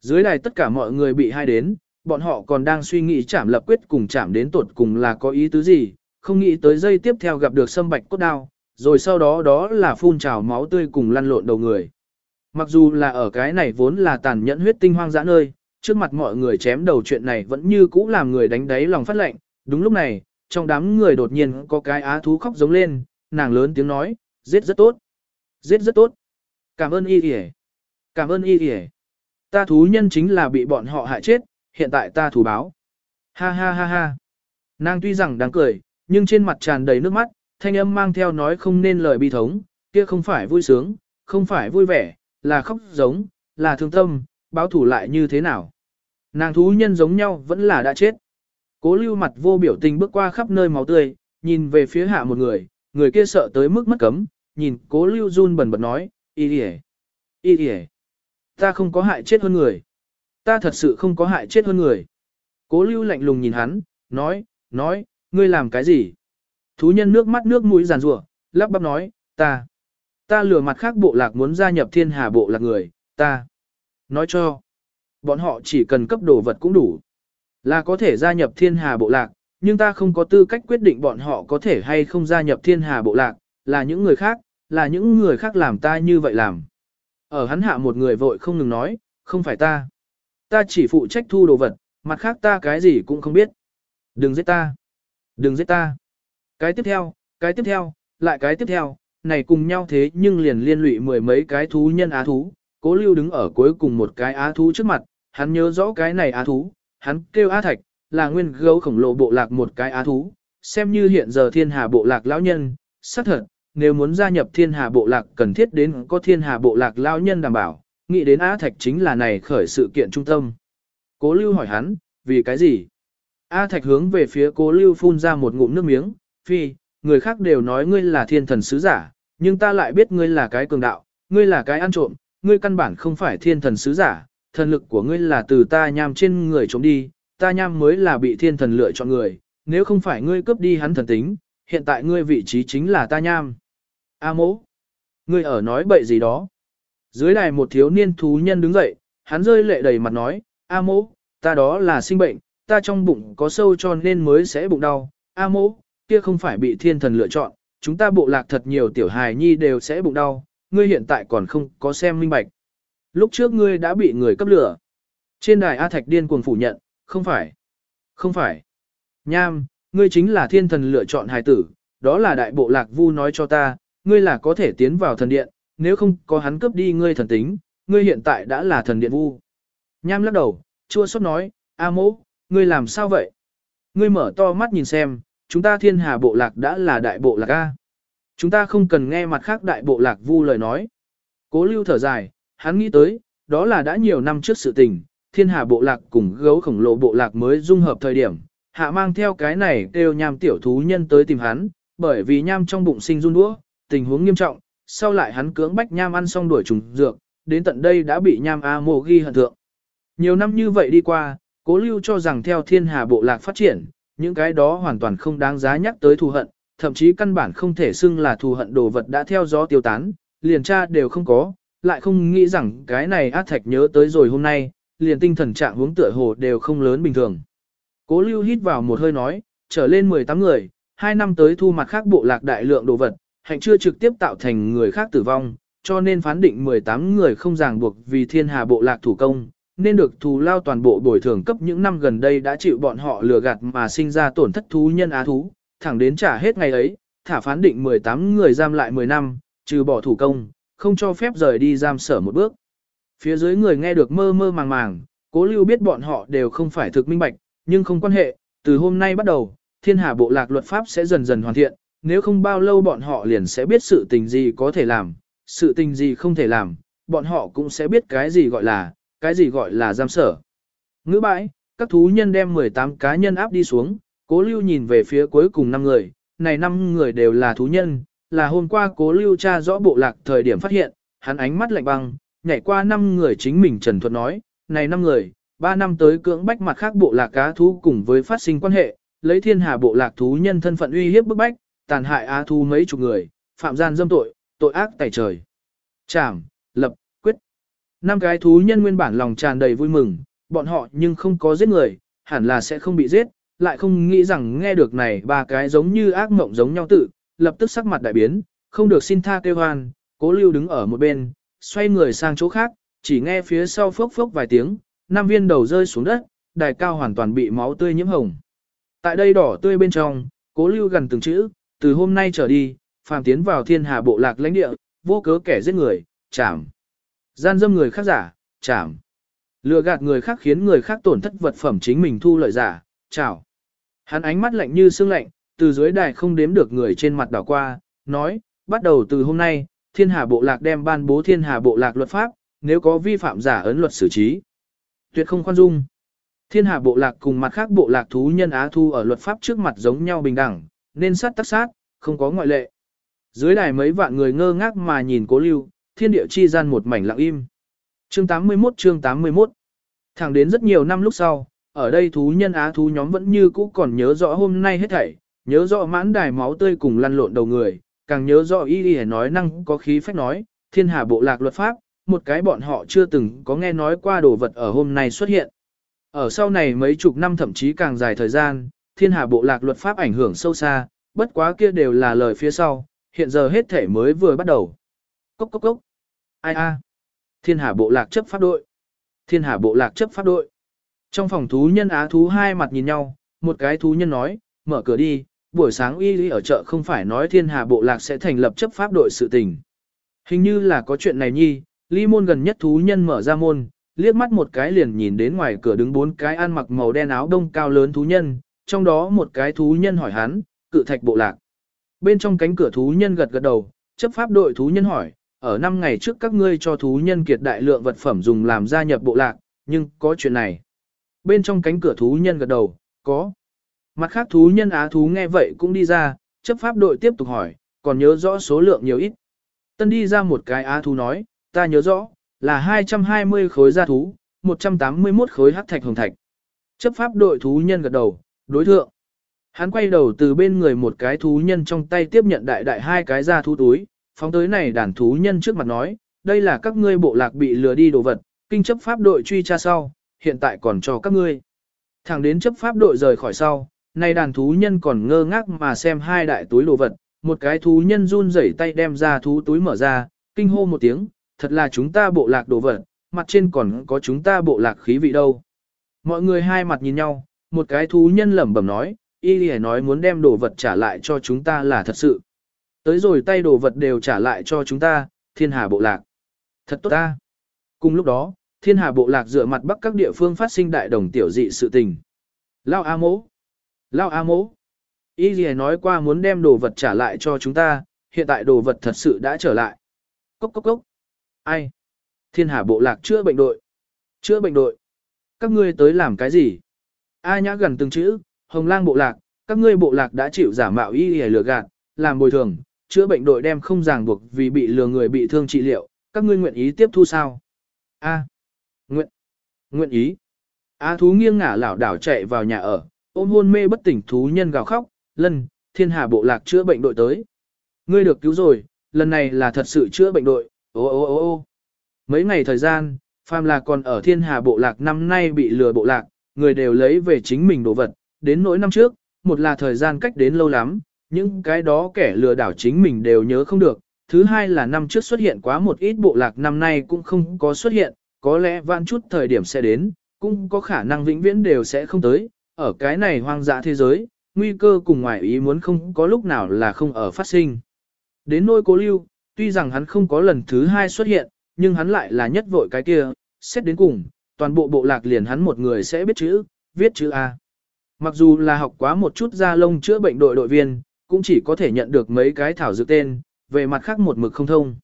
Dưới đài tất cả mọi người bị hai đến, bọn họ còn đang suy nghĩ chảm lập quyết cùng chảm đến tột cùng là có ý tứ gì, không nghĩ tới giây tiếp theo gặp được sâm bạch cốt đao, rồi sau đó đó là phun trào máu tươi cùng lăn lộn đầu người. Mặc dù là ở cái này vốn là tàn nhẫn huyết tinh hoang dã nơi, trước mặt mọi người chém đầu chuyện này vẫn như cũ làm người đánh đáy lòng phát lệnh. Đúng lúc này, trong đám người đột nhiên có cái á thú khóc giống lên, nàng lớn tiếng nói, giết rất tốt, giết rất tốt. Cảm ơn y kìa, cảm ơn y kìa. Ta thú nhân chính là bị bọn họ hại chết, hiện tại ta thù báo. Ha ha ha ha. Nàng tuy rằng đáng cười, nhưng trên mặt tràn đầy nước mắt, thanh âm mang theo nói không nên lời bi thống, kia không phải vui sướng, không phải vui vẻ, là khóc giống, là thương tâm, báo thủ lại như thế nào. Nàng thú nhân giống nhau vẫn là đã chết. Cố lưu mặt vô biểu tình bước qua khắp nơi máu tươi, nhìn về phía hạ một người, người kia sợ tới mức mất cấm, nhìn cố lưu run bần bật nói, y đi y đi ta không có hại chết hơn người. Ta thật sự không có hại chết hơn người. Cố lưu lạnh lùng nhìn hắn, nói, nói, ngươi làm cái gì? Thú nhân nước mắt nước mũi giàn rủa, lắp bắp nói, ta, ta lừa mặt khác bộ lạc muốn gia nhập thiên hà bộ lạc người, ta. Nói cho, bọn họ chỉ cần cấp đồ vật cũng đủ. Là có thể gia nhập thiên hà bộ lạc, nhưng ta không có tư cách quyết định bọn họ có thể hay không gia nhập thiên hà bộ lạc, là những người khác, là những người khác làm ta như vậy làm. Ở hắn hạ một người vội không ngừng nói, không phải ta. Ta chỉ phụ trách thu đồ vật, mặt khác ta cái gì cũng không biết. Đừng giết ta. Đừng giết ta. Cái tiếp theo, cái tiếp theo, lại cái tiếp theo, này cùng nhau thế nhưng liền liên lụy mười mấy cái thú nhân á thú. Cố lưu đứng ở cuối cùng một cái á thú trước mặt, hắn nhớ rõ cái này á thú, hắn kêu á thạch, là nguyên gấu khổng lồ bộ lạc một cái á thú, xem như hiện giờ thiên hà bộ lạc lão nhân, xác thật, nếu muốn gia nhập thiên hà bộ lạc cần thiết đến có thiên hà bộ lạc lão nhân đảm bảo, nghĩ đến á thạch chính là này khởi sự kiện trung tâm. Cố lưu hỏi hắn, vì cái gì? A thạch hướng về phía cố lưu phun ra một ngụm nước miếng, phi, người khác đều nói ngươi là thiên thần sứ giả, nhưng ta lại biết ngươi là cái cường đạo, ngươi là cái ăn trộm, ngươi căn bản không phải thiên thần sứ giả, thần lực của ngươi là từ ta nham trên người trộm đi, ta nham mới là bị thiên thần lựa chọn người, nếu không phải ngươi cướp đi hắn thần tính, hiện tại ngươi vị trí chính là ta nham. A mỗ, ngươi ở nói bậy gì đó. Dưới đài một thiếu niên thú nhân đứng dậy, hắn rơi lệ đầy mặt nói, A mỗ, ta đó là sinh bệnh, ta trong bụng có sâu cho nên mới sẽ bụng đau. A mỗ, kia không phải bị thiên thần lựa chọn, chúng ta bộ lạc thật nhiều tiểu hài nhi đều sẽ bụng đau, ngươi hiện tại còn không có xem minh bạch. Lúc trước ngươi đã bị người cấp lửa. Trên đài A Thạch điên cuồng phủ nhận, không phải, không phải. Nham, ngươi chính là thiên thần lựa chọn hài tử, đó là đại bộ lạc vu nói cho ta, ngươi là có thể tiến vào thần điện, nếu không có hắn cướp đi ngươi thần tính, ngươi hiện tại đã là thần điện vu. Nham lắc đầu, chua xót nói, A mỗ, ngươi làm sao vậy? Ngươi mở to mắt nhìn xem, chúng ta thiên hà bộ lạc đã là đại bộ lạc A. Chúng ta không cần nghe mặt khác đại bộ lạc vu lời nói. Cố lưu thở dài, hắn nghĩ tới, đó là đã nhiều năm trước sự tình, thiên hà bộ lạc cùng gấu khổng lồ bộ lạc mới dung hợp thời điểm, hạ mang theo cái này kêu nham tiểu thú nhân tới tìm hắn, bởi vì nham trong bụng sinh run đũa, tình huống nghiêm trọng, sau lại hắn cưỡng bách nham ăn xong đuổi trùng dược, đến tận đây đã bị nham A mô ghi hận thượng. Nhiều năm như vậy đi qua, cố lưu cho rằng theo thiên hà bộ lạc phát triển, những cái đó hoàn toàn không đáng giá nhắc tới thù hận, thậm chí căn bản không thể xưng là thù hận đồ vật đã theo gió tiêu tán, liền tra đều không có, lại không nghĩ rằng cái này ác thạch nhớ tới rồi hôm nay, liền tinh thần trạng hướng tựa hồ đều không lớn bình thường. Cố lưu hít vào một hơi nói, trở lên 18 người, hai năm tới thu mặt khác bộ lạc đại lượng đồ vật, hạnh chưa trực tiếp tạo thành người khác tử vong, cho nên phán định 18 người không ràng buộc vì thiên hà bộ lạc thủ công, nên được thù lao toàn bộ bồi thường cấp những năm gần đây đã chịu bọn họ lừa gạt mà sinh ra tổn thất thú nhân á thú, thẳng đến trả hết ngày ấy, thả phán định 18 người giam lại 10 năm, trừ bỏ thủ công, không cho phép rời đi giam sở một bước. Phía dưới người nghe được mơ mơ màng màng, cố lưu biết bọn họ đều không phải thực minh bạch, nhưng không quan hệ, từ hôm nay bắt đầu, thiên hà bộ lạc luật pháp sẽ dần dần hoàn thiện, nếu không bao lâu bọn họ liền sẽ biết sự tình gì có thể làm, sự tình gì không thể làm, bọn họ cũng sẽ biết cái gì gọi là, cái gì gọi là giam sở. Ngữ bãi, các thú nhân đem 18 cá nhân áp đi xuống, cố lưu nhìn về phía cuối cùng 5 người, này 5 người đều là thú nhân, là hôm qua cố lưu tra rõ bộ lạc thời điểm phát hiện, hắn ánh mắt lạnh băng, nhảy qua 5 người chính mình trần thuật nói, này 5 người, 3 năm tới cưỡng bách mặt khác bộ lạc cá thú cùng với phát sinh quan hệ, lấy thiên hà bộ lạc thú nhân thân phận uy hiếp bức bách, tàn hại á thú mấy chục người, phạm gian dâm tội, tội ác tẩy trời. Chảm. Năm cái thú nhân nguyên bản lòng tràn đầy vui mừng, bọn họ nhưng không có giết người, hẳn là sẽ không bị giết, lại không nghĩ rằng nghe được này ba cái giống như ác mộng giống nhau tự, lập tức sắc mặt đại biến, không được xin tha kêu hoan, cố lưu đứng ở một bên, xoay người sang chỗ khác, chỉ nghe phía sau phốc phốc vài tiếng, năm viên đầu rơi xuống đất, đài cao hoàn toàn bị máu tươi nhiễm hồng. Tại đây đỏ tươi bên trong, cố lưu gần từng chữ, từ hôm nay trở đi, phàm tiến vào thiên hà bộ lạc lãnh địa, vô cớ kẻ giết người, chảm. Gian dâm người khác giả, chảm. Lừa gạt người khác khiến người khác tổn thất vật phẩm chính mình thu lợi giả, chảo. Hắn ánh mắt lạnh như xương lạnh, từ dưới đài không đếm được người trên mặt đảo qua, nói, bắt đầu từ hôm nay, thiên hà bộ lạc đem ban bố thiên hà bộ lạc luật pháp, nếu có vi phạm giả ấn luật xử trí. Tuyệt không khoan dung. Thiên hà bộ lạc cùng mặt khác bộ lạc thú nhân Á Thu ở luật pháp trước mặt giống nhau bình đẳng, nên sát tắc sát, không có ngoại lệ. Dưới đài mấy vạn người ngơ ngác mà nhìn cố lưu, thiên địa chi gian một mảnh lặng im. Chương 81 chương 81 Thẳng đến rất nhiều năm lúc sau, ở đây thú nhân Á Thú nhóm vẫn như cũ còn nhớ rõ hôm nay hết thảy, nhớ rõ mãn đài máu tươi cùng lăn lộn đầu người, càng nhớ rõ y y nói năng có khí phách nói, thiên hà bộ lạc luật pháp, một cái bọn họ chưa từng có nghe nói qua đồ vật ở hôm nay xuất hiện. Ở sau này mấy chục năm thậm chí càng dài thời gian, thiên hà bộ lạc luật pháp ảnh hưởng sâu xa, bất quá kia đều là lời phía sau, hiện giờ hết thể mới vừa bắt đầu. Cốc cốc cốc. Ai a? Thiên hà bộ lạc chấp pháp đội. Thiên hà bộ lạc chấp pháp đội. Trong phòng thú nhân á thú hai mặt nhìn nhau, một cái thú nhân nói, mở cửa đi, buổi sáng y lý ở chợ không phải nói thiên hà bộ lạc sẽ thành lập chấp pháp đội sự tình. Hình như là có chuyện này nhi, ly môn gần nhất thú nhân mở ra môn, liếc mắt một cái liền nhìn đến ngoài cửa đứng bốn cái ăn mặc màu đen áo đông cao lớn thú nhân, trong đó một cái thú nhân hỏi hắn, cự thạch bộ lạc. Bên trong cánh cửa thú nhân gật gật đầu, chấp pháp đội thú nhân hỏi, ở năm ngày trước các ngươi cho thú nhân kiệt đại lượng vật phẩm dùng làm gia nhập bộ lạc, nhưng có chuyện này. Bên trong cánh cửa thú nhân gật đầu, có. Mặt khác thú nhân á thú nghe vậy cũng đi ra, chấp pháp đội tiếp tục hỏi, còn nhớ rõ số lượng nhiều ít. Tân đi ra một cái á thú nói, ta nhớ rõ, là 220 khối gia thú, 181 khối hắc thạch hồng thạch. Chấp pháp đội thú nhân gật đầu, đối thượng. Hắn quay đầu từ bên người một cái thú nhân trong tay tiếp nhận đại đại hai cái gia thú túi, phóng tới này đàn thú nhân trước mặt nói, đây là các ngươi bộ lạc bị lừa đi đồ vật, kinh chấp pháp đội truy tra sau, hiện tại còn cho các ngươi. Thẳng đến chấp pháp đội rời khỏi sau, này đàn thú nhân còn ngơ ngác mà xem hai đại túi đồ vật, một cái thú nhân run rẩy tay đem ra thú túi mở ra, kinh hô một tiếng, thật là chúng ta bộ lạc đồ vật, mặt trên còn có chúng ta bộ lạc khí vị đâu. Mọi người hai mặt nhìn nhau, một cái thú nhân lẩm bẩm nói, y lì nói muốn đem đồ vật trả lại cho chúng ta là thật sự. Tới rồi tay đồ vật đều trả lại cho chúng ta, thiên hà bộ lạc. Thật tốt ta. Cùng lúc đó, thiên hà bộ lạc dựa mặt bắc các địa phương phát sinh đại đồng tiểu dị sự tình. Lao A mỗ. Lao A mỗ. Y gì nói qua muốn đem đồ vật trả lại cho chúng ta, hiện tại đồ vật thật sự đã trở lại. Cốc cốc cốc. Ai? Thiên hà bộ lạc chữa bệnh đội. Chữa bệnh đội. Các ngươi tới làm cái gì? A nhã gần từng chữ, hồng lang bộ lạc, các ngươi bộ lạc đã chịu giả mạo y y lừa gạt, làm bồi thường, chữa bệnh đội đem không ràng buộc vì bị lừa người bị thương trị liệu, các ngươi nguyện ý tiếp thu sao? A. Nguyện. Nguyện ý. A thú nghiêng ngả lảo đảo chạy vào nhà ở, ôm hôn mê bất tỉnh thú nhân gào khóc, lân, thiên hà bộ lạc chữa bệnh đội tới. Ngươi được cứu rồi, lần này là thật sự chữa bệnh đội, ô ô ô ô. Mấy ngày thời gian, phàm là còn ở thiên hà bộ lạc năm nay bị lừa bộ lạc, người đều lấy về chính mình đồ vật, đến nỗi năm trước, một là thời gian cách đến lâu lắm, những cái đó kẻ lừa đảo chính mình đều nhớ không được, thứ hai là năm trước xuất hiện quá một ít bộ lạc năm nay cũng không có xuất hiện, có lẽ vạn chút thời điểm sẽ đến, cũng có khả năng vĩnh viễn đều sẽ không tới, ở cái này hoang dã thế giới, nguy cơ cùng ngoại ý muốn không có lúc nào là không ở phát sinh. Đến nỗi cố lưu, tuy rằng hắn không có lần thứ hai xuất hiện, nhưng hắn lại là nhất vội cái kia, xét đến cùng, toàn bộ bộ lạc liền hắn một người sẽ biết chữ, viết chữ A. Mặc dù là học quá một chút da lông chữa bệnh đội đội viên, cũng chỉ có thể nhận được mấy cái thảo dược tên, về mặt khác một mực không thông.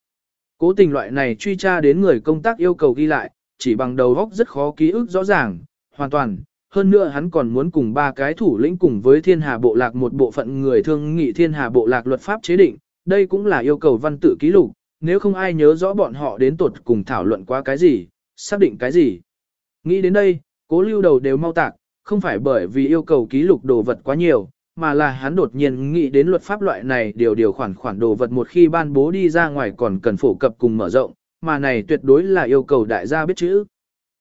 Cố tình loại này truy tra đến người công tác yêu cầu ghi lại, chỉ bằng đầu góc rất khó ký ức rõ ràng, hoàn toàn. Hơn nữa hắn còn muốn cùng ba cái thủ lĩnh cùng với thiên hà bộ lạc một bộ phận người thương nghị thiên hà bộ lạc luật pháp chế định, đây cũng là yêu cầu văn tự ký lục, nếu không ai nhớ rõ bọn họ đến tột cùng thảo luận qua cái gì, xác định cái gì. Nghĩ đến đây, cố lưu đầu đều mau tạc, không phải bởi vì yêu cầu ký lục đồ vật quá nhiều, mà là hắn đột nhiên nghĩ đến luật pháp loại này điều điều khoản khoản đồ vật một khi ban bố đi ra ngoài còn cần phổ cập cùng mở rộng, mà này tuyệt đối là yêu cầu đại gia biết chữ.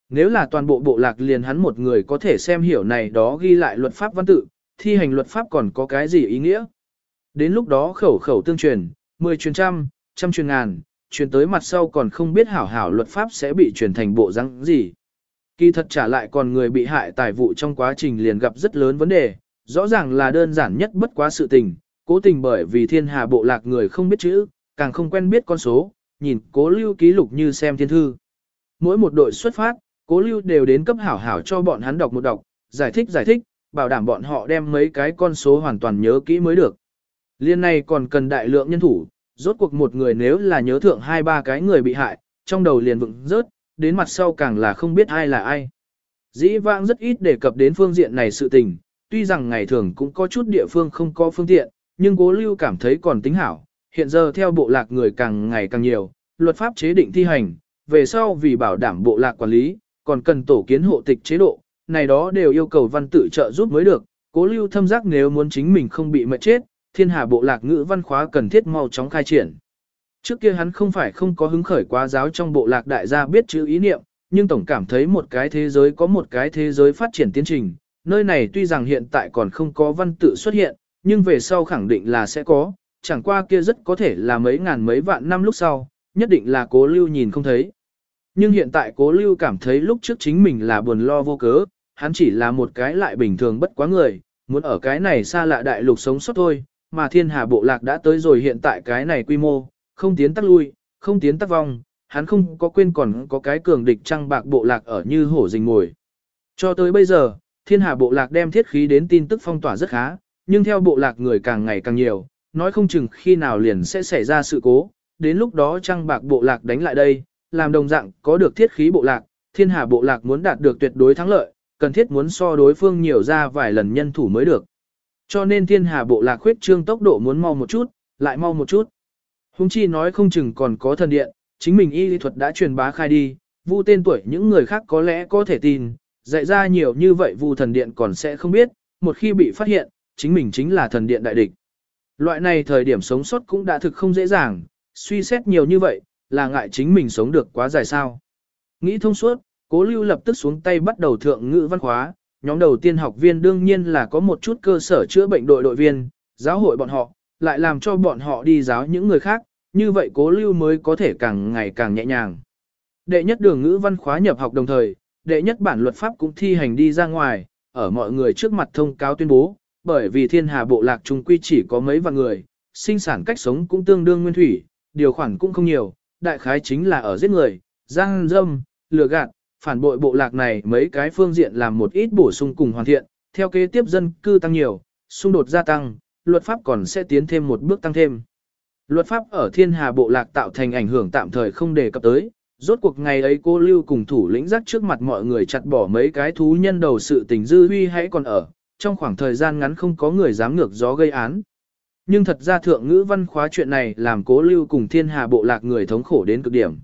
Nếu là toàn bộ bộ lạc liền hắn một người có thể xem hiểu này đó ghi lại luật pháp văn tự, thi hành luật pháp còn có cái gì ý nghĩa? Đến lúc đó khẩu khẩu tương truyền, 10 truyền trăm, trăm truyền ngàn, truyền tới mặt sau còn không biết hảo hảo luật pháp sẽ bị truyền thành bộ răng gì. Kỳ thật trả lại còn người bị hại tài vụ trong quá trình liền gặp rất lớn vấn đề, rõ ràng là đơn giản nhất bất quá sự tình, cố tình bởi vì thiên hà bộ lạc người không biết chữ, càng không quen biết con số, nhìn cố lưu ký lục như xem thiên thư. Mỗi một đội xuất phát, cố lưu đều đến cấp hảo hảo cho bọn hắn đọc một đọc, giải thích giải thích, bảo đảm bọn họ đem mấy cái con số hoàn toàn nhớ kỹ mới được. Liên này còn cần đại lượng nhân thủ, rốt cuộc một người nếu là nhớ thượng hai ba cái người bị hại, trong đầu liền vựng rớt, đến mặt sau càng là không biết ai là ai. Dĩ vãng rất ít đề cập đến phương diện này sự tình, tuy rằng ngày thường cũng có chút địa phương không có phương tiện, nhưng cố lưu cảm thấy còn tính hảo. Hiện giờ theo bộ lạc người càng ngày càng nhiều, luật pháp chế định thi hành, về sau vì bảo đảm bộ lạc quản lý, còn cần tổ kiến hộ tịch chế độ, này đó đều yêu cầu văn tự trợ giúp mới được. Cố lưu thâm giác nếu muốn chính mình không bị mệt chết, thiên hà bộ lạc ngữ văn khóa cần thiết mau chóng khai triển. Trước kia hắn không phải không có hứng khởi quá giáo trong bộ lạc đại gia biết chữ ý niệm, nhưng tổng cảm thấy một cái thế giới có một cái thế giới phát triển tiến trình, nơi này tuy rằng hiện tại còn không có văn tự xuất hiện, nhưng về sau khẳng định là sẽ có, chẳng qua kia rất có thể là mấy ngàn mấy vạn năm lúc sau, nhất định là cố lưu nhìn không thấy. Nhưng hiện tại cố lưu cảm thấy lúc trước chính mình là buồn lo vô cớ, hắn chỉ là một cái lại bình thường bất quá người, muốn ở cái này xa lạ đại lục sống sót thôi, mà thiên hà bộ lạc đã tới rồi hiện tại cái này quy mô, không tiến tắc lui, không tiến tắc vong, hắn không có quên còn có cái cường địch trăng bạc bộ lạc ở như hổ rình ngồi. Cho tới bây giờ, thiên hà bộ lạc đem thiết khí đến tin tức phong tỏa rất khá, nhưng theo bộ lạc người càng ngày càng nhiều, nói không chừng khi nào liền sẽ xảy ra sự cố, đến lúc đó trăng bạc bộ lạc đánh lại đây, làm đồng dạng có được thiết khí bộ lạc, thiên hà bộ lạc muốn đạt được tuyệt đối thắng lợi, cần thiết muốn so đối phương nhiều ra vài lần nhân thủ mới được. Cho nên thiên hà bộ lạc khuyết trương tốc độ muốn mau một chút, lại mau một chút. Hùng chi nói không chừng còn có thần điện, chính mình y lý thuật đã truyền bá khai đi, vu tên tuổi những người khác có lẽ có thể tin, dạy ra nhiều như vậy vu thần điện còn sẽ không biết, một khi bị phát hiện, chính mình chính là thần điện đại địch. Loại này thời điểm sống sót cũng đã thực không dễ dàng, suy xét nhiều như vậy, là ngại chính mình sống được quá dài sao. Nghĩ thông suốt, cố lưu lập tức xuống tay bắt đầu thượng ngữ văn khóa, nhóm đầu tiên học viên đương nhiên là có một chút cơ sở chữa bệnh đội đội viên, giáo hội bọn họ, lại làm cho bọn họ đi giáo những người khác, như vậy cố lưu mới có thể càng ngày càng nhẹ nhàng. Đệ nhất đường ngữ văn khóa nhập học đồng thời, đệ nhất bản luật pháp cũng thi hành đi ra ngoài, ở mọi người trước mặt thông cáo tuyên bố, bởi vì thiên hà bộ lạc trung quy chỉ có mấy vạn người, sinh sản cách sống cũng tương đương nguyên thủy, điều khoản cũng không nhiều, đại khái chính là ở giết người, giang dâm, lừa gạt, phản bội bộ lạc này mấy cái phương diện làm một ít bổ sung cùng hoàn thiện, theo kế tiếp dân cư tăng nhiều, xung đột gia tăng, luật pháp còn sẽ tiến thêm một bước tăng thêm. Luật pháp ở thiên hà bộ lạc tạo thành ảnh hưởng tạm thời không đề cập tới, rốt cuộc ngày ấy cô lưu cùng thủ lĩnh giác trước mặt mọi người chặt bỏ mấy cái thú nhân đầu sự tình dư huy hãy còn ở, trong khoảng thời gian ngắn không có người dám ngược gió gây án. Nhưng thật ra thượng ngữ văn khóa chuyện này làm cố lưu cùng thiên hà bộ lạc người thống khổ đến cực điểm.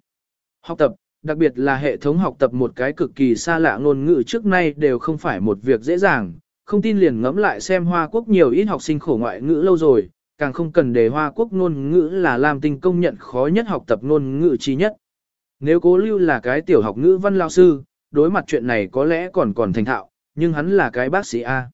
Học tập, đặc biệt là hệ thống học tập một cái cực kỳ xa lạ ngôn ngữ trước nay đều không phải một việc dễ dàng, không tin liền ngẫm lại xem Hoa Quốc nhiều ít học sinh khổ ngoại ngữ lâu rồi, càng không cần để Hoa Quốc ngôn ngữ là làm tinh công nhận khó nhất học tập ngôn ngữ trí nhất. Nếu cố lưu là cái tiểu học ngữ văn lao sư, đối mặt chuyện này có lẽ còn còn thành thạo, nhưng hắn là cái bác sĩ A.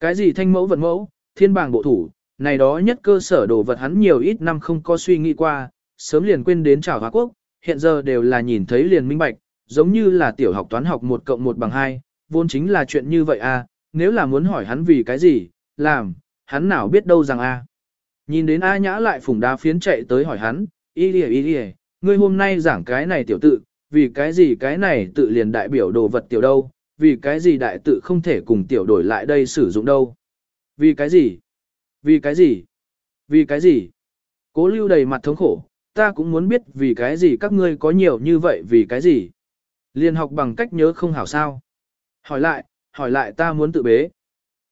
Cái gì thanh mẫu vận mẫu, thiên bảng bộ thủ, này đó nhất cơ sở đồ vật hắn nhiều ít năm không có suy nghĩ qua, sớm liền quên đến chào Hoa Quốc, hiện giờ đều là nhìn thấy liền minh bạch, giống như là tiểu học toán học 1 cộng 1 bằng 2, vốn chính là chuyện như vậy a. nếu là muốn hỏi hắn vì cái gì, làm, hắn nào biết đâu rằng a. Nhìn đến A Nhã lại phủng đá phiến chạy tới hỏi hắn, y lìa y lìa, ngươi hôm nay giảng cái này tiểu tự, vì cái gì cái này tự liền đại biểu đồ vật tiểu đâu, vì cái gì đại tự không thể cùng tiểu đổi lại đây sử dụng đâu. Vì cái gì? Vì cái gì? Vì cái gì? Cố lưu đầy mặt thống khổ, ta cũng muốn biết vì cái gì các ngươi có nhiều như vậy vì cái gì. Liên học bằng cách nhớ không hảo sao. Hỏi lại, hỏi lại ta muốn tự bế.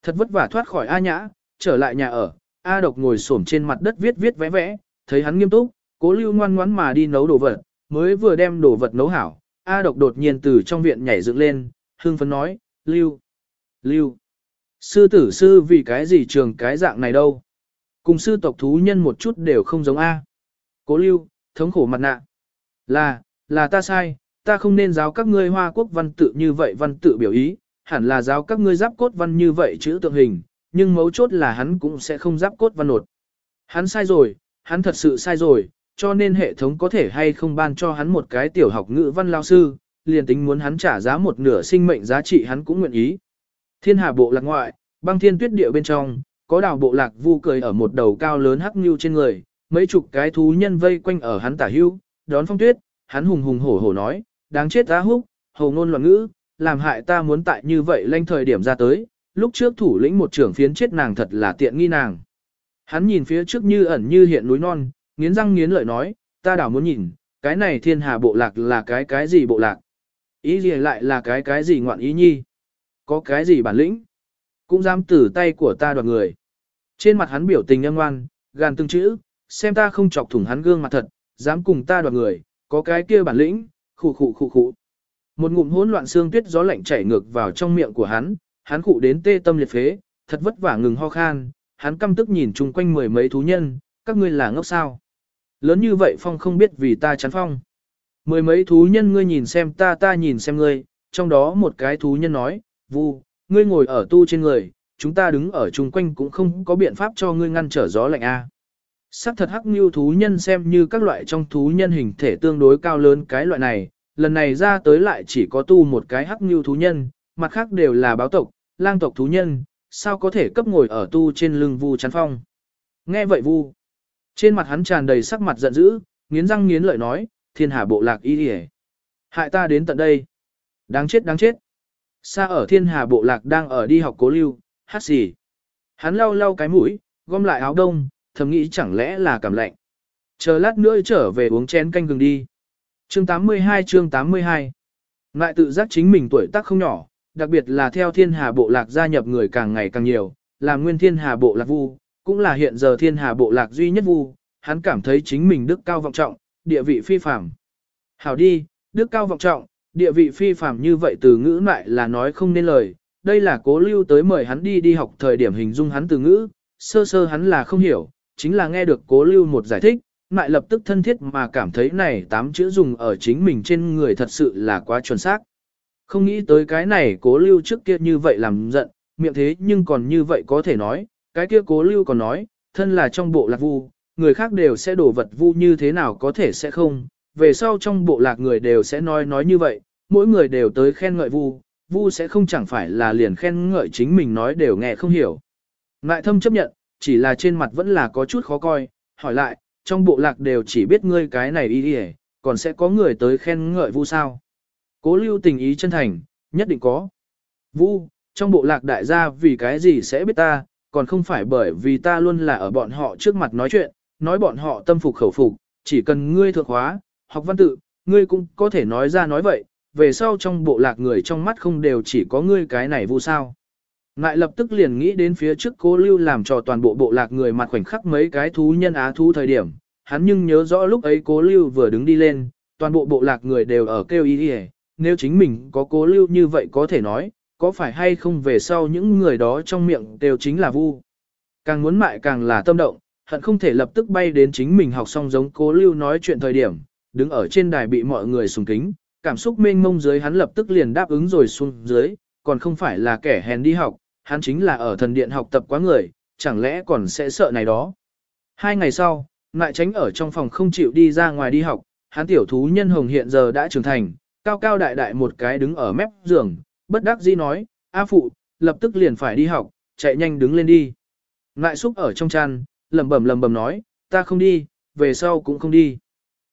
Thật vất vả thoát khỏi A nhã, trở lại nhà ở, A độc ngồi xổm trên mặt đất viết viết vẽ vẽ, thấy hắn nghiêm túc, cố lưu ngoan ngoãn mà đi nấu đồ vật, mới vừa đem đồ vật nấu hảo. A độc đột nhiên từ trong viện nhảy dựng lên, hương phấn nói, lưu, lưu. Sư tử sư vì cái gì trường cái dạng này đâu. Cùng sư tộc thú nhân một chút đều không giống A. Cố lưu, thống khổ mặt nạ. Là, là ta sai, ta không nên giáo các ngươi hoa quốc văn tự như vậy văn tự biểu ý, hẳn là giáo các ngươi giáp cốt văn như vậy chữ tượng hình, nhưng mấu chốt là hắn cũng sẽ không giáp cốt văn nột. Hắn sai rồi, hắn thật sự sai rồi, cho nên hệ thống có thể hay không ban cho hắn một cái tiểu học ngữ văn lao sư, liền tính muốn hắn trả giá một nửa sinh mệnh giá trị hắn cũng nguyện ý. Thiên hà bộ lạc ngoại, băng thiên tuyết địa bên trong, có đào bộ lạc vu cười ở một đầu cao lớn hắc như trên người, mấy chục cái thú nhân vây quanh ở hắn tả hưu, đón phong tuyết, hắn hùng hùng hổ hổ nói, đáng chết ta húc, hầu ngôn loạn ngữ, làm hại ta muốn tại như vậy lanh thời điểm ra tới, lúc trước thủ lĩnh một trưởng phiến chết nàng thật là tiện nghi nàng. Hắn nhìn phía trước như ẩn như hiện núi non, nghiến răng nghiến lợi nói, ta đảo muốn nhìn, cái này thiên hà bộ lạc là cái cái gì bộ lạc? Ý gì lại là cái cái gì ngoạn ý nhi? Có cái gì bản lĩnh? Cũng dám tử tay của ta đoạt người. Trên mặt hắn biểu tình âm ngoan, gàn từng chữ, xem ta không chọc thủng hắn gương mặt thật, dám cùng ta đoạt người, có cái kia bản lĩnh, khụ khụ khụ khụ. Một ngụm hỗn loạn xương tuyết gió lạnh chảy ngược vào trong miệng của hắn, hắn khụ đến tê tâm liệt phế, thật vất vả ngừng ho khan, hắn căm tức nhìn chung quanh mười mấy thú nhân, các ngươi là ngốc sao? Lớn như vậy phong không biết vì ta chắn phong. Mười mấy thú nhân ngươi nhìn xem ta ta nhìn xem ngươi, trong đó một cái thú nhân nói, vu, ngươi ngồi ở tu trên người, chúng ta đứng ở chung quanh cũng không có biện pháp cho ngươi ngăn trở gió lạnh a. Sắc thật hắc như thú nhân xem như các loại trong thú nhân hình thể tương đối cao lớn cái loại này, lần này ra tới lại chỉ có tu một cái hắc như thú nhân, mặt khác đều là báo tộc, lang tộc thú nhân, sao có thể cấp ngồi ở tu trên lưng vu chắn phong. Nghe vậy vu, trên mặt hắn tràn đầy sắc mặt giận dữ, nghiến răng nghiến lợi nói, thiên hà bộ lạc y hề. Hại ta đến tận đây. Đáng chết đáng chết. Xa ở thiên hà bộ lạc đang ở đi học cố lưu, hát gì? Hắn lau lau cái mũi, gom lại áo đông, thầm nghĩ chẳng lẽ là cảm lạnh. Chờ lát nữa trở về uống chén canh gừng đi. Chương 82 chương 82 Ngại tự giác chính mình tuổi tác không nhỏ, đặc biệt là theo thiên hà bộ lạc gia nhập người càng ngày càng nhiều, làm nguyên thiên hà bộ lạc vu, cũng là hiện giờ thiên hà bộ lạc duy nhất vu, hắn cảm thấy chính mình đức cao vọng trọng, địa vị phi phàm. Hảo đi, đức cao vọng trọng, địa vị phi phàm như vậy từ ngữ lại là nói không nên lời, đây là cố lưu tới mời hắn đi đi học thời điểm hình dung hắn từ ngữ, sơ sơ hắn là không hiểu, chính là nghe được cố lưu một giải thích, lại lập tức thân thiết mà cảm thấy này tám chữ dùng ở chính mình trên người thật sự là quá chuẩn xác. Không nghĩ tới cái này cố lưu trước kia như vậy làm giận, miệng thế nhưng còn như vậy có thể nói, cái kia cố lưu còn nói, thân là trong bộ lạc vu, người khác đều sẽ đổ vật vu như thế nào có thể sẽ không, về sau trong bộ lạc người đều sẽ nói nói như vậy, mỗi người đều tới khen ngợi vu, vu sẽ không chẳng phải là liền khen ngợi chính mình nói đều nghe không hiểu. Ngại thâm chấp nhận, chỉ là trên mặt vẫn là có chút khó coi, hỏi lại, trong bộ lạc đều chỉ biết ngươi cái này y đi còn sẽ có người tới khen ngợi vu sao. Cố lưu tình ý chân thành, nhất định có. Vu, trong bộ lạc đại gia vì cái gì sẽ biết ta, còn không phải bởi vì ta luôn là ở bọn họ trước mặt nói chuyện, nói bọn họ tâm phục khẩu phục, chỉ cần ngươi thượng hóa, học văn tự, ngươi cũng có thể nói ra nói vậy, về sau trong bộ lạc người trong mắt không đều chỉ có ngươi cái này vu sao. Ngại lập tức liền nghĩ đến phía trước cố lưu làm cho toàn bộ bộ lạc người mặt khoảnh khắc mấy cái thú nhân á thú thời điểm, hắn nhưng nhớ rõ lúc ấy cố lưu vừa đứng đi lên, toàn bộ bộ lạc người đều ở kêu y nếu chính mình có cố lưu như vậy có thể nói, có phải hay không về sau những người đó trong miệng đều chính là vu. Càng muốn mại càng là tâm động, hận không thể lập tức bay đến chính mình học xong giống cố lưu nói chuyện thời điểm, đứng ở trên đài bị mọi người sùng kính, cảm xúc mênh mông dưới hắn lập tức liền đáp ứng rồi xuống dưới, còn không phải là kẻ hèn đi học, hắn chính là ở thần điện học tập quá người, chẳng lẽ còn sẽ sợ này đó. Hai ngày sau, lại tránh ở trong phòng không chịu đi ra ngoài đi học, hắn tiểu thú nhân hồng hiện giờ đã trưởng thành, cao cao đại đại một cái đứng ở mép giường, bất đắc dĩ nói, A phụ, lập tức liền phải đi học, chạy nhanh đứng lên đi. Ngại xúc ở trong chăn, lầm bầm lầm bầm nói, ta không đi, về sau cũng không đi.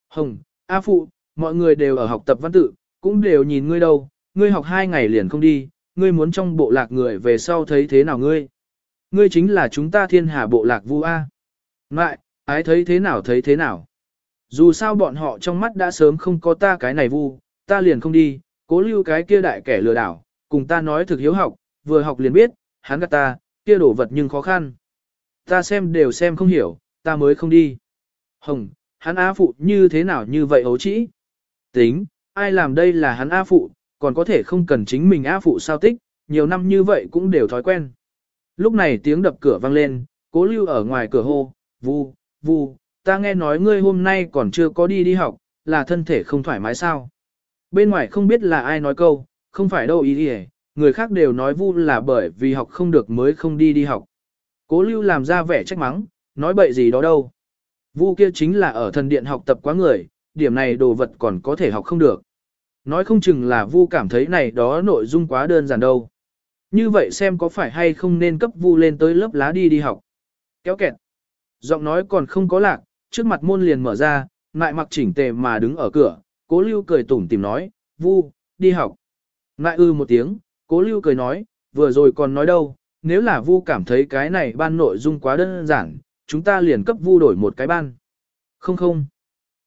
Hồng, A phụ, mọi người đều ở học tập văn tự, cũng đều nhìn ngươi đâu, ngươi học hai ngày liền không đi, ngươi muốn trong bộ lạc người về sau thấy thế nào ngươi? Ngươi chính là chúng ta thiên hà bộ lạc vu A. Ngại, ái thấy thế nào thấy thế nào? Dù sao bọn họ trong mắt đã sớm không có ta cái này vu, ta liền không đi, cố lưu cái kia đại kẻ lừa đảo, cùng ta nói thực hiếu học, vừa học liền biết, hắn gạt ta, kia đổ vật nhưng khó khăn. Ta xem đều xem không hiểu, ta mới không đi. Hồng, hắn á phụ như thế nào như vậy hấu trĩ? Tính, ai làm đây là hắn á phụ, còn có thể không cần chính mình á phụ sao tích, nhiều năm như vậy cũng đều thói quen. Lúc này tiếng đập cửa vang lên, cố lưu ở ngoài cửa hô, vu, vu, ta nghe nói ngươi hôm nay còn chưa có đi đi học, là thân thể không thoải mái sao. Bên ngoài không biết là ai nói câu, không phải đâu ý ý người khác đều nói vu là bởi vì học không được mới không đi đi học. Cố lưu làm ra vẻ trách mắng, nói bậy gì đó đâu. Vu kia chính là ở thần điện học tập quá người, điểm này đồ vật còn có thể học không được. Nói không chừng là vu cảm thấy này đó nội dung quá đơn giản đâu. Như vậy xem có phải hay không nên cấp vu lên tới lớp lá đi đi học. Kéo kẹt. Giọng nói còn không có lạc, trước mặt môn liền mở ra, ngại mặc chỉnh tề mà đứng ở cửa, cố lưu cười tủm tìm nói, vu, đi học. Ngại ư một tiếng, cố lưu cười nói, vừa rồi còn nói đâu, nếu là vu cảm thấy cái này ban nội dung quá đơn giản, chúng ta liền cấp vu đổi một cái ban. Không không.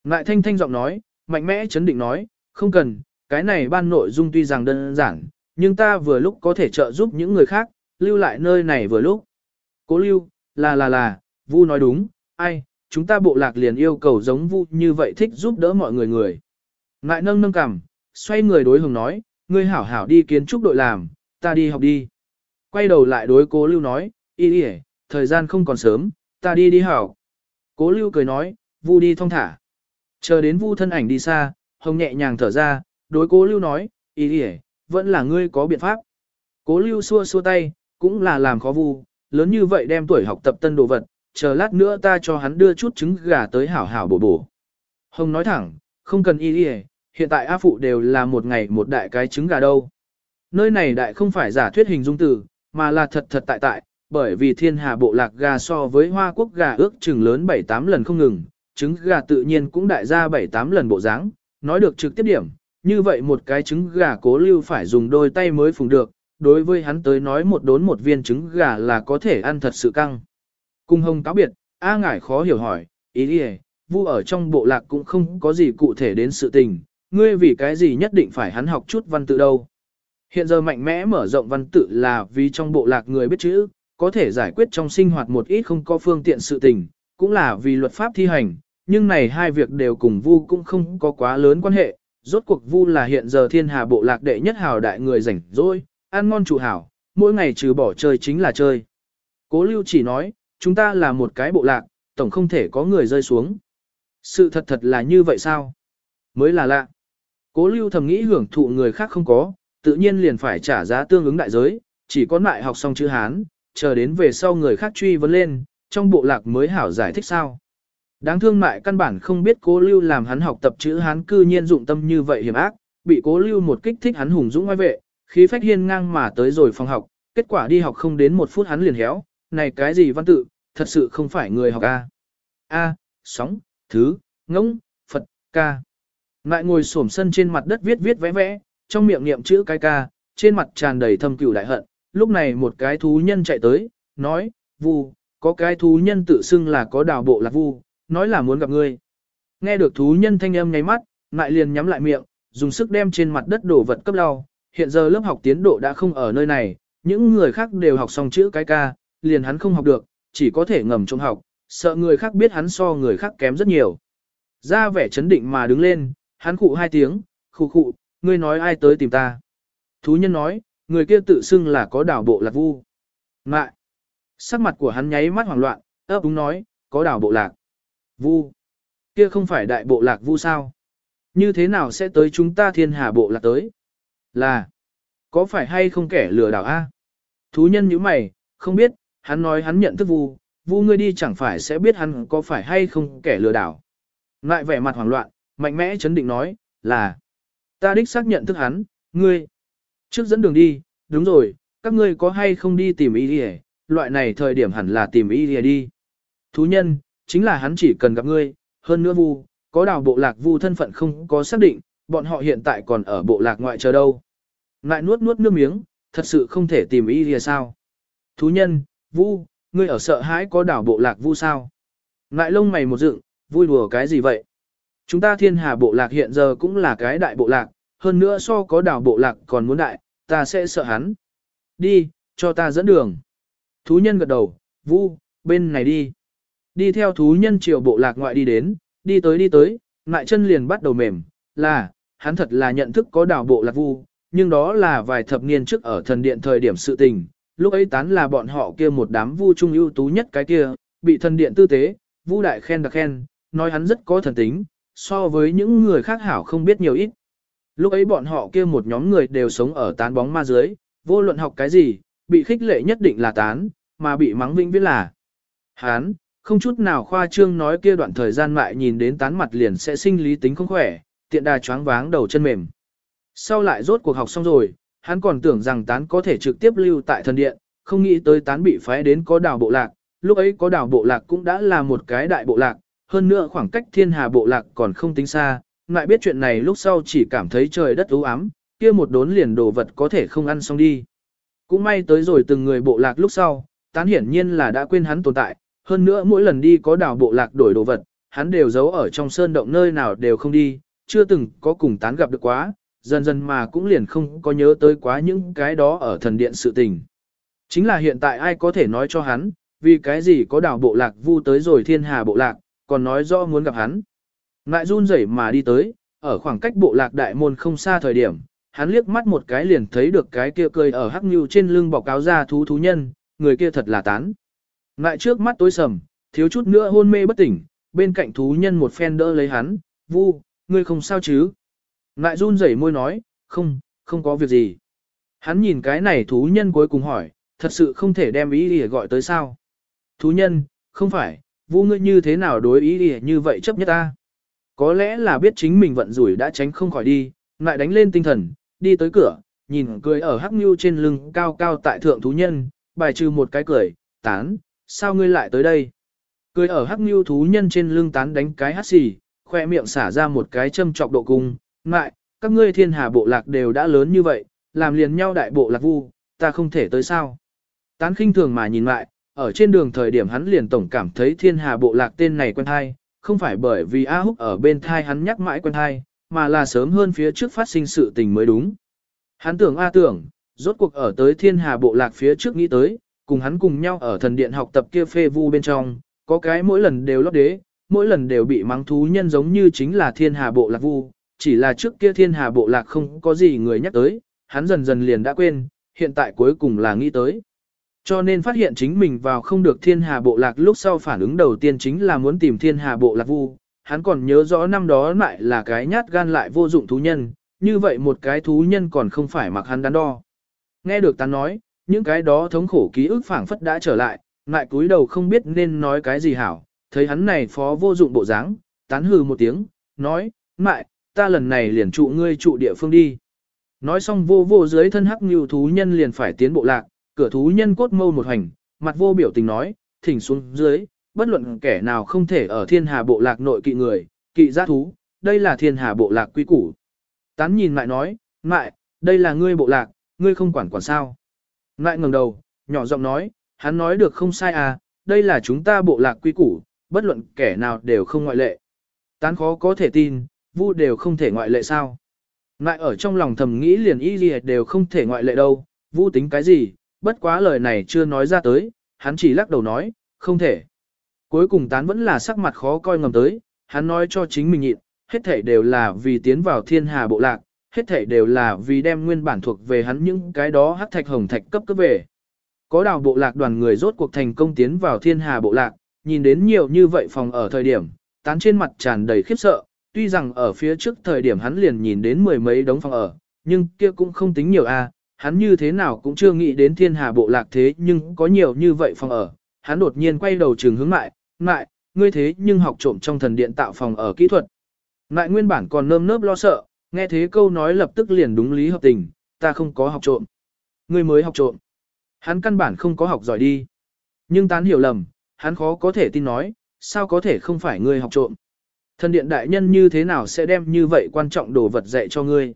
Ngại thanh thanh giọng nói, mạnh mẽ chấn định nói, không cần, cái này ban nội dung tuy rằng đơn giản, nhưng ta vừa lúc có thể trợ giúp những người khác, lưu lại nơi này vừa lúc. Cố lưu, là là là, vu nói đúng, ai, chúng ta bộ lạc liền yêu cầu giống vu như vậy thích giúp đỡ mọi người người. Ngại nâng nâng cằm, xoay người đối hồng nói, ngươi hảo hảo đi kiến trúc đội làm, ta đi học đi. Quay đầu lại đối cố lưu nói, y y thời gian không còn sớm, ta đi đi hảo. Cố lưu cười nói, vu đi thong thả. Chờ đến vu thân ảnh đi xa, hồng nhẹ nhàng thở ra, đối cố lưu nói, y y vẫn là ngươi có biện pháp. Cố lưu xua xua tay, cũng là làm khó vu, lớn như vậy đem tuổi học tập tân đồ vật, chờ lát nữa ta cho hắn đưa chút trứng gà tới hảo hảo bổ bổ. Hồng nói thẳng, không cần y đi hiện tại A Phụ đều là một ngày một đại cái trứng gà đâu. Nơi này đại không phải giả thuyết hình dung từ, mà là thật thật tại tại, bởi vì thiên hà bộ lạc gà so với hoa quốc gà ước chừng lớn 7-8 lần không ngừng, trứng gà tự nhiên cũng đại ra 7-8 lần bộ dáng, nói được trực tiếp điểm, như vậy một cái trứng gà cố lưu phải dùng đôi tay mới phùng được, đối với hắn tới nói một đốn một viên trứng gà là có thể ăn thật sự căng. Cung hông cáo biệt, A ngải khó hiểu hỏi, ý đi vu ở trong bộ lạc cũng không có gì cụ thể đến sự tình, ngươi vì cái gì nhất định phải hắn học chút văn tự đâu. Hiện giờ mạnh mẽ mở rộng văn tự là vì trong bộ lạc người biết chữ, có thể giải quyết trong sinh hoạt một ít không có phương tiện sự tình, cũng là vì luật pháp thi hành, nhưng này hai việc đều cùng Vu cũng không có quá lớn quan hệ. Rốt cuộc Vu là hiện giờ thiên hà bộ lạc đệ nhất hào đại người rảnh rỗi, ăn ngon chủ hảo, mỗi ngày trừ bỏ chơi chính là chơi. Cố lưu chỉ nói, chúng ta là một cái bộ lạc, tổng không thể có người rơi xuống. Sự thật thật là như vậy sao? Mới là lạ. Cố lưu thầm nghĩ hưởng thụ người khác không có, tự nhiên liền phải trả giá tương ứng đại giới, chỉ có lại học xong chữ Hán, chờ đến về sau người khác truy vấn lên, trong bộ lạc mới hảo giải thích sao. Đáng thương mại căn bản không biết cố lưu làm hắn học tập chữ Hán cư nhiên dụng tâm như vậy hiểm ác, bị cố lưu một kích thích hắn hùng dũng ngoài vệ, khí phách hiên ngang mà tới rồi phòng học, kết quả đi học không đến một phút hắn liền héo, này cái gì văn tự, thật sự không phải người học A. A, sóng, thứ, ngỗng, Phật, ca ngại ngồi xổm sân trên mặt đất viết viết vẽ vẽ, trong miệng niệm chữ cái ca, trên mặt tràn đầy thâm cửu đại hận. Lúc này một cái thú nhân chạy tới, nói, Vu, có cái thú nhân tự xưng là có đào bộ lạc Vu, nói là muốn gặp ngươi. Nghe được thú nhân thanh âm nháy mắt, ngại liền nhắm lại miệng, dùng sức đem trên mặt đất đổ vật cấp lau. Hiện giờ lớp học tiến độ đã không ở nơi này, những người khác đều học xong chữ cái ca, liền hắn không học được, chỉ có thể ngầm trong học, sợ người khác biết hắn so người khác kém rất nhiều. Ra vẻ chấn định mà đứng lên, hắn khụ hai tiếng, khụ khụ, ngươi nói ai tới tìm ta. Thú nhân nói, người kia tự xưng là có đảo bộ lạc vu. Ngại. Sắc mặt của hắn nháy mắt hoảng loạn, ấp úng nói, có đảo bộ lạc. Vu. Kia không phải đại bộ lạc vu sao? Như thế nào sẽ tới chúng ta thiên hà bộ lạc tới? Là. Có phải hay không kẻ lừa đảo a? Thú nhân như mày, không biết, hắn nói hắn nhận thức vu, vu ngươi đi chẳng phải sẽ biết hắn có phải hay không kẻ lừa đảo. Ngại vẻ mặt hoảng loạn, mạnh mẽ chấn định nói, là. Ta đích xác nhận thức hắn, ngươi. Trước dẫn đường đi, đúng rồi, các ngươi có hay không đi tìm y đi loại này thời điểm hẳn là tìm y đi đi. Thú nhân, chính là hắn chỉ cần gặp ngươi, hơn nữa vu, có đào bộ lạc vu thân phận không có xác định, bọn họ hiện tại còn ở bộ lạc ngoại chờ đâu. Lại nuốt nuốt nước miếng, thật sự không thể tìm y đi sao. Thú nhân, vu, ngươi ở sợ hãi có đảo bộ lạc vu sao. Lại lông mày một dựng, vui đùa cái gì vậy? Chúng ta thiên hà bộ lạc hiện giờ cũng là cái đại bộ lạc, hơn nữa so có đảo bộ lạc còn muốn đại, ta sẽ sợ hắn. Đi, cho ta dẫn đường. Thú nhân gật đầu, vu, bên này đi. Đi theo thú nhân triều bộ lạc ngoại đi đến, đi tới đi tới, ngại chân liền bắt đầu mềm, là, hắn thật là nhận thức có đảo bộ lạc vu, nhưng đó là vài thập niên trước ở thần điện thời điểm sự tình, lúc ấy tán là bọn họ kia một đám vu trung ưu tú nhất cái kia, bị thần điện tư tế, vu đại khen đặc khen, nói hắn rất có thần tính, so với những người khác hảo không biết nhiều ít. Lúc ấy bọn họ kia một nhóm người đều sống ở tán bóng ma dưới, vô luận học cái gì, bị khích lệ nhất định là tán, mà bị mắng vĩnh viễn là. Hán, không chút nào khoa trương nói kia đoạn thời gian mại nhìn đến tán mặt liền sẽ sinh lý tính không khỏe, tiện đà choáng váng đầu chân mềm. Sau lại rốt cuộc học xong rồi, hắn còn tưởng rằng tán có thể trực tiếp lưu tại thần điện, không nghĩ tới tán bị phái đến có đảo bộ lạc, lúc ấy có đảo bộ lạc cũng đã là một cái đại bộ lạc, hơn nữa khoảng cách thiên hà bộ lạc còn không tính xa, ngại biết chuyện này lúc sau chỉ cảm thấy trời đất u ám, kia một đốn liền đồ vật có thể không ăn xong đi. Cũng may tới rồi từng người bộ lạc lúc sau, tán hiển nhiên là đã quên hắn tồn tại, hơn nữa mỗi lần đi có đảo bộ lạc đổi đồ vật, hắn đều giấu ở trong sơn động nơi nào đều không đi, chưa từng có cùng tán gặp được quá, dần dần mà cũng liền không có nhớ tới quá những cái đó ở thần điện sự tình. Chính là hiện tại ai có thể nói cho hắn, vì cái gì có đảo bộ lạc vu tới rồi thiên hà bộ lạc, còn nói rõ muốn gặp hắn. Ngại run rẩy mà đi tới, ở khoảng cách bộ lạc đại môn không xa thời điểm, hắn liếc mắt một cái liền thấy được cái kia cười ở hắc nhu trên lưng bọc cáo ra thú thú nhân, người kia thật là tán. Ngại trước mắt tối sầm, thiếu chút nữa hôn mê bất tỉnh, bên cạnh thú nhân một phen đỡ lấy hắn, vu, ngươi không sao chứ. Ngại run rẩy môi nói, không, không có việc gì. Hắn nhìn cái này thú nhân cuối cùng hỏi, thật sự không thể đem ý để gọi tới sao. Thú nhân, không phải, vu ngươi như thế nào đối ý để như vậy chấp nhất ta. Có lẽ là biết chính mình vận rủi đã tránh không khỏi đi, lại đánh lên tinh thần, đi tới cửa, nhìn cười ở hắc nhu trên lưng cao cao tại thượng thú nhân, bài trừ một cái cười, tán, sao ngươi lại tới đây? Cười ở hắc nhu thú nhân trên lưng tán đánh cái hắt xì, khoe miệng xả ra một cái châm trọc độ cung, ngại, các ngươi thiên hà bộ lạc đều đã lớn như vậy, làm liền nhau đại bộ lạc vu, ta không thể tới sao. Tán khinh thường mà nhìn lại, ở trên đường thời điểm hắn liền tổng cảm thấy thiên hà bộ lạc tên này quen thai, không phải bởi vì A Húc ở bên thai hắn nhắc mãi quen thai, mà là sớm hơn phía trước phát sinh sự tình mới đúng. Hắn tưởng A tưởng, rốt cuộc ở tới thiên hà bộ lạc phía trước nghĩ tới, cùng hắn cùng nhau ở thần điện học tập kia phê vu bên trong, có cái mỗi lần đều lót đế, mỗi lần đều bị mắng thú nhân giống như chính là thiên hà bộ lạc vu, chỉ là trước kia thiên hà bộ lạc không có gì người nhắc tới, hắn dần dần liền đã quên, hiện tại cuối cùng là nghĩ tới. Cho nên phát hiện chính mình vào không được thiên hà bộ lạc lúc sau phản ứng đầu tiên chính là muốn tìm thiên hà bộ lạc vu, hắn còn nhớ rõ năm đó lại là cái nhát gan lại vô dụng thú nhân, như vậy một cái thú nhân còn không phải mặc hắn đắn đo. Nghe được ta nói, những cái đó thống khổ ký ức phảng phất đã trở lại, ngại cúi đầu không biết nên nói cái gì hảo, thấy hắn này phó vô dụng bộ dáng, tán hừ một tiếng, nói, mại, ta lần này liền trụ ngươi trụ địa phương đi. Nói xong vô vô dưới thân hắc như thú nhân liền phải tiến bộ lạc, cửa thú nhân cốt mâu một hành, mặt vô biểu tình nói, thỉnh xuống dưới, bất luận kẻ nào không thể ở thiên hà bộ lạc nội kỵ người, kỵ giác thú, đây là thiên hà bộ lạc quy củ. Tán nhìn lại nói, mại, đây là ngươi bộ lạc, ngươi không quản quản sao. Ngại ngẩng đầu, nhỏ giọng nói, hắn nói được không sai à, đây là chúng ta bộ lạc quy củ, bất luận kẻ nào đều không ngoại lệ. Tán khó có thể tin, vu đều không thể ngoại lệ sao. Ngại ở trong lòng thầm nghĩ liền y gì đều không thể ngoại lệ đâu, vu tính cái gì, bất quá lời này chưa nói ra tới, hắn chỉ lắc đầu nói, không thể. Cuối cùng tán vẫn là sắc mặt khó coi ngầm tới, hắn nói cho chính mình nhịn, hết thể đều là vì tiến vào thiên hà bộ lạc, hết thể đều là vì đem nguyên bản thuộc về hắn những cái đó hắc thạch hồng thạch cấp cấp về. Có đào bộ lạc đoàn người rốt cuộc thành công tiến vào thiên hà bộ lạc, nhìn đến nhiều như vậy phòng ở thời điểm, tán trên mặt tràn đầy khiếp sợ, tuy rằng ở phía trước thời điểm hắn liền nhìn đến mười mấy đống phòng ở, nhưng kia cũng không tính nhiều a, hắn như thế nào cũng chưa nghĩ đến thiên hà bộ lạc thế nhưng có nhiều như vậy phòng ở, hắn đột nhiên quay đầu trường hướng lại, lại, ngươi thế nhưng học trộm trong thần điện tạo phòng ở kỹ thuật. Lại nguyên bản còn nơm nớp lo sợ, nghe thế câu nói lập tức liền đúng lý hợp tình, ta không có học trộm. Ngươi mới học trộm. Hắn căn bản không có học giỏi đi. Nhưng tán hiểu lầm, hắn khó có thể tin nói, sao có thể không phải ngươi học trộm. Thần điện đại nhân như thế nào sẽ đem như vậy quan trọng đồ vật dạy cho ngươi.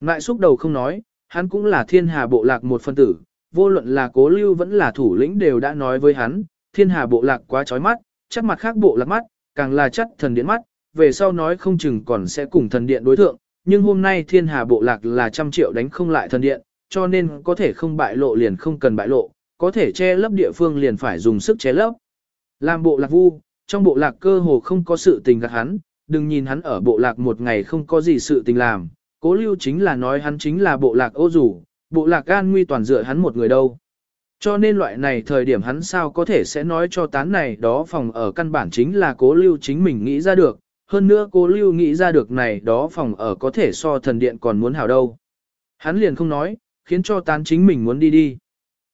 Ngại xúc đầu không nói, hắn cũng là thiên hà bộ lạc một phân tử, vô luận là cố lưu vẫn là thủ lĩnh đều đã nói với hắn, thiên hà bộ lạc quá chói mắt, chắc mặt khác bộ lạc mắt, càng là chắc thần điện mắt, về sau nói không chừng còn sẽ cùng thần điện đối thượng, nhưng hôm nay thiên hà bộ lạc là trăm triệu đánh không lại thần điện, cho nên có thể không bại lộ liền không cần bại lộ, có thể che lấp địa phương liền phải dùng sức che lấp. Làm bộ lạc vu, trong bộ lạc cơ hồ không có sự tình gạt hắn, đừng nhìn hắn ở bộ lạc một ngày không có gì sự tình làm, cố lưu chính là nói hắn chính là bộ lạc ô rủ, bộ lạc an nguy toàn dựa hắn một người đâu. Cho nên loại này thời điểm hắn sao có thể sẽ nói cho tán này đó phòng ở căn bản chính là cố lưu chính mình nghĩ ra được, hơn nữa cố lưu nghĩ ra được này đó phòng ở có thể so thần điện còn muốn hảo đâu. Hắn liền không nói, khiến cho tán chính mình muốn đi đi.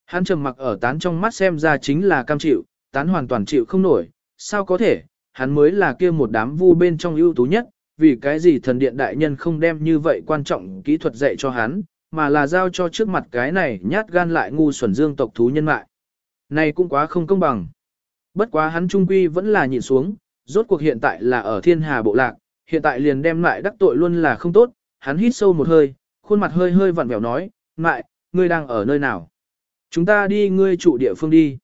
Hắn trầm mặc ở tán trong mắt xem ra chính là cam chịu, tán hoàn toàn chịu không nổi, sao có thể, hắn mới là kia một đám vu bên trong ưu tú nhất, vì cái gì thần điện đại nhân không đem như vậy quan trọng kỹ thuật dạy cho hắn, mà là giao cho trước mặt cái này nhát gan lại ngu xuẩn dương tộc thú nhân mại. Này cũng quá không công bằng. Bất quá hắn trung quy vẫn là nhìn xuống, rốt cuộc hiện tại là ở thiên hà bộ lạc, hiện tại liền đem lại đắc tội luôn là không tốt, hắn hít sâu một hơi, khuôn mặt hơi hơi vặn vẹo nói, mại, ngươi đang ở nơi nào? Chúng ta đi ngươi trụ địa phương đi.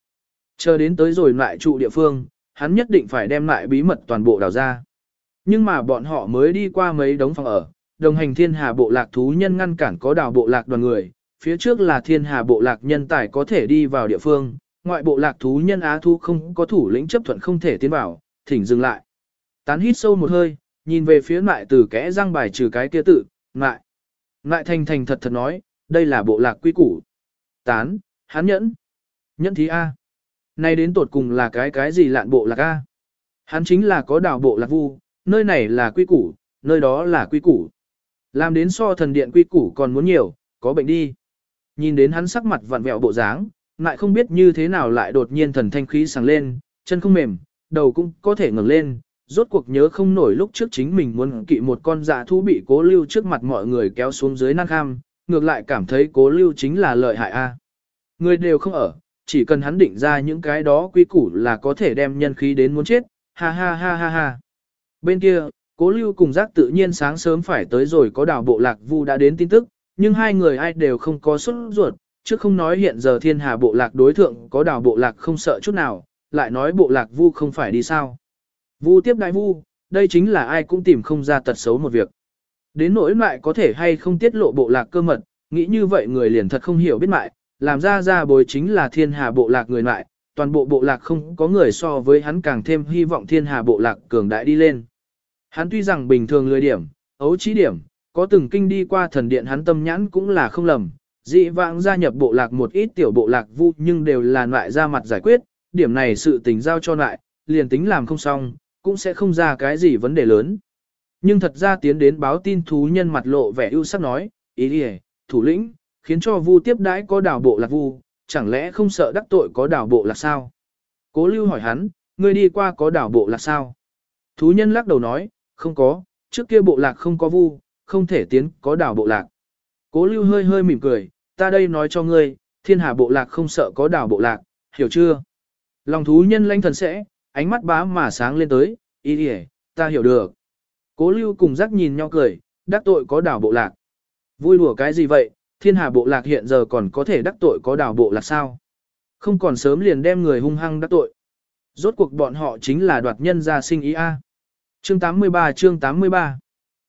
Chờ đến tới rồi lại trụ địa phương, hắn nhất định phải đem lại bí mật toàn bộ đào ra. Nhưng mà bọn họ mới đi qua mấy đống phòng ở, đồng hành thiên hà bộ lạc thú nhân ngăn cản có đào bộ lạc đoàn người, phía trước là thiên hà bộ lạc nhân tài có thể đi vào địa phương, ngoại bộ lạc thú nhân á thu không có thủ lĩnh chấp thuận không thể tiến vào, thỉnh dừng lại. Tán hít sâu một hơi, nhìn về phía lại từ kẽ răng bài trừ cái kia tự, lại. Lại thành thành thật thật nói, đây là bộ lạc quy củ. Tán, hắn nhẫn. Nhẫn thí A. nay đến tột cùng là cái cái gì lạn bộ lạc A. Hắn chính là có đào bộ lạc vu, nơi này là quy củ, nơi đó là quy củ. Làm đến so thần điện quy củ còn muốn nhiều, có bệnh đi. nhìn đến hắn sắc mặt vặn vẹo bộ dáng, lại không biết như thế nào lại đột nhiên thần thanh khí sáng lên, chân không mềm, đầu cũng có thể ngẩng lên, rốt cuộc nhớ không nổi lúc trước chính mình muốn kỵ một con dạ thú bị cố lưu trước mặt mọi người kéo xuống dưới năng kham, ngược lại cảm thấy cố lưu chính là lợi hại a. Người đều không ở, chỉ cần hắn định ra những cái đó quy củ là có thể đem nhân khí đến muốn chết, ha ha ha ha ha. Bên kia, cố lưu cùng giác tự nhiên sáng sớm phải tới rồi có đảo bộ lạc vu đã đến tin tức, nhưng hai người ai đều không có xuất ruột, chứ không nói hiện giờ thiên hà bộ lạc đối thượng có đảo bộ lạc không sợ chút nào, lại nói bộ lạc vu không phải đi sao. Vu tiếp đại vu, đây chính là ai cũng tìm không ra tật xấu một việc. Đến nỗi lại có thể hay không tiết lộ bộ lạc cơ mật, nghĩ như vậy người liền thật không hiểu biết mại, làm ra ra bồi chính là thiên hà bộ lạc người mại toàn bộ bộ lạc không có người so với hắn càng thêm hy vọng thiên hà bộ lạc cường đại đi lên. Hắn tuy rằng bình thường lười điểm, ấu trí điểm, có từng kinh đi qua thần điện hắn tâm nhãn cũng là không lầm, dị vãng gia nhập bộ lạc một ít tiểu bộ lạc vu nhưng đều là loại ra mặt giải quyết, điểm này sự tình giao cho lại, liền tính làm không xong, cũng sẽ không ra cái gì vấn đề lớn. Nhưng thật ra tiến đến báo tin thú nhân mặt lộ vẻ ưu sắc nói, ý đi thủ lĩnh, khiến cho vu tiếp đãi có đảo bộ lạc vu, chẳng lẽ không sợ đắc tội có đảo bộ lạc sao? Cố lưu hỏi hắn, ngươi đi qua có đảo bộ lạc sao? Thú nhân lắc đầu nói, không có, trước kia bộ lạc không có vu, không thể tiến có đảo bộ lạc. Cố lưu hơi hơi mỉm cười, ta đây nói cho ngươi, thiên hà bộ lạc không sợ có đảo bộ lạc, hiểu chưa? Lòng thú nhân lanh thần sẽ, ánh mắt bá mà sáng lên tới, ý đi ta hiểu được. Cố lưu cùng giác nhìn nhau cười, đắc tội có đảo bộ lạc. Vui đùa cái gì vậy, thiên hà bộ lạc hiện giờ còn có thể đắc tội có đảo bộ lạc sao? Không còn sớm liền đem người hung hăng đắc tội. Rốt cuộc bọn họ chính là đoạt nhân gia sinh ý A. Chương 83 chương 83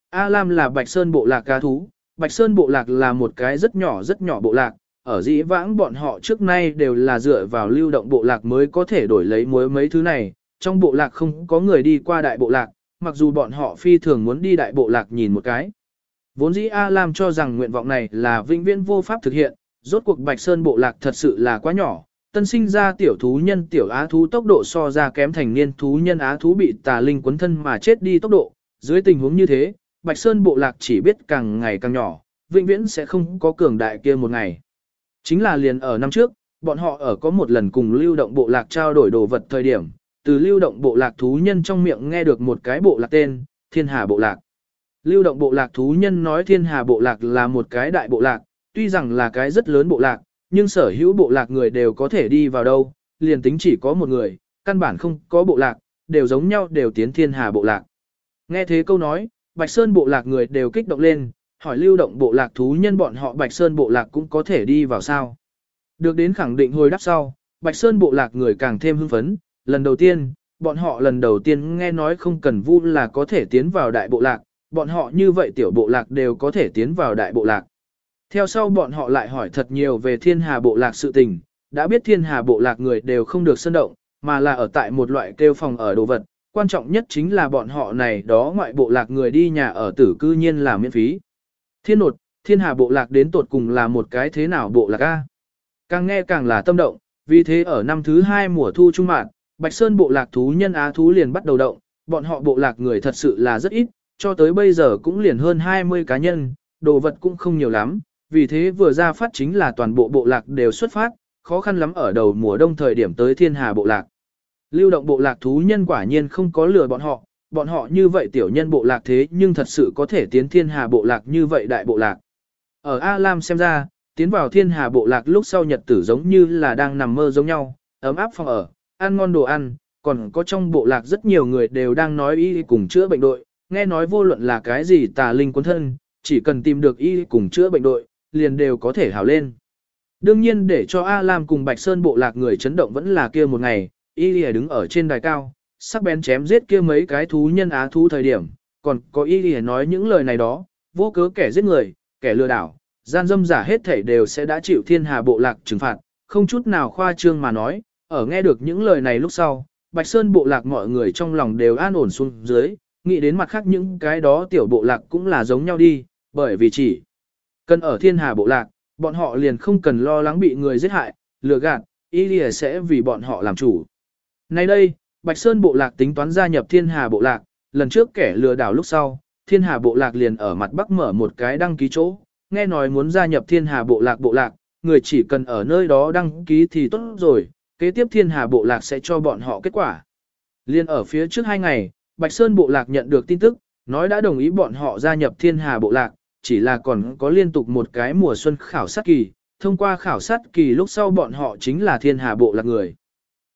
A Lam là Bạch Sơn bộ lạc cá thú. Bạch Sơn bộ lạc là một cái rất nhỏ rất nhỏ bộ lạc, ở dĩ vãng bọn họ trước nay đều là dựa vào lưu động bộ lạc mới có thể đổi lấy muối mấy thứ này, trong bộ lạc không có người đi qua đại bộ lạc, mặc dù bọn họ phi thường muốn đi đại bộ lạc nhìn một cái. Vốn dĩ A Lam cho rằng nguyện vọng này là vĩnh viễn vô pháp thực hiện, rốt cuộc Bạch Sơn bộ lạc thật sự là quá nhỏ, tân sinh ra tiểu thú nhân tiểu á thú tốc độ so ra kém thành niên thú nhân á thú bị tà linh quấn thân mà chết đi tốc độ, dưới tình huống như thế, Bạch Sơn bộ lạc chỉ biết càng ngày càng nhỏ, vĩnh viễn sẽ không có cường đại kia một ngày. Chính là liền ở năm trước, bọn họ ở có một lần cùng lưu động bộ lạc trao đổi đồ vật thời điểm, từ lưu động bộ lạc thú nhân trong miệng nghe được một cái bộ lạc tên, Thiên Hà bộ lạc. Lưu động bộ lạc thú nhân nói Thiên Hà bộ lạc là một cái đại bộ lạc, tuy rằng là cái rất lớn bộ lạc, nhưng sở hữu bộ lạc người đều có thể đi vào đâu, liền tính chỉ có một người, căn bản không có bộ lạc, đều giống nhau đều tiến Thiên Hà bộ lạc. Nghe thế câu nói, Bạch Sơn bộ lạc người đều kích động lên, hỏi lưu động bộ lạc thú nhân bọn họ Bạch Sơn bộ lạc cũng có thể đi vào sao. Được đến khẳng định hồi đáp sau, Bạch Sơn bộ lạc người càng thêm hưng phấn, lần đầu tiên, bọn họ lần đầu tiên nghe nói không cần vu là có thể tiến vào đại bộ lạc, bọn họ như vậy tiểu bộ lạc đều có thể tiến vào đại bộ lạc. Theo sau bọn họ lại hỏi thật nhiều về thiên hà bộ lạc sự tình, đã biết thiên hà bộ lạc người đều không được sân động, mà là ở tại một loại kêu phòng ở đồ vật, quan trọng nhất chính là bọn họ này đó ngoại bộ lạc người đi nhà ở tử cư nhiên là miễn phí. Thiên nột, thiên hà bộ lạc đến tột cùng là một cái thế nào bộ lạc A. Càng nghe càng là tâm động, vì thế ở năm thứ hai mùa thu trung mạng, Bạch Sơn bộ lạc thú nhân á thú liền bắt đầu động, bọn họ bộ lạc người thật sự là rất ít, cho tới bây giờ cũng liền hơn 20 cá nhân, đồ vật cũng không nhiều lắm, vì thế vừa ra phát chính là toàn bộ bộ lạc đều xuất phát, khó khăn lắm ở đầu mùa đông thời điểm tới thiên hà bộ lạc. Lưu động bộ lạc thú nhân quả nhiên không có lừa bọn họ, bọn họ như vậy tiểu nhân bộ lạc thế nhưng thật sự có thể tiến thiên hà bộ lạc như vậy đại bộ lạc. Ở A Lam xem ra, tiến vào thiên hà bộ lạc lúc sau nhật tử giống như là đang nằm mơ giống nhau, ấm áp phòng ở, ăn ngon đồ ăn, còn có trong bộ lạc rất nhiều người đều đang nói y cùng chữa bệnh đội, nghe nói vô luận là cái gì tà linh quân thân, chỉ cần tìm được y cùng chữa bệnh đội, liền đều có thể hảo lên. Đương nhiên để cho A Lam cùng Bạch Sơn bộ lạc người chấn động vẫn là kia một ngày, y lìa đứng ở trên đài cao, sắc bén chém giết kia mấy cái thú nhân á thú thời điểm, còn có y lìa nói những lời này đó, vô cớ kẻ giết người, kẻ lừa đảo, gian dâm giả hết thảy đều sẽ đã chịu thiên hà bộ lạc trừng phạt, không chút nào khoa trương mà nói, ở nghe được những lời này lúc sau, Bạch Sơn bộ lạc mọi người trong lòng đều an ổn xuống dưới, nghĩ đến mặt khác những cái đó tiểu bộ lạc cũng là giống nhau đi, bởi vì chỉ cần ở thiên hà bộ lạc, bọn họ liền không cần lo lắng bị người giết hại, lừa gạt, y lìa sẽ vì bọn họ làm chủ. Nay đây, Bạch Sơn bộ lạc tính toán gia nhập thiên hà bộ lạc, lần trước kẻ lừa đảo lúc sau, thiên hà bộ lạc liền ở mặt bắc mở một cái đăng ký chỗ, nghe nói muốn gia nhập thiên hà bộ lạc bộ lạc, người chỉ cần ở nơi đó đăng ký thì tốt rồi, kế tiếp thiên hà bộ lạc sẽ cho bọn họ kết quả. Liên ở phía trước hai ngày, Bạch Sơn bộ lạc nhận được tin tức, nói đã đồng ý bọn họ gia nhập thiên hà bộ lạc, chỉ là còn có liên tục một cái mùa xuân khảo sát kỳ, thông qua khảo sát kỳ lúc sau bọn họ chính là thiên hà bộ lạc người.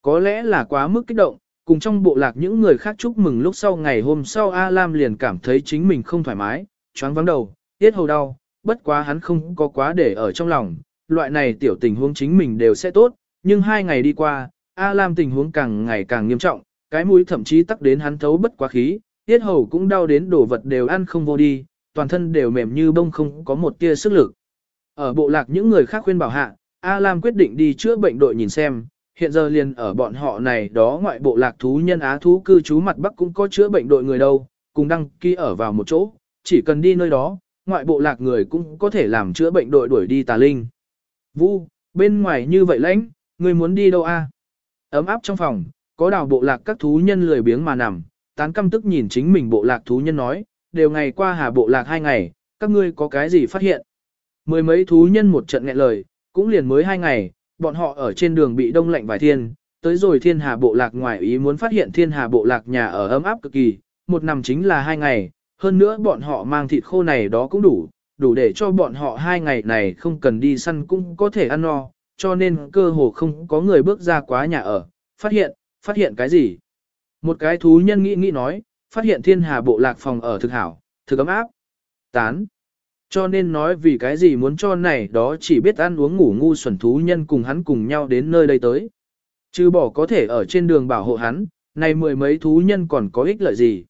Có lẽ là quá mức kích động, cùng trong bộ lạc những người khác chúc mừng lúc sau ngày hôm sau A Lam liền cảm thấy chính mình không thoải mái, choáng vắng đầu, tiết hầu đau, bất quá hắn không có quá để ở trong lòng, loại này tiểu tình huống chính mình đều sẽ tốt, nhưng hai ngày đi qua, A Lam tình huống càng ngày càng nghiêm trọng, cái mũi thậm chí tắc đến hắn thấu bất quá khí, tiết hầu cũng đau đến đổ vật đều ăn không vô đi, toàn thân đều mềm như bông không có một tia sức lực. Ở bộ lạc những người khác khuyên bảo hạ, A Lam quyết định đi chữa bệnh đội nhìn xem, hiện giờ liền ở bọn họ này đó ngoại bộ lạc thú nhân á thú cư trú mặt Bắc cũng có chữa bệnh đội người đâu, cùng đăng ký ở vào một chỗ, chỉ cần đi nơi đó, ngoại bộ lạc người cũng có thể làm chữa bệnh đội đuổi đi tà linh. Vu, bên ngoài như vậy lãnh, người muốn đi đâu a? Ấm áp trong phòng, có đào bộ lạc các thú nhân lười biếng mà nằm, tán căm tức nhìn chính mình bộ lạc thú nhân nói, đều ngày qua hà bộ lạc hai ngày, các ngươi có cái gì phát hiện? Mười mấy thú nhân một trận nghẹn lời, cũng liền mới hai ngày, bọn họ ở trên đường bị đông lạnh vài thiên, tới rồi thiên hà bộ lạc ngoài ý muốn phát hiện thiên hà bộ lạc nhà ở ấm áp cực kỳ, một năm chính là hai ngày, hơn nữa bọn họ mang thịt khô này đó cũng đủ, đủ để cho bọn họ hai ngày này không cần đi săn cũng có thể ăn no, cho nên cơ hồ không có người bước ra quá nhà ở, phát hiện, phát hiện cái gì? Một cái thú nhân nghĩ nghĩ nói, phát hiện thiên hà bộ lạc phòng ở thực hảo, thực ấm áp, tán. Cho nên nói vì cái gì muốn cho này đó chỉ biết ăn uống ngủ ngu xuẩn thú nhân cùng hắn cùng nhau đến nơi đây tới. Chứ bỏ có thể ở trên đường bảo hộ hắn, này mười mấy thú nhân còn có ích lợi gì.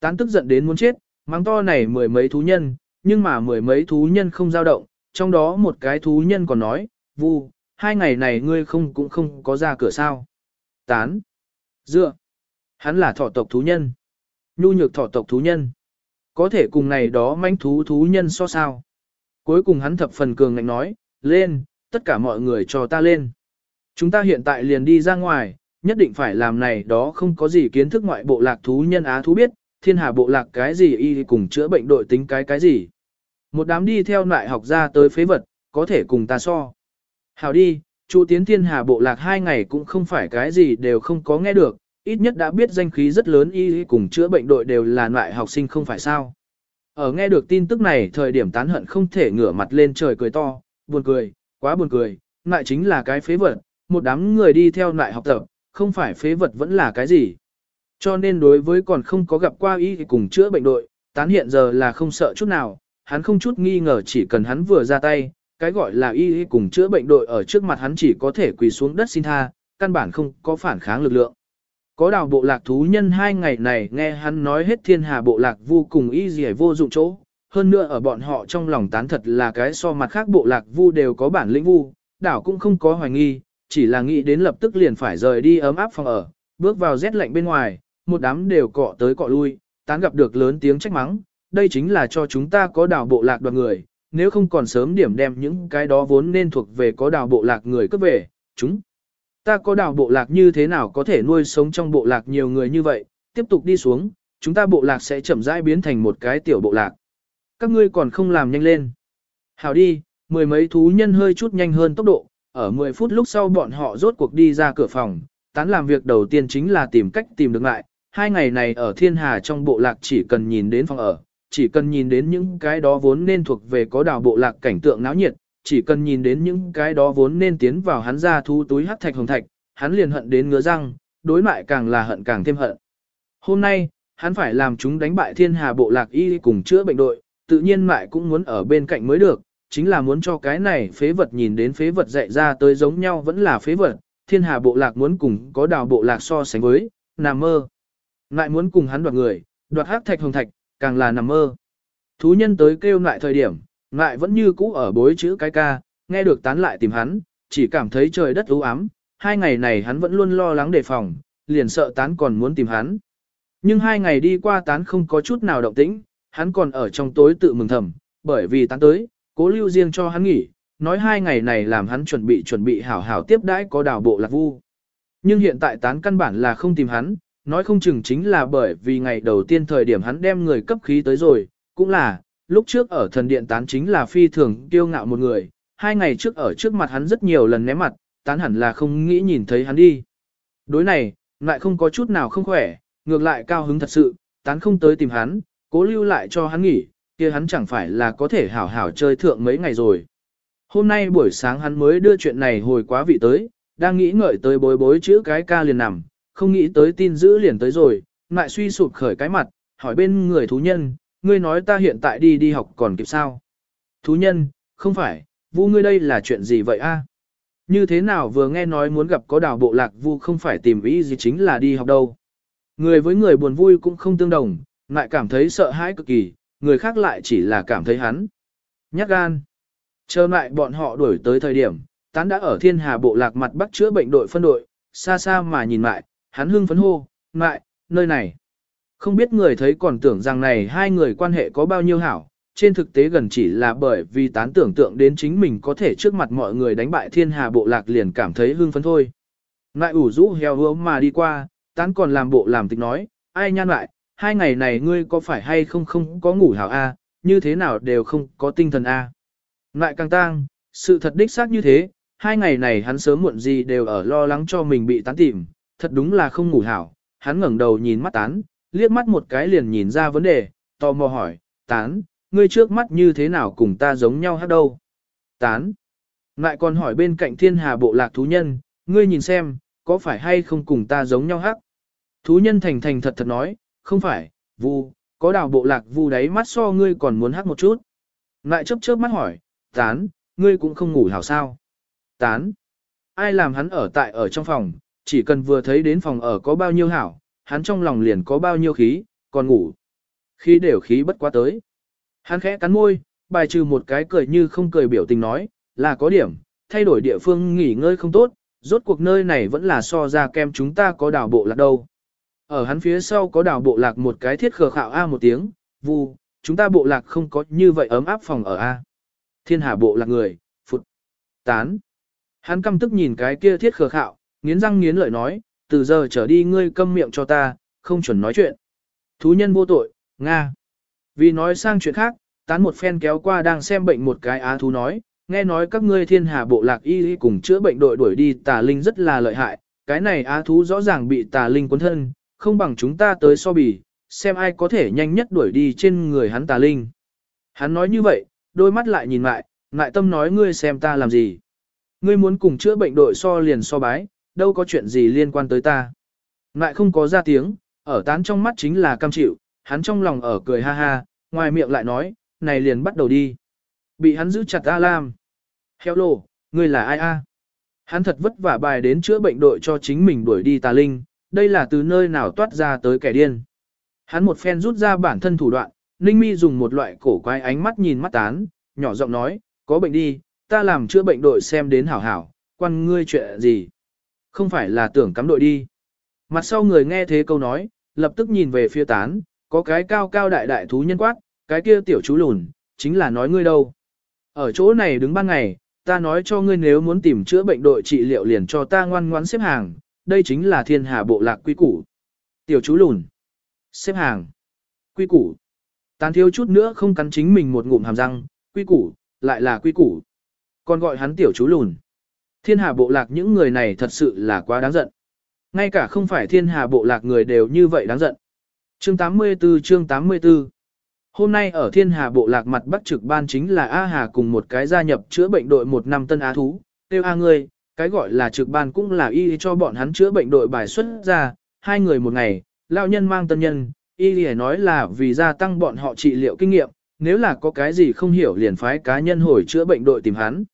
Tán tức giận đến muốn chết, mang to này mười mấy thú nhân, nhưng mà mười mấy thú nhân không dao động, trong đó một cái thú nhân còn nói, vu, hai ngày này ngươi không cũng không có ra cửa sao. Tán. Dựa. Hắn là thọ tộc thú nhân. Nhu nhược thọ tộc thú nhân. Có thể cùng này đó manh thú thú nhân so sao. Cuối cùng hắn thập phần cường ngạnh nói, lên, tất cả mọi người cho ta lên. Chúng ta hiện tại liền đi ra ngoài, nhất định phải làm này đó không có gì kiến thức ngoại bộ lạc thú nhân á thú biết, thiên hà bộ lạc cái gì y cùng chữa bệnh đội tính cái cái gì. Một đám đi theo lại học ra tới phế vật, có thể cùng ta so. Hào đi, Chu tiến thiên hà bộ lạc hai ngày cũng không phải cái gì đều không có nghe được, ít nhất đã biết danh khí rất lớn y cùng chữa bệnh đội đều là loại học sinh không phải sao. Ở nghe được tin tức này thời điểm tán hận không thể ngửa mặt lên trời cười to, buồn cười, quá buồn cười, lại chính là cái phế vật, một đám người đi theo lại học tập, không phải phế vật vẫn là cái gì. Cho nên đối với còn không có gặp qua y cùng chữa bệnh đội, tán hiện giờ là không sợ chút nào, hắn không chút nghi ngờ chỉ cần hắn vừa ra tay, cái gọi là y cùng chữa bệnh đội ở trước mặt hắn chỉ có thể quỳ xuống đất xin tha, căn bản không có phản kháng lực lượng. Có đào bộ lạc thú nhân hai ngày này nghe hắn nói hết thiên hà bộ lạc vô cùng y gì vô dụng chỗ, hơn nữa ở bọn họ trong lòng tán thật là cái so mặt khác bộ lạc vu đều có bản lĩnh vu, đảo cũng không có hoài nghi, chỉ là nghĩ đến lập tức liền phải rời đi ấm áp phòng ở, bước vào rét lạnh bên ngoài, một đám đều cọ tới cọ lui, tán gặp được lớn tiếng trách mắng, đây chính là cho chúng ta có đảo bộ lạc đoàn người, nếu không còn sớm điểm đem những cái đó vốn nên thuộc về có đào bộ lạc người cướp về, chúng. Ta có đào bộ lạc như thế nào có thể nuôi sống trong bộ lạc nhiều người như vậy, tiếp tục đi xuống, chúng ta bộ lạc sẽ chậm rãi biến thành một cái tiểu bộ lạc. Các ngươi còn không làm nhanh lên. Hảo đi, mười mấy thú nhân hơi chút nhanh hơn tốc độ, ở 10 phút lúc sau bọn họ rốt cuộc đi ra cửa phòng, tán làm việc đầu tiên chính là tìm cách tìm được lại, hai ngày này ở thiên hà trong bộ lạc chỉ cần nhìn đến phòng ở, chỉ cần nhìn đến những cái đó vốn nên thuộc về có đảo bộ lạc cảnh tượng náo nhiệt, chỉ cần nhìn đến những cái đó vốn nên tiến vào hắn ra thu túi hắc thạch hồng thạch, hắn liền hận đến ngứa răng, đối mại càng là hận càng thêm hận. Hôm nay, hắn phải làm chúng đánh bại thiên hà bộ lạc y cùng chữa bệnh đội, tự nhiên mại cũng muốn ở bên cạnh mới được, chính là muốn cho cái này phế vật nhìn đến phế vật dạy ra tới giống nhau vẫn là phế vật, thiên hà bộ lạc muốn cùng có đào bộ lạc so sánh với, nằm mơ. Lại muốn cùng hắn đoạt người, đoạt hắc thạch hồng thạch, càng là nằm mơ. Thú nhân tới kêu lại thời điểm, lại vẫn như cũ ở bối chữ cái ca, nghe được tán lại tìm hắn, chỉ cảm thấy trời đất u ám, hai ngày này hắn vẫn luôn lo lắng đề phòng, liền sợ tán còn muốn tìm hắn. Nhưng hai ngày đi qua tán không có chút nào động tĩnh, hắn còn ở trong tối tự mừng thầm, bởi vì tán tới, cố lưu riêng cho hắn nghỉ, nói hai ngày này làm hắn chuẩn bị chuẩn bị hảo hảo tiếp đãi có đào bộ lạc vu. Nhưng hiện tại tán căn bản là không tìm hắn, nói không chừng chính là bởi vì ngày đầu tiên thời điểm hắn đem người cấp khí tới rồi, cũng là, lúc trước ở thần điện tán chính là phi thường kiêu ngạo một người, hai ngày trước ở trước mặt hắn rất nhiều lần né mặt, tán hẳn là không nghĩ nhìn thấy hắn đi. Đối này, lại không có chút nào không khỏe, ngược lại cao hứng thật sự, tán không tới tìm hắn, cố lưu lại cho hắn nghỉ, kia hắn chẳng phải là có thể hảo hảo chơi thượng mấy ngày rồi. Hôm nay buổi sáng hắn mới đưa chuyện này hồi quá vị tới, đang nghĩ ngợi tới bối bối chữ cái ca liền nằm, không nghĩ tới tin dữ liền tới rồi, lại suy sụp khởi cái mặt, hỏi bên người thú nhân, ngươi nói ta hiện tại đi đi học còn kịp sao? Thú nhân, không phải, vu ngươi đây là chuyện gì vậy a? Như thế nào vừa nghe nói muốn gặp có đào bộ lạc vu không phải tìm ý gì chính là đi học đâu. Người với người buồn vui cũng không tương đồng, lại cảm thấy sợ hãi cực kỳ, người khác lại chỉ là cảm thấy hắn. Nhắc gan. Chờ lại bọn họ đuổi tới thời điểm, tán đã ở thiên hà bộ lạc mặt bắc chữa bệnh đội phân đội, xa xa mà nhìn lại, hắn hưng phấn hô, lại, nơi này. Không biết người thấy còn tưởng rằng này hai người quan hệ có bao nhiêu hảo, trên thực tế gần chỉ là bởi vì tán tưởng tượng đến chính mình có thể trước mặt mọi người đánh bại thiên hà bộ lạc liền cảm thấy hưng phấn thôi. Lại ủ rũ heo hứa mà đi qua, tán còn làm bộ làm tịch nói, ai nhan lại, hai ngày này ngươi có phải hay không không có ngủ hảo a, như thế nào đều không có tinh thần a. Lại càng tang, sự thật đích xác như thế, hai ngày này hắn sớm muộn gì đều ở lo lắng cho mình bị tán tìm, thật đúng là không ngủ hảo, hắn ngẩng đầu nhìn mắt tán, liếc mắt một cái liền nhìn ra vấn đề, tò mò hỏi, tán, ngươi trước mắt như thế nào cùng ta giống nhau hát đâu? Tán. Lại còn hỏi bên cạnh thiên hà bộ lạc thú nhân, ngươi nhìn xem, có phải hay không cùng ta giống nhau hát? Thú nhân thành thành thật thật nói, không phải, vu, có đào bộ lạc vu đáy mắt so ngươi còn muốn hát một chút. Lại chớp chớp mắt hỏi, tán, ngươi cũng không ngủ hảo sao? Tán. Ai làm hắn ở tại ở trong phòng, chỉ cần vừa thấy đến phòng ở có bao nhiêu hảo, hắn trong lòng liền có bao nhiêu khí, còn ngủ. khi đều khí bất quá tới. Hắn khẽ cắn môi, bài trừ một cái cười như không cười biểu tình nói, là có điểm, thay đổi địa phương nghỉ ngơi không tốt, rốt cuộc nơi này vẫn là so ra kem chúng ta có đảo bộ lạc đâu. Ở hắn phía sau có đảo bộ lạc một cái thiết khờ khạo A một tiếng, vu, chúng ta bộ lạc không có như vậy ấm áp phòng ở A. Thiên hà bộ lạc người, phụt, tán. Hắn căm tức nhìn cái kia thiết khờ khạo, nghiến răng nghiến lợi nói, từ giờ trở đi ngươi câm miệng cho ta, không chuẩn nói chuyện. Thú nhân vô tội, Nga. Vì nói sang chuyện khác, tán một phen kéo qua đang xem bệnh một cái á thú nói, nghe nói các ngươi thiên hà bộ lạc y cùng chữa bệnh đội đuổi đi tà linh rất là lợi hại, cái này á thú rõ ràng bị tà linh cuốn thân, không bằng chúng ta tới so bì, xem ai có thể nhanh nhất đuổi đi trên người hắn tà linh. Hắn nói như vậy, đôi mắt lại nhìn lại, ngại tâm nói ngươi xem ta làm gì. Ngươi muốn cùng chữa bệnh đội so liền so bái, đâu có chuyện gì liên quan tới ta. Ngại không có ra tiếng, ở tán trong mắt chính là cam chịu, hắn trong lòng ở cười ha ha, ngoài miệng lại nói, này liền bắt đầu đi. Bị hắn giữ chặt A Lam. Hello, ngươi là ai a? Hắn thật vất vả bài đến chữa bệnh đội cho chính mình đuổi đi tà linh, đây là từ nơi nào toát ra tới kẻ điên. Hắn một phen rút ra bản thân thủ đoạn, Ninh Mi dùng một loại cổ quái ánh mắt nhìn mắt tán, nhỏ giọng nói, có bệnh đi, ta làm chữa bệnh đội xem đến hảo hảo, quan ngươi chuyện gì. Không phải là tưởng cắm đội đi. Mặt sau người nghe thế câu nói, lập tức nhìn về phía tán, có cái cao cao đại đại thú nhân quát, cái kia tiểu chú lùn, chính là nói ngươi đâu. Ở chỗ này đứng ban ngày, ta nói cho ngươi nếu muốn tìm chữa bệnh đội trị liệu liền cho ta ngoan ngoãn xếp hàng, đây chính là thiên hà bộ lạc quy củ. Tiểu chú lùn, xếp hàng, quy củ. Tán thiếu chút nữa không cắn chính mình một ngụm hàm răng, quy củ, lại là quy củ. Còn gọi hắn tiểu chú lùn. Thiên hà bộ lạc những người này thật sự là quá đáng giận. Ngay cả không phải thiên hà bộ lạc người đều như vậy đáng giận. Chương 84 chương 84 Hôm nay ở thiên hà bộ lạc mặt bắc trực ban chính là A Hà cùng một cái gia nhập chữa bệnh đội một năm tân á thú, tiêu A ngươi, cái gọi là trực ban cũng là y cho bọn hắn chữa bệnh đội bài xuất ra, hai người một ngày, lao nhân mang tân nhân, y lìa nói là vì gia tăng bọn họ trị liệu kinh nghiệm, nếu là có cái gì không hiểu liền phái cá nhân hồi chữa bệnh đội tìm hắn.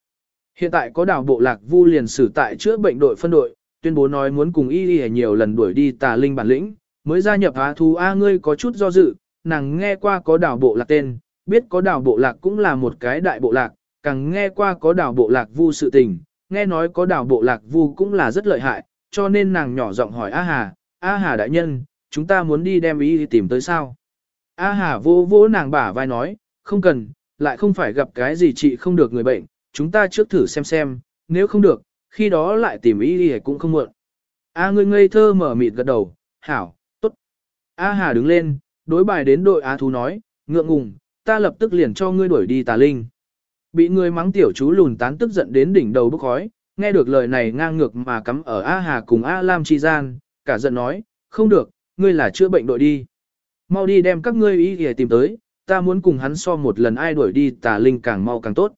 Hiện tại có đào bộ lạc vu liền xử tại chữa bệnh đội phân đội, tuyên bố nói muốn cùng y lìa nhiều lần đuổi đi tà linh bản lĩnh, mới gia nhập á thú A ngươi có chút do dự, nàng nghe qua có đảo bộ lạc tên, biết có đảo bộ lạc cũng là một cái đại bộ lạc, càng nghe qua có đảo bộ lạc vu sự tình, nghe nói có đảo bộ lạc vu cũng là rất lợi hại, cho nên nàng nhỏ giọng hỏi A Hà, A Hà đại nhân, chúng ta muốn đi đem ý tìm tới sao? A Hà vô vô nàng bả vai nói, không cần, lại không phải gặp cái gì chị không được người bệnh, chúng ta trước thử xem xem, nếu không được, khi đó lại tìm ý đi cũng không muộn. A ngươi ngây thơ mở mịt gật đầu, hảo, tốt. A Hà đứng lên, đối bài đến đội Á Thú nói, ngượng ngùng, ta lập tức liền cho ngươi đuổi đi tà linh. Bị người mắng tiểu chú lùn tán tức giận đến đỉnh đầu bốc khói, nghe được lời này ngang ngược mà cắm ở A Hà cùng A Lam chi gian, cả giận nói, không được, ngươi là chữa bệnh đội đi. Mau đi đem các ngươi ý để tìm tới, ta muốn cùng hắn so một lần ai đuổi đi tà linh càng mau càng tốt.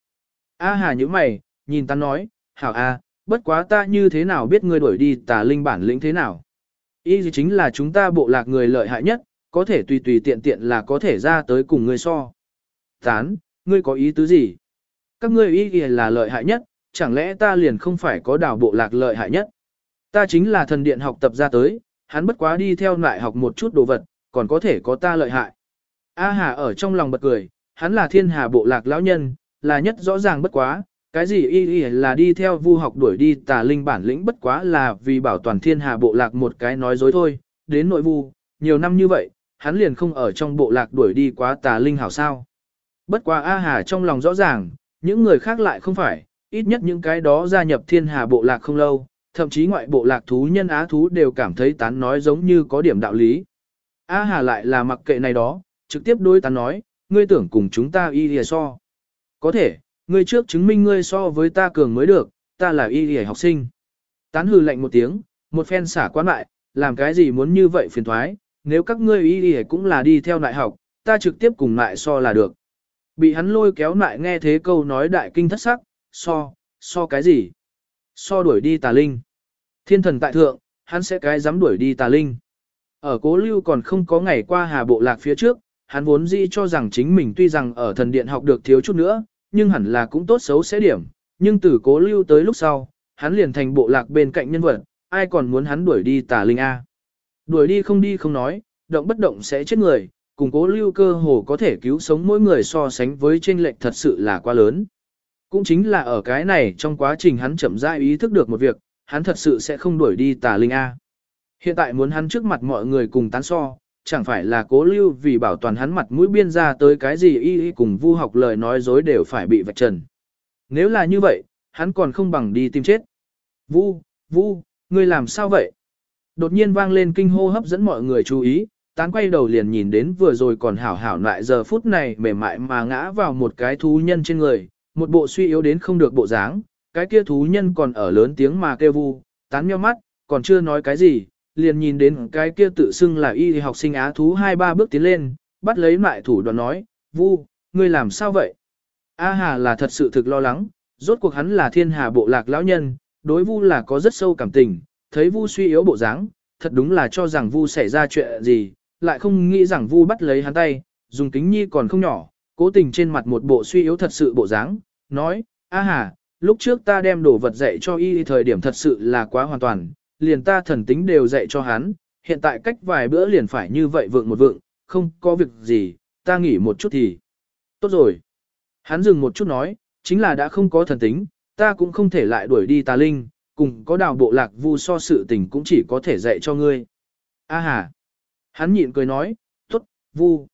A Hà như mày, nhìn ta nói, hảo A, bất quá ta như thế nào biết ngươi đuổi đi tà linh bản lĩnh thế nào. Ý gì chính là chúng ta bộ lạc người lợi hại nhất, có thể tùy tùy tiện tiện là có thể ra tới cùng ngươi so. Tán, ngươi có ý tứ gì? Các ngươi ý gì là lợi hại nhất, chẳng lẽ ta liền không phải có đào bộ lạc lợi hại nhất? Ta chính là thần điện học tập ra tới, hắn bất quá đi theo lại học một chút đồ vật, còn có thể có ta lợi hại. A Hà ở trong lòng bật cười, hắn là thiên hà bộ lạc lão nhân, là nhất rõ ràng bất quá, cái gì y y là đi theo vu học đuổi đi tà linh bản lĩnh bất quá là vì bảo toàn thiên hà bộ lạc một cái nói dối thôi, đến nội vu, nhiều năm như vậy, hắn liền không ở trong bộ lạc đuổi đi quá tà linh hảo sao. Bất quá A Hà trong lòng rõ ràng, những người khác lại không phải, ít nhất những cái đó gia nhập thiên hà bộ lạc không lâu, thậm chí ngoại bộ lạc thú nhân á thú đều cảm thấy tán nói giống như có điểm đạo lý. A Hà lại là mặc kệ này đó, trực tiếp đối tán nói, ngươi tưởng cùng chúng ta y lìa so. Có thể, ngươi trước chứng minh ngươi so với ta cường mới được, ta là y y học sinh. Tán hừ lạnh một tiếng, một phen xả quán lại, làm cái gì muốn như vậy phiền thoái, nếu các ngươi y y cũng là đi theo đại học, ta trực tiếp cùng lại so là được. Bị hắn lôi kéo lại nghe thế câu nói đại kinh thất sắc, so, so cái gì? So đuổi đi tà linh. Thiên thần tại thượng, hắn sẽ cái dám đuổi đi tà linh. Ở cố lưu còn không có ngày qua hà bộ lạc phía trước, hắn vốn dĩ cho rằng chính mình tuy rằng ở thần điện học được thiếu chút nữa, nhưng hẳn là cũng tốt xấu sẽ điểm. Nhưng từ cố lưu tới lúc sau, hắn liền thành bộ lạc bên cạnh nhân vật, ai còn muốn hắn đuổi đi tà linh A. Đuổi đi không đi không nói, động bất động sẽ chết người, cùng cố lưu cơ hồ có thể cứu sống mỗi người so sánh với trên lệnh thật sự là quá lớn. Cũng chính là ở cái này trong quá trình hắn chậm rãi ý thức được một việc, hắn thật sự sẽ không đuổi đi tà linh A. Hiện tại muốn hắn trước mặt mọi người cùng tán so, chẳng phải là cố lưu vì bảo toàn hắn mặt mũi biên ra tới cái gì y y cùng vu học lời nói dối đều phải bị vạch trần. Nếu là như vậy, hắn còn không bằng đi tìm chết. Vu, vu, ngươi làm sao vậy? Đột nhiên vang lên kinh hô hấp dẫn mọi người chú ý, tán quay đầu liền nhìn đến vừa rồi còn hảo hảo lại giờ phút này mềm mại mà ngã vào một cái thú nhân trên người, một bộ suy yếu đến không được bộ dáng, cái kia thú nhân còn ở lớn tiếng mà kêu vu, tán nheo mắt, còn chưa nói cái gì, liền nhìn đến cái kia tự xưng là y học sinh á thú hai ba bước tiến lên, bắt lấy lại thủ đoạn nói, vu, ngươi làm sao vậy? A Hà là thật sự thực lo lắng, rốt cuộc hắn là thiên hà bộ lạc lão nhân, đối vu là có rất sâu cảm tình, thấy vu suy yếu bộ dáng, thật đúng là cho rằng vu xảy ra chuyện gì, lại không nghĩ rằng vu bắt lấy hắn tay, dùng kính nhi còn không nhỏ, cố tình trên mặt một bộ suy yếu thật sự bộ dáng, nói, A Hà, lúc trước ta đem đồ vật dạy cho y thời điểm thật sự là quá hoàn toàn, liền ta thần tính đều dạy cho hắn, hiện tại cách vài bữa liền phải như vậy vượng một vượng, không có việc gì, ta nghỉ một chút thì. Tốt rồi. Hắn dừng một chút nói, chính là đã không có thần tính, ta cũng không thể lại đuổi đi tà linh, cùng có đào bộ lạc vu so sự tình cũng chỉ có thể dạy cho ngươi. A hà. Hắn nhịn cười nói, tốt, vu.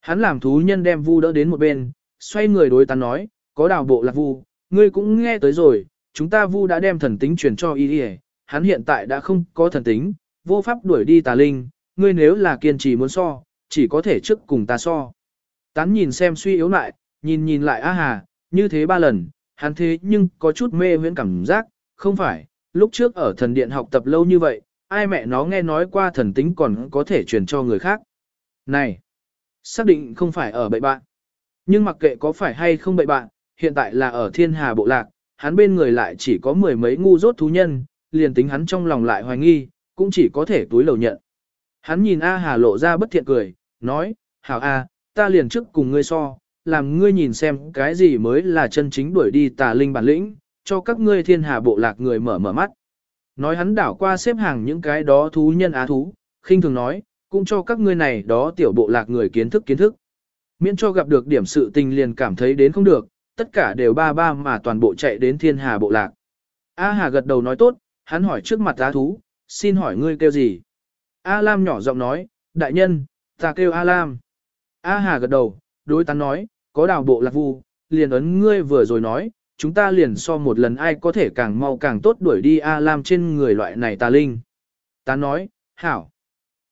Hắn làm thú nhân đem vu đỡ đến một bên, xoay người đối ta nói, có đào bộ lạc vu, ngươi cũng nghe tới rồi, chúng ta vu đã đem thần tính truyền cho y hắn hiện tại đã không có thần tính, vô pháp đuổi đi tà linh, ngươi nếu là kiên trì muốn so, chỉ có thể trước cùng ta so. Tán nhìn xem suy yếu lại, nhìn nhìn lại A Hà, như thế ba lần, hắn thế nhưng có chút mê huyễn cảm giác, không phải, lúc trước ở thần điện học tập lâu như vậy, ai mẹ nó nghe nói qua thần tính còn có thể truyền cho người khác. Này, xác định không phải ở bậy bạn. Nhưng mặc kệ có phải hay không bậy bạn, hiện tại là ở thiên hà bộ lạc, hắn bên người lại chỉ có mười mấy ngu dốt thú nhân, liền tính hắn trong lòng lại hoài nghi, cũng chỉ có thể túi lầu nhận. Hắn nhìn A Hà lộ ra bất thiện cười, nói, hảo A, ta liền trước cùng ngươi so, làm ngươi nhìn xem cái gì mới là chân chính đuổi đi tà linh bản lĩnh, cho các ngươi thiên hà bộ lạc người mở mở mắt. Nói hắn đảo qua xếp hàng những cái đó thú nhân á thú, khinh thường nói, cũng cho các ngươi này đó tiểu bộ lạc người kiến thức kiến thức. Miễn cho gặp được điểm sự tình liền cảm thấy đến không được, tất cả đều ba ba mà toàn bộ chạy đến thiên hà bộ lạc. A Hà gật đầu nói tốt, hắn hỏi trước mặt á thú, xin hỏi ngươi kêu gì? A Lam nhỏ giọng nói, đại nhân, ta kêu A Lam. A Hà gật đầu, đối tán nói, có đào bộ lạc vu, liền ấn ngươi vừa rồi nói, chúng ta liền so một lần ai có thể càng mau càng tốt đuổi đi A Lam trên người loại này tà linh. Tán nói, hảo.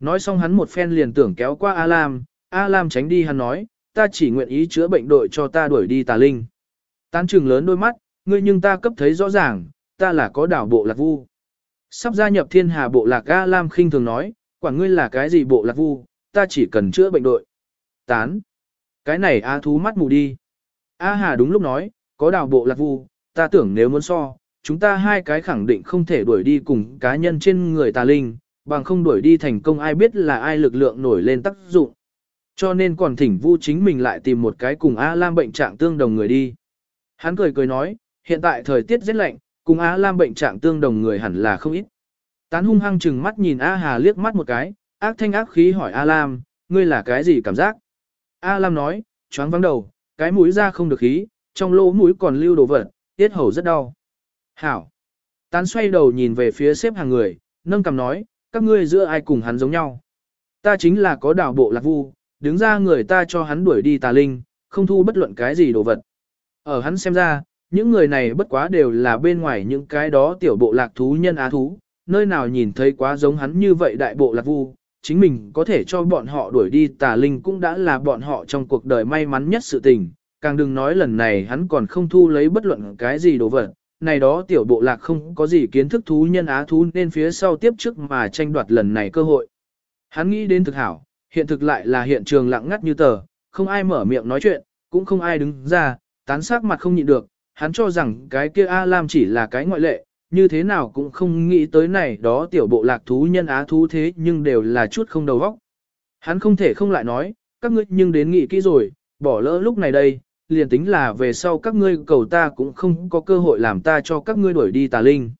Nói xong hắn một phen liền tưởng kéo qua A Lam, A Lam tránh đi hắn nói, ta chỉ nguyện ý chữa bệnh đội cho ta đuổi đi tà linh. Tán trừng lớn đôi mắt, ngươi nhưng ta cấp thấy rõ ràng, ta là có đảo bộ lạc vu. Sắp gia nhập thiên hà bộ lạc A Lam khinh thường nói, quả ngươi là cái gì bộ lạc vu, ta chỉ cần chữa bệnh đội. Tán. Cái này A thú mắt mù đi. A Hà đúng lúc nói, có đảo bộ lạc vu, ta tưởng nếu muốn so, chúng ta hai cái khẳng định không thể đuổi đi cùng cá nhân trên người tà linh, bằng không đuổi đi thành công ai biết là ai lực lượng nổi lên tác dụng. Cho nên còn thỉnh vu chính mình lại tìm một cái cùng A Lam bệnh trạng tương đồng người đi. Hắn cười cười nói, hiện tại thời tiết rất lạnh, cùng á Lam bệnh trạng tương đồng người hẳn là không ít. Tán hung hăng chừng mắt nhìn A Hà liếc mắt một cái, ác thanh ác khí hỏi A Lam, ngươi là cái gì cảm giác? A Lam nói, choáng vắng đầu, cái mũi ra không được khí, trong lỗ mũi còn lưu đồ vật, tiết hầu rất đau. Hảo. Tán xoay đầu nhìn về phía xếp hàng người, nâng cầm nói, các ngươi giữa ai cùng hắn giống nhau. Ta chính là có đảo bộ lạc vu, đứng ra người ta cho hắn đuổi đi tà linh, không thu bất luận cái gì đồ vật. Ở hắn xem ra, những người này bất quá đều là bên ngoài những cái đó tiểu bộ lạc thú nhân á thú, nơi nào nhìn thấy quá giống hắn như vậy đại bộ lạc vu, chính mình có thể cho bọn họ đuổi đi tà linh cũng đã là bọn họ trong cuộc đời may mắn nhất sự tình, càng đừng nói lần này hắn còn không thu lấy bất luận cái gì đồ vật, này đó tiểu bộ lạc không có gì kiến thức thú nhân á thú nên phía sau tiếp trước mà tranh đoạt lần này cơ hội. Hắn nghĩ đến thực hảo, hiện thực lại là hiện trường lặng ngắt như tờ, không ai mở miệng nói chuyện, cũng không ai đứng ra, tán sát mặt không nhịn được, hắn cho rằng cái kia A Lam chỉ là cái ngoại lệ, như thế nào cũng không nghĩ tới này đó tiểu bộ lạc thú nhân á thú thế nhưng đều là chút không đầu óc. Hắn không thể không lại nói, các ngươi nhưng đến nghĩ kỹ rồi, bỏ lỡ lúc này đây, liền tính là về sau các ngươi cầu ta cũng không có cơ hội làm ta cho các ngươi đuổi đi tà linh.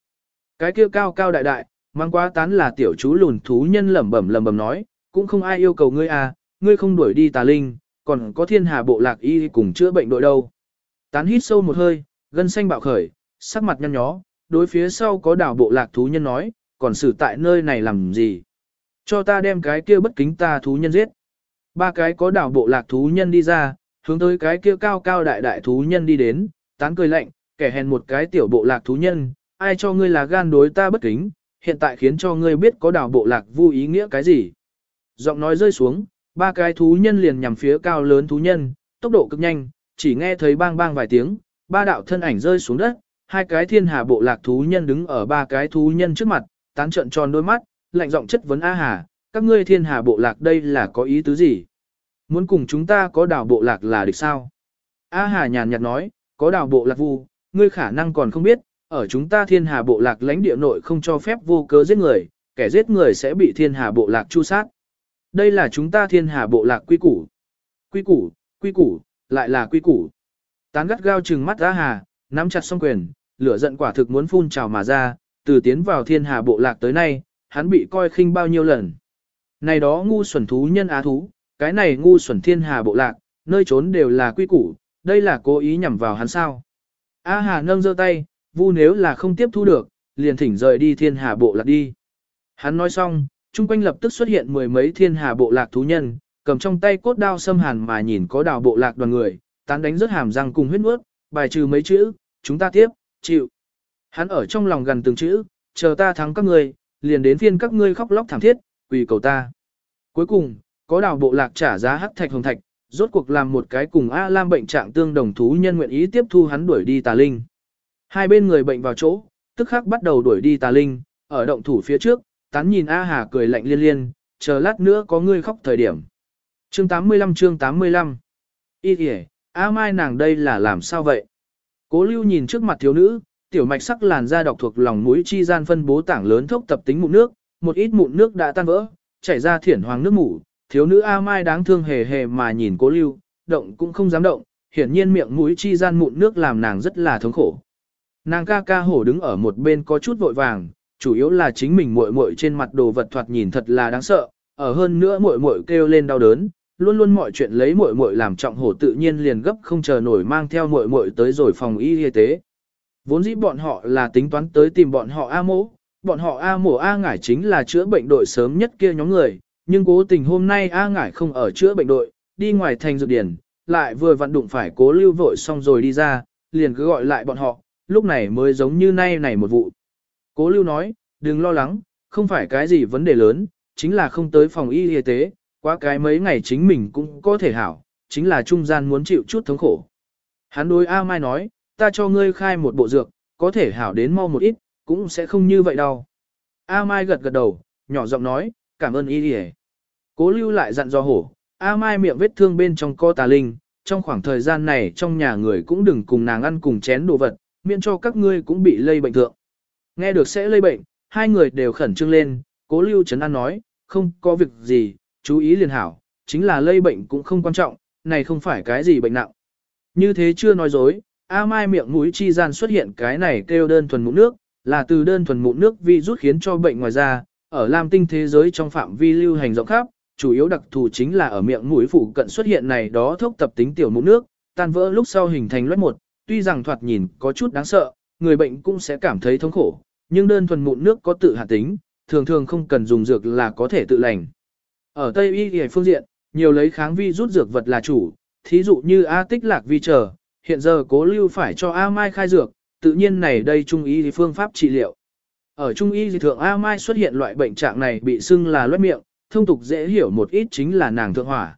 Cái kia cao cao đại đại, mang quá tán là tiểu chú lùn thú nhân lẩm bẩm lẩm bẩm nói, cũng không ai yêu cầu ngươi à, ngươi không đuổi đi tà linh, còn có thiên hà bộ lạc y cùng chữa bệnh đội đâu. Tán hít sâu một hơi, gân xanh bạo khởi, sắc mặt nhăn nhó, đối phía sau có đảo bộ lạc thú nhân nói, còn xử tại nơi này làm gì? Cho ta đem cái kia bất kính ta thú nhân giết. Ba cái có đảo bộ lạc thú nhân đi ra, hướng tới cái kia cao cao đại đại thú nhân đi đến, tán cười lạnh, kẻ hèn một cái tiểu bộ lạc thú nhân, ai cho ngươi là gan đối ta bất kính, hiện tại khiến cho ngươi biết có đảo bộ lạc vô ý nghĩa cái gì. Giọng nói rơi xuống, ba cái thú nhân liền nhằm phía cao lớn thú nhân, tốc độ cực nhanh, chỉ nghe thấy bang bang vài tiếng, ba đạo thân ảnh rơi xuống đất, hai cái thiên hà bộ lạc thú nhân đứng ở ba cái thú nhân trước mặt, tán trận tròn đôi mắt, lạnh giọng chất vấn A Hà, các ngươi thiên hà bộ lạc đây là có ý tứ gì? Muốn cùng chúng ta có đảo bộ lạc là địch sao? A Hà nhàn nhạt nói, có đảo bộ lạc vu, ngươi khả năng còn không biết, ở chúng ta thiên hà bộ lạc lãnh địa nội không cho phép vô cớ giết người, kẻ giết người sẽ bị thiên hà bộ lạc tru sát. Đây là chúng ta thiên hà bộ lạc quy củ. Quy củ, quy củ, lại là quy củ. Tán gắt gao trừng mắt A Hà, nắm chặt song quyền, lửa giận quả thực muốn phun trào mà ra, từ tiến vào thiên hà bộ lạc tới nay, hắn bị coi khinh bao nhiêu lần. Này đó ngu xuẩn thú nhân á thú, cái này ngu xuẩn thiên hà bộ lạc, nơi trốn đều là quy củ, đây là cố ý nhằm vào hắn sao. A Hà nâng giơ tay, vu nếu là không tiếp thu được, liền thỉnh rời đi thiên hà bộ lạc đi. Hắn nói xong, chung quanh lập tức xuất hiện mười mấy thiên hà bộ lạc thú nhân, cầm trong tay cốt đao xâm hàn mà nhìn có đào bộ lạc đoàn người, tán đánh rất hàm răng cùng huyết nuốt, bài trừ mấy chữ, chúng ta tiếp, chịu. Hắn ở trong lòng gần từng chữ, chờ ta thắng các ngươi, liền đến phiên các ngươi khóc lóc thảm thiết, quỳ cầu ta. Cuối cùng, có đào bộ lạc trả giá hắc thạch hồng thạch, rốt cuộc làm một cái cùng A Lam bệnh trạng tương đồng thú nhân nguyện ý tiếp thu hắn đuổi đi tà linh. Hai bên người bệnh vào chỗ, tức khắc bắt đầu đuổi đi tà linh, ở động thủ phía trước, tán nhìn A Hà cười lạnh liên liên, chờ lát nữa có ngươi khóc thời điểm. Chương 85 chương 85 Ý kìa, A Mai nàng đây là làm sao vậy? Cố lưu nhìn trước mặt thiếu nữ, tiểu mạch sắc làn da độc thuộc lòng mũi chi gian phân bố tảng lớn thốc tập tính mụn nước, một ít mụn nước đã tan vỡ, chảy ra thiển hoàng nước mủ, thiếu nữ A Mai đáng thương hề hề mà nhìn cố lưu, động cũng không dám động, hiển nhiên miệng mũi chi gian mụn nước làm nàng rất là thống khổ. Nàng ca ca hổ đứng ở một bên có chút vội vàng, chủ yếu là chính mình muội muội trên mặt đồ vật thoạt nhìn thật là đáng sợ, ở hơn nữa muội muội kêu lên đau đớn, luôn luôn mọi chuyện lấy muội muội làm trọng hổ tự nhiên liền gấp không chờ nổi mang theo muội muội tới rồi phòng y y tế. Vốn dĩ bọn họ là tính toán tới tìm bọn họ A mỗ, bọn họ A mổ A ngải chính là chữa bệnh đội sớm nhất kia nhóm người, nhưng cố tình hôm nay A ngải không ở chữa bệnh đội, đi ngoài thành dược điển, lại vừa vặn đụng phải cố lưu vội xong rồi đi ra, liền cứ gọi lại bọn họ, lúc này mới giống như nay này một vụ. Cố lưu nói, đừng lo lắng, không phải cái gì vấn đề lớn, chính là không tới phòng y y tế, qua cái mấy ngày chính mình cũng có thể hảo, chính là trung gian muốn chịu chút thống khổ. Hắn đối A Mai nói, ta cho ngươi khai một bộ dược, có thể hảo đến mau một ít, cũng sẽ không như vậy đâu. A Mai gật gật đầu, nhỏ giọng nói, cảm ơn y đi Cố lưu lại dặn dò hổ, A Mai miệng vết thương bên trong co tà linh, trong khoảng thời gian này trong nhà người cũng đừng cùng nàng ăn cùng chén đồ vật, miễn cho các ngươi cũng bị lây bệnh thượng. Nghe được sẽ lây bệnh, hai người đều khẩn trương lên, cố lưu trấn an nói, không có việc gì, chú ý liền hảo, chính là lây bệnh cũng không quan trọng, này không phải cái gì bệnh nặng. Như thế chưa nói dối, A Mai miệng mũi chi gian xuất hiện cái này kêu đơn thuần mụn nước, là từ đơn thuần mụn nước vi rút khiến cho bệnh ngoài da, ở Lam tinh thế giới trong phạm vi lưu hành rộng khắp, chủ yếu đặc thù chính là ở miệng mũi phụ cận xuất hiện này đó thốc tập tính tiểu mụn nước, tan vỡ lúc sau hình thành loét một, tuy rằng thoạt nhìn có chút đáng sợ, người bệnh cũng sẽ cảm thấy thống khổ, nhưng đơn thuần mụn nước có tự hạ tính, thường thường không cần dùng dược là có thể tự lành. Ở Tây Y y phương diện, nhiều lấy kháng vi rút dược vật là chủ, thí dụ như A tích lạc vi trở, hiện giờ cố lưu phải cho A Mai khai dược, tự nhiên này đây trung y phương pháp trị liệu. Ở trung y thượng A Mai xuất hiện loại bệnh trạng này bị xưng là loét miệng, thông tục dễ hiểu một ít chính là nàng thượng hỏa.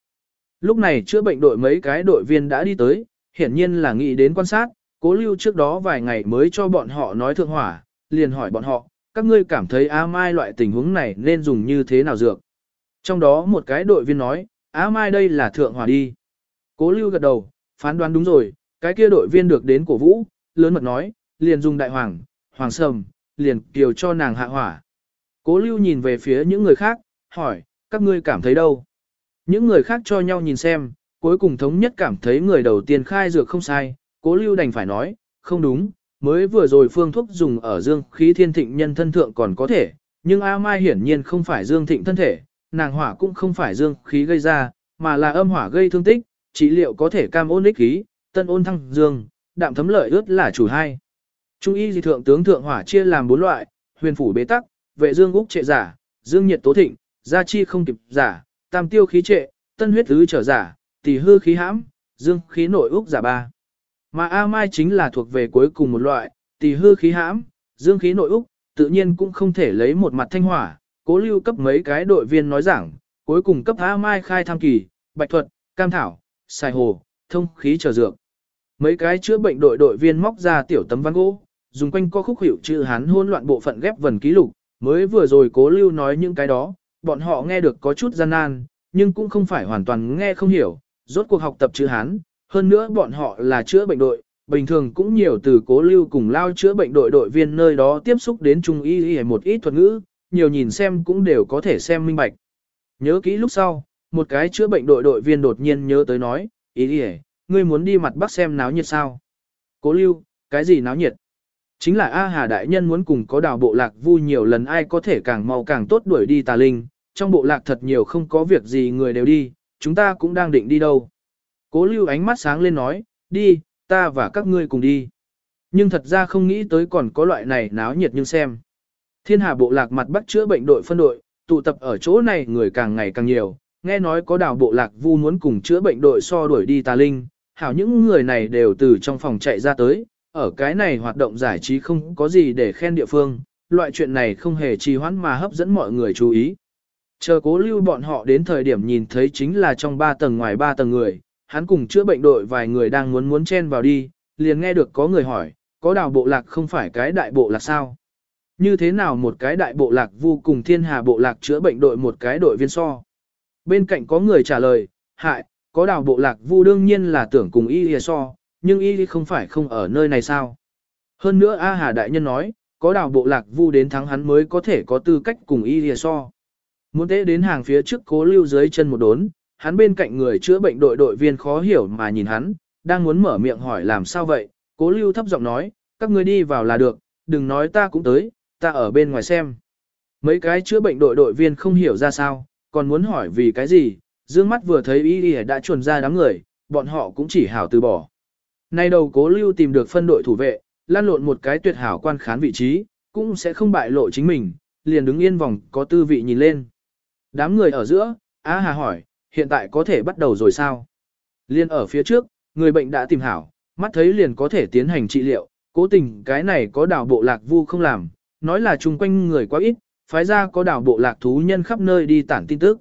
Lúc này chữa bệnh đội mấy cái đội viên đã đi tới, hiển nhiên là nghĩ đến quan sát, cố lưu trước đó vài ngày mới cho bọn họ nói thượng hỏa, liền hỏi bọn họ, các ngươi cảm thấy A Mai loại tình huống này nên dùng như thế nào dược. Trong đó một cái đội viên nói, A Mai đây là thượng hỏa đi. Cố lưu gật đầu, phán đoán đúng rồi, cái kia đội viên được đến cổ vũ, lớn mật nói, liền dùng đại hoàng, hoàng sầm, liền kiều cho nàng hạ hỏa. Cố lưu nhìn về phía những người khác, hỏi, các ngươi cảm thấy đâu? Những người khác cho nhau nhìn xem, cuối cùng thống nhất cảm thấy người đầu tiên khai dược không sai, cố lưu đành phải nói, không đúng, mới vừa rồi phương thuốc dùng ở dương khí thiên thịnh nhân thân thượng còn có thể, nhưng A Mai hiển nhiên không phải dương thịnh thân thể, nàng hỏa cũng không phải dương khí gây ra, mà là âm hỏa gây thương tích, trị liệu có thể cam ôn ích khí, tân ôn thăng dương, đạm thấm lợi ướt là chủ hai. Trung y dị thượng tướng thượng hỏa chia làm bốn loại, huyền phủ bế tắc, vệ dương úc trệ giả, dương nhiệt tố thịnh, gia chi không kịp giả, tam tiêu khí trệ, tân huyết tứ trở giả, tỷ hư khí hãm, dương khí nội úc giả ba. Mà A Mai chính là thuộc về cuối cùng một loại, tỷ hư khí hãm, dương khí nội úc, tự nhiên cũng không thể lấy một mặt thanh hỏa, cố lưu cấp mấy cái đội viên nói rằng, cuối cùng cấp A Mai khai tham kỳ, bạch thuật, cam thảo, xài hồ, thông khí trở dược. Mấy cái chữa bệnh đội đội viên móc ra tiểu tấm văn gỗ, dùng quanh co khúc hiệu chữ hán hôn loạn bộ phận ghép vần ký lục, mới vừa rồi cố lưu nói những cái đó, bọn họ nghe được có chút gian nan, nhưng cũng không phải hoàn toàn nghe không hiểu, rốt cuộc học tập chữ hán, hơn nữa bọn họ là chữa bệnh đội, bình thường cũng nhiều từ cố lưu cùng lao chữa bệnh đội đội viên nơi đó tiếp xúc đến trung y y một ít thuật ngữ, nhiều nhìn xem cũng đều có thể xem minh bạch. Nhớ kỹ lúc sau, một cái chữa bệnh đội đội viên đột nhiên nhớ tới nói, ý y ngươi muốn đi mặt bắc xem náo nhiệt sao? Cố lưu, cái gì náo nhiệt? Chính là A Hà Đại Nhân muốn cùng có đào bộ lạc vui nhiều lần ai có thể càng mau càng tốt đuổi đi tà linh, trong bộ lạc thật nhiều không có việc gì người đều đi, chúng ta cũng đang định đi đâu. Cố lưu ánh mắt sáng lên nói, đi, ta và các ngươi cùng đi. Nhưng thật ra không nghĩ tới còn có loại này náo nhiệt nhưng xem. Thiên hà bộ lạc mặt bắc chữa bệnh đội phân đội, tụ tập ở chỗ này người càng ngày càng nhiều, nghe nói có đào bộ lạc vu muốn cùng chữa bệnh đội so đuổi đi tà linh, hảo những người này đều từ trong phòng chạy ra tới, ở cái này hoạt động giải trí không có gì để khen địa phương, loại chuyện này không hề trì hoãn mà hấp dẫn mọi người chú ý. Chờ cố lưu bọn họ đến thời điểm nhìn thấy chính là trong ba tầng ngoài ba tầng người, hắn cùng chữa bệnh đội vài người đang muốn muốn chen vào đi, liền nghe được có người hỏi, có đào bộ lạc không phải cái đại bộ lạc sao? Như thế nào một cái đại bộ lạc vô cùng thiên hà bộ lạc chữa bệnh đội một cái đội viên so? Bên cạnh có người trả lời, hại, có đào bộ lạc vu đương nhiên là tưởng cùng y so, nhưng y không phải không ở nơi này sao. Hơn nữa A Hà Đại Nhân nói, có đào bộ lạc vu đến thắng hắn mới có thể có tư cách cùng y so. Muốn tế đến hàng phía trước cố lưu dưới chân một đốn, hắn bên cạnh người chữa bệnh đội đội viên khó hiểu mà nhìn hắn, đang muốn mở miệng hỏi làm sao vậy, cố lưu thấp giọng nói, các ngươi đi vào là được, đừng nói ta cũng tới, ta ở bên ngoài xem. Mấy cái chữa bệnh đội đội viên không hiểu ra sao, còn muốn hỏi vì cái gì, dương mắt vừa thấy y y đã chuồn ra đám người, bọn họ cũng chỉ hảo từ bỏ. Nay đầu cố lưu tìm được phân đội thủ vệ, lan lộn một cái tuyệt hảo quan khán vị trí, cũng sẽ không bại lộ chính mình, liền đứng yên vòng có tư vị nhìn lên. Đám người ở giữa, Á Hà hỏi, hiện tại có thể bắt đầu rồi sao? Liên ở phía trước, người bệnh đã tìm hảo, mắt thấy liền có thể tiến hành trị liệu, cố tình cái này có đảo bộ lạc vu không làm, nói là chung quanh người quá ít, phái ra có đảo bộ lạc thú nhân khắp nơi đi tản tin tức.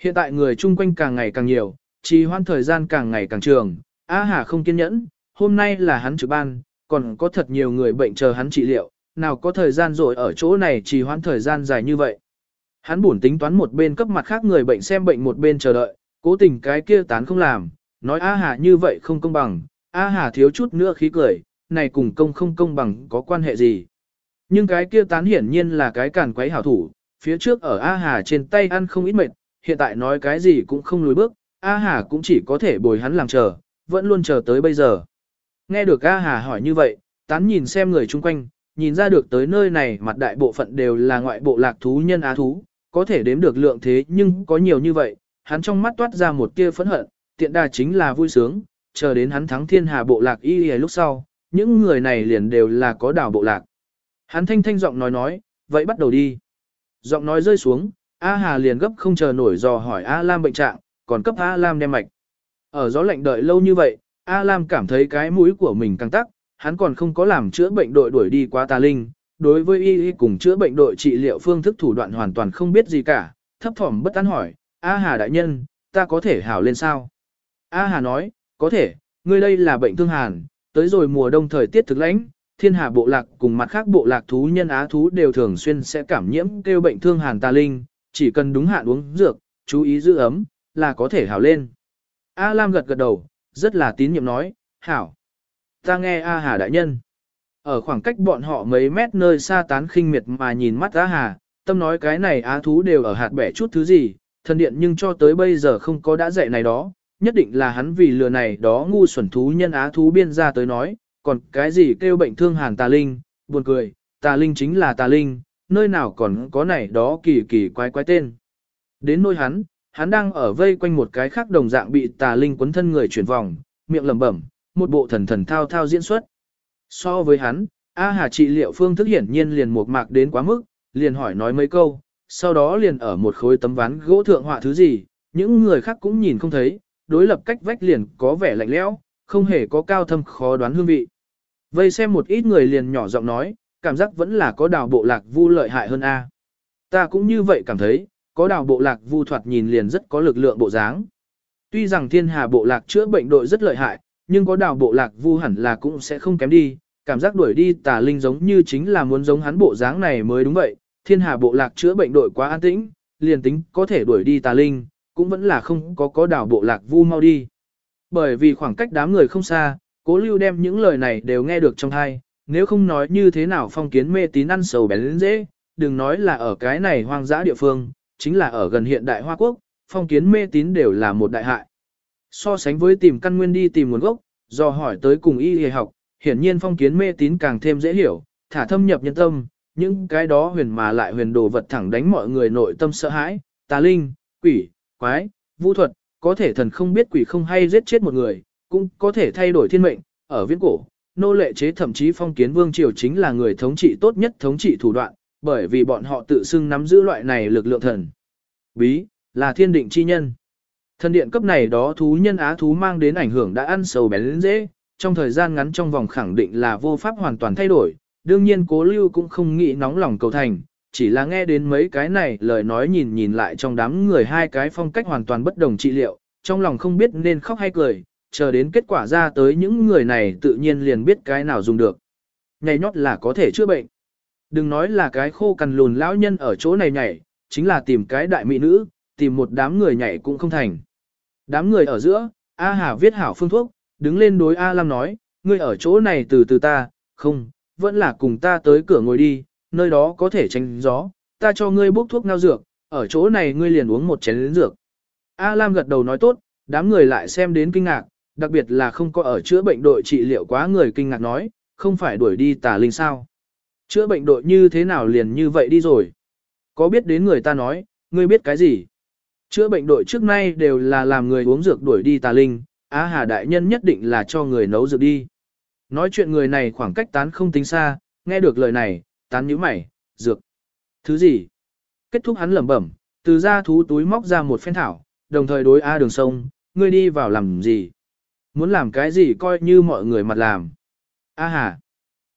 Hiện tại người chung quanh càng ngày càng nhiều, trì hoãn thời gian càng ngày càng trường, A Hà không kiên nhẫn, hôm nay là hắn trực ban, còn có thật nhiều người bệnh chờ hắn trị liệu, nào có thời gian rồi ở chỗ này trì hoãn thời gian dài như vậy. Hắn buồn tính toán một bên cấp mặt khác người bệnh xem bệnh một bên chờ đợi, cố tình cái kia tán không làm, nói A Hà như vậy không công bằng, A Hà thiếu chút nữa khí cười, này cùng công không công bằng có quan hệ gì. Nhưng cái kia tán hiển nhiên là cái càn quấy hảo thủ, phía trước ở A Hà trên tay ăn không ít mệt, hiện tại nói cái gì cũng không lùi bước, A Hà cũng chỉ có thể bồi hắn làm chờ, vẫn luôn chờ tới bây giờ. Nghe được A Hà hỏi như vậy, tán nhìn xem người chung quanh, nhìn ra được tới nơi này mặt đại bộ phận đều là ngoại bộ lạc thú nhân á thú, có thể đếm được lượng thế nhưng có nhiều như vậy, hắn trong mắt toát ra một tia phẫn hận, tiện đà chính là vui sướng, chờ đến hắn thắng thiên hà bộ lạc y y lúc sau, những người này liền đều là có đảo bộ lạc. Hắn thanh thanh giọng nói nói, vậy bắt đầu đi. Giọng nói rơi xuống, A Hà liền gấp không chờ nổi dò hỏi A Lam bệnh trạng, còn cấp A Lam đem mạch. Ở gió lạnh đợi lâu như vậy, A Lam cảm thấy cái mũi của mình căng tắc, hắn còn không có làm chữa bệnh đội đuổi đi qua tà linh. Đối với y y cùng chữa bệnh đội trị liệu phương thức thủ đoạn hoàn toàn không biết gì cả, thấp thỏm bất an hỏi, A Hà đại nhân, ta có thể hảo lên sao? A Hà nói, có thể, ngươi đây là bệnh thương hàn, tới rồi mùa đông thời tiết thực lãnh, thiên hà bộ lạc cùng mặt khác bộ lạc thú nhân á thú đều thường xuyên sẽ cảm nhiễm kêu bệnh thương hàn tà linh, chỉ cần đúng hạn uống dược, chú ý giữ ấm, là có thể hảo lên. A Lam gật gật đầu, rất là tín nhiệm nói, hảo. Ta nghe A Hà đại nhân. Ở khoảng cách bọn họ mấy mét nơi xa tán khinh miệt mà nhìn mắt A Hà, tâm nói cái này á thú đều ở hạt bẻ chút thứ gì, thần điện nhưng cho tới bây giờ không có đã dạy này đó, nhất định là hắn vì lừa này đó ngu xuẩn thú nhân á thú biên ra tới nói, còn cái gì kêu bệnh thương hàn tà linh, buồn cười, tà linh chính là tà linh, nơi nào còn có này đó kỳ kỳ quái quái tên. Đến nơi hắn, hắn đang ở vây quanh một cái khác đồng dạng bị tà linh quấn thân người chuyển vòng, miệng lẩm bẩm, một bộ thần thần thao thao diễn xuất. So với hắn, A Hà trị liệu phương thức hiển nhiên liền một mạc đến quá mức, liền hỏi nói mấy câu, sau đó liền ở một khối tấm ván gỗ thượng họa thứ gì, những người khác cũng nhìn không thấy, đối lập cách vách liền có vẻ lạnh lẽo, không hề có cao thâm khó đoán hương vị. Vây xem một ít người liền nhỏ giọng nói, cảm giác vẫn là có đào bộ lạc vu lợi hại hơn A. Ta cũng như vậy cảm thấy, có đào bộ lạc vu thoạt nhìn liền rất có lực lượng bộ dáng. Tuy rằng thiên hà bộ lạc chữa bệnh đội rất lợi hại, nhưng có đào bộ lạc vu hẳn là cũng sẽ không kém đi, cảm giác đuổi đi tà linh giống như chính là muốn giống hắn bộ dáng này mới đúng vậy, thiên hà bộ lạc chữa bệnh đội quá an tĩnh, liền tính có thể đuổi đi tà linh, cũng vẫn là không có có đào bộ lạc vu mau đi. Bởi vì khoảng cách đám người không xa, cố lưu đem những lời này đều nghe được trong thai, nếu không nói như thế nào phong kiến mê tín ăn sầu bén dễ, đừng nói là ở cái này hoang dã địa phương, chính là ở gần hiện đại Hoa Quốc, phong kiến mê tín đều là một đại hại. So sánh với tìm căn nguyên đi tìm nguồn gốc, do hỏi tới cùng y y học, hiển nhiên phong kiến mê tín càng thêm dễ hiểu, thả thâm nhập nhân tâm, những cái đó huyền mà lại huyền đồ vật thẳng đánh mọi người nội tâm sợ hãi, tà linh, quỷ, quái, vũ thuật, có thể thần không biết quỷ không hay giết chết một người, cũng có thể thay đổi thiên mệnh, ở viễn cổ, nô lệ chế thậm chí phong kiến vương triều chính là người thống trị tốt nhất thống trị thủ đoạn, bởi vì bọn họ tự xưng nắm giữ loại này lực lượng thần. Bí, là thiên định chi nhân. Thần điện cấp này đó thú nhân á thú mang đến ảnh hưởng đã ăn sầu bén dễ, trong thời gian ngắn trong vòng khẳng định là vô pháp hoàn toàn thay đổi, đương nhiên cố lưu cũng không nghĩ nóng lòng cầu thành, chỉ là nghe đến mấy cái này lời nói nhìn nhìn lại trong đám người hai cái phong cách hoàn toàn bất đồng trị liệu, trong lòng không biết nên khóc hay cười, chờ đến kết quả ra tới những người này tự nhiên liền biết cái nào dùng được. Nhảy nhót là có thể chữa bệnh. Đừng nói là cái khô cằn lùn lão nhân ở chỗ này nhảy, chính là tìm cái đại mỹ nữ, tìm một đám người nhảy cũng không thành. Đám người ở giữa, A Hà viết hảo phương thuốc, đứng lên đối A Lam nói, ngươi ở chỗ này từ từ ta, không, vẫn là cùng ta tới cửa ngồi đi, nơi đó có thể tránh gió, ta cho ngươi bốc thuốc ngao dược, ở chỗ này ngươi liền uống một chén lĩnh dược. A Lam gật đầu nói tốt, đám người lại xem đến kinh ngạc, đặc biệt là không có ở chữa bệnh đội trị liệu quá người kinh ngạc nói, không phải đuổi đi tà linh sao. Chữa bệnh đội như thế nào liền như vậy đi rồi. Có biết đến người ta nói, ngươi biết cái gì? Chữa bệnh đội trước nay đều là làm người uống dược đuổi đi tà linh, Á Hà Đại Nhân nhất định là cho người nấu dược đi. Nói chuyện người này khoảng cách tán không tính xa, nghe được lời này, tán nhíu mày, dược. Thứ gì? Kết thúc hắn lẩm bẩm, từ ra thú túi móc ra một phen thảo, đồng thời đối A đường sông, ngươi đi vào làm gì? Muốn làm cái gì coi như mọi người mặt làm. A Hà.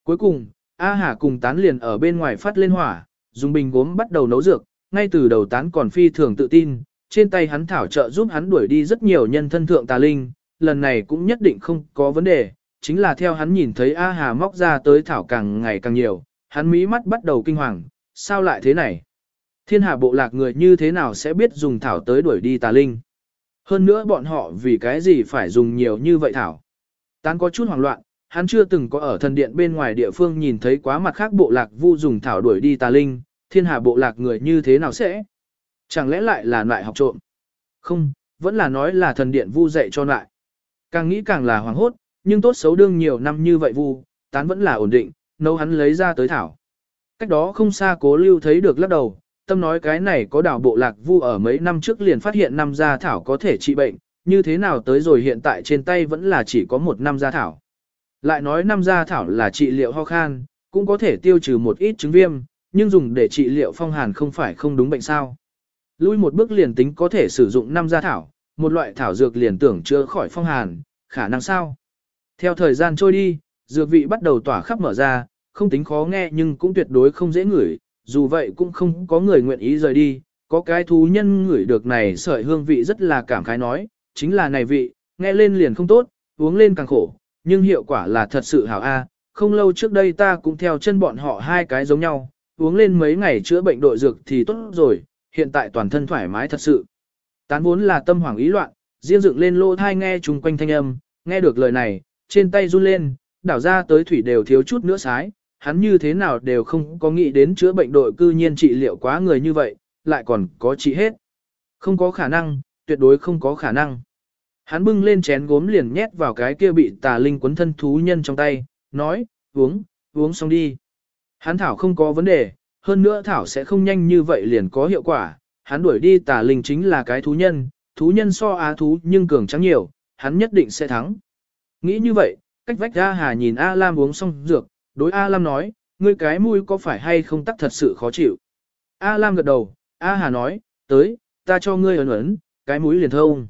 Cuối cùng, A Hà cùng tán liền ở bên ngoài phát lên hỏa, dùng bình gốm bắt đầu nấu dược, ngay từ đầu tán còn phi thường tự tin, trên tay hắn thảo trợ giúp hắn đuổi đi rất nhiều nhân thân thượng tà linh, lần này cũng nhất định không có vấn đề, chính là theo hắn nhìn thấy A Hà móc ra tới thảo càng ngày càng nhiều, hắn mí mắt bắt đầu kinh hoàng, sao lại thế này? Thiên hạ bộ lạc người như thế nào sẽ biết dùng thảo tới đuổi đi tà linh? Hơn nữa bọn họ vì cái gì phải dùng nhiều như vậy thảo? Tán có chút hoảng loạn, hắn chưa từng có ở thần điện bên ngoài địa phương nhìn thấy quá mặt khác bộ lạc vu dùng thảo đuổi đi tà linh, thiên hạ bộ lạc người như thế nào sẽ? Chẳng lẽ lại là loại học trộm? Không, vẫn là nói là thần điện vu dạy cho lại. Càng nghĩ càng là hoảng hốt, nhưng tốt xấu đương nhiều năm như vậy vu, tán vẫn là ổn định, nấu hắn lấy ra tới thảo. Cách đó không xa cố lưu thấy được lắc đầu, tâm nói cái này có đảo bộ lạc vu ở mấy năm trước liền phát hiện năm gia thảo có thể trị bệnh, như thế nào tới rồi hiện tại trên tay vẫn là chỉ có một năm gia thảo. Lại nói năm gia thảo là trị liệu ho khan, cũng có thể tiêu trừ một ít chứng viêm, nhưng dùng để trị liệu phong hàn không phải không đúng bệnh sao. Lui một bước liền tính có thể sử dụng năm gia thảo, một loại thảo dược liền tưởng chữa khỏi phong hàn, khả năng sao. Theo thời gian trôi đi, dược vị bắt đầu tỏa khắp mở ra, không tính khó nghe nhưng cũng tuyệt đối không dễ ngửi, dù vậy cũng không có người nguyện ý rời đi, có cái thú nhân ngửi được này sợi hương vị rất là cảm khái nói, chính là này vị, nghe lên liền không tốt, uống lên càng khổ, nhưng hiệu quả là thật sự hảo a. không lâu trước đây ta cũng theo chân bọn họ hai cái giống nhau, uống lên mấy ngày chữa bệnh đội dược thì tốt rồi, hiện tại toàn thân thoải mái thật sự. Tán vốn là tâm hoảng ý loạn, riêng dựng lên lô thai nghe chung quanh thanh âm, nghe được lời này, trên tay run lên, đảo ra tới thủy đều thiếu chút nữa sái, hắn như thế nào đều không có nghĩ đến chữa bệnh đội cư nhiên trị liệu quá người như vậy, lại còn có trị hết. Không có khả năng, tuyệt đối không có khả năng. Hắn bưng lên chén gốm liền nhét vào cái kia bị tà linh quấn thân thú nhân trong tay, nói, uống, uống xong đi. Hắn thảo không có vấn đề, hơn nữa thảo sẽ không nhanh như vậy liền có hiệu quả, hắn đuổi đi tà linh chính là cái thú nhân, thú nhân so á thú nhưng cường trắng nhiều, hắn nhất định sẽ thắng. Nghĩ như vậy, cách vách ra Hà nhìn A Lam uống xong dược, đối A Lam nói, ngươi cái mũi có phải hay không tắc thật sự khó chịu. A Lam gật đầu, A Hà nói, tới, ta cho ngươi ấn ấn, cái mũi liền thông.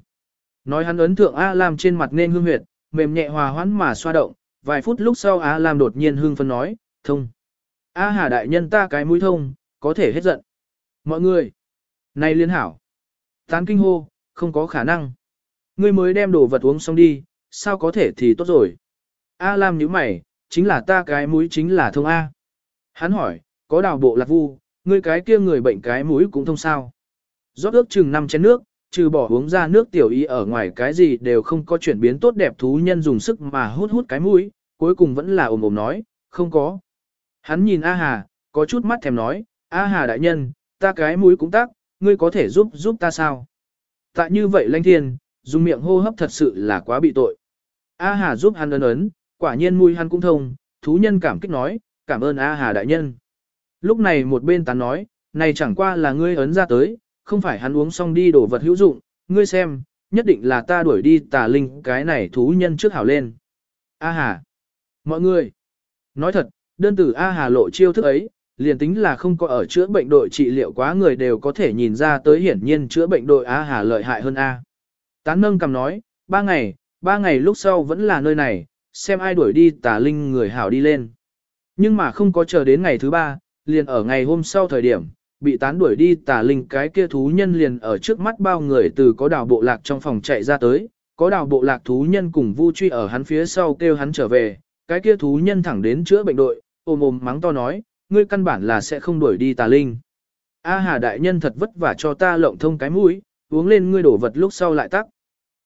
Nói hắn ấn thượng A Lam trên mặt nên hương huyệt, mềm nhẹ hòa hoãn mà xoa động, vài phút lúc sau A Lam đột nhiên hương phân nói, thông. A Hà đại nhân ta cái mũi thông, có thể hết giận. Mọi người, này liên hảo. Tán kinh hô, không có khả năng. Ngươi mới đem đồ vật uống xong đi, sao có thể thì tốt rồi. A Lam nhíu mày, chính là ta cái mũi chính là thông A. Hắn hỏi, có đào bộ lạc vu, ngươi cái kia người bệnh cái mũi cũng thông sao. rót ước chừng 5 chén nước, trừ bỏ uống ra nước tiểu y ở ngoài cái gì đều không có chuyển biến tốt đẹp thú nhân dùng sức mà hút hút cái mũi, cuối cùng vẫn là ồm ồm nói, không có. Hắn nhìn A Hà, có chút mắt thèm nói, A Hà đại nhân, ta cái mũi cũng tắc, ngươi có thể giúp giúp ta sao? Tại như vậy lanh thiên, dùng miệng hô hấp thật sự là quá bị tội. A Hà giúp hắn ấn ấn, quả nhiên mùi hắn cũng thông, thú nhân cảm kích nói, cảm ơn A Hà đại nhân. Lúc này một bên tán nói, này chẳng qua là ngươi ấn ra tới, không phải hắn uống xong đi đổ vật hữu dụng, ngươi xem, nhất định là ta đuổi đi tà linh cái này thú nhân trước hảo lên. A Hà. Mọi người. Nói thật, đơn tử A Hà lộ chiêu thức ấy, liền tính là không có ở chữa bệnh đội trị liệu quá người đều có thể nhìn ra tới hiển nhiên chữa bệnh đội A Hà lợi hại hơn A. Tán nâng cầm nói, ba ngày, ba ngày lúc sau vẫn là nơi này, xem ai đuổi đi tà linh người hảo đi lên. Nhưng mà không có chờ đến ngày thứ ba, liền ở ngày hôm sau thời điểm, bị tán đuổi đi tà linh cái kia thú nhân liền ở trước mắt bao người từ có đào bộ lạc trong phòng chạy ra tới, có đào bộ lạc thú nhân cùng vu truy ở hắn phía sau kêu hắn trở về, cái kia thú nhân thẳng đến chữa bệnh đội, ôm ôm mắng to nói, ngươi căn bản là sẽ không đuổi đi tà linh. A Hà đại nhân thật vất vả cho ta lộng thông cái mũi, uống lên ngươi đổ vật lúc sau lại tắc.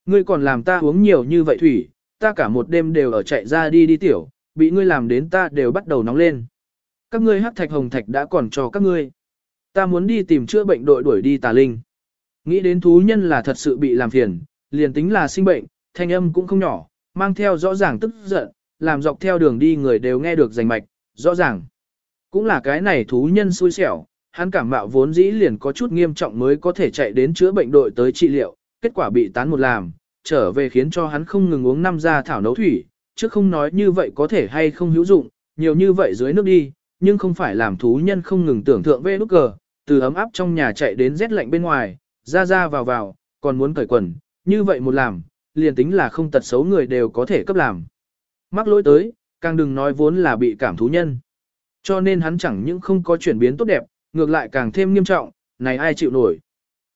Ngươi còn làm ta uống nhiều như vậy thủy, ta cả một đêm đều ở chạy ra đi đi tiểu, bị ngươi làm đến ta đều bắt đầu nóng lên. Các ngươi hắc thạch hồng thạch đã còn cho các ngươi. Ta muốn đi tìm chữa bệnh đội đuổi đi tà linh. Nghĩ đến thú nhân là thật sự bị làm phiền, liền tính là sinh bệnh, thanh âm cũng không nhỏ, mang theo rõ ràng tức giận, làm dọc theo đường đi người đều nghe được rành mạch, rõ ràng. Cũng là cái này thú nhân xui xẻo, hắn cảm mạo vốn dĩ liền có chút nghiêm trọng mới có thể chạy đến chữa bệnh đội tới trị liệu, kết quả bị tán một làm, trở về khiến cho hắn không ngừng uống năm ra thảo nấu thủy, chứ không nói như vậy có thể hay không hữu dụng, nhiều như vậy dưới nước đi, nhưng không phải làm thú nhân không ngừng tưởng tượng về nút cờ, từ ấm áp trong nhà chạy đến rét lạnh bên ngoài, ra ra vào vào, còn muốn cởi quần, như vậy một làm, liền tính là không tật xấu người đều có thể cấp làm. Mắc lỗi tới, càng đừng nói vốn là bị cảm thú nhân. Cho nên hắn chẳng những không có chuyển biến tốt đẹp, ngược lại càng thêm nghiêm trọng, này ai chịu nổi.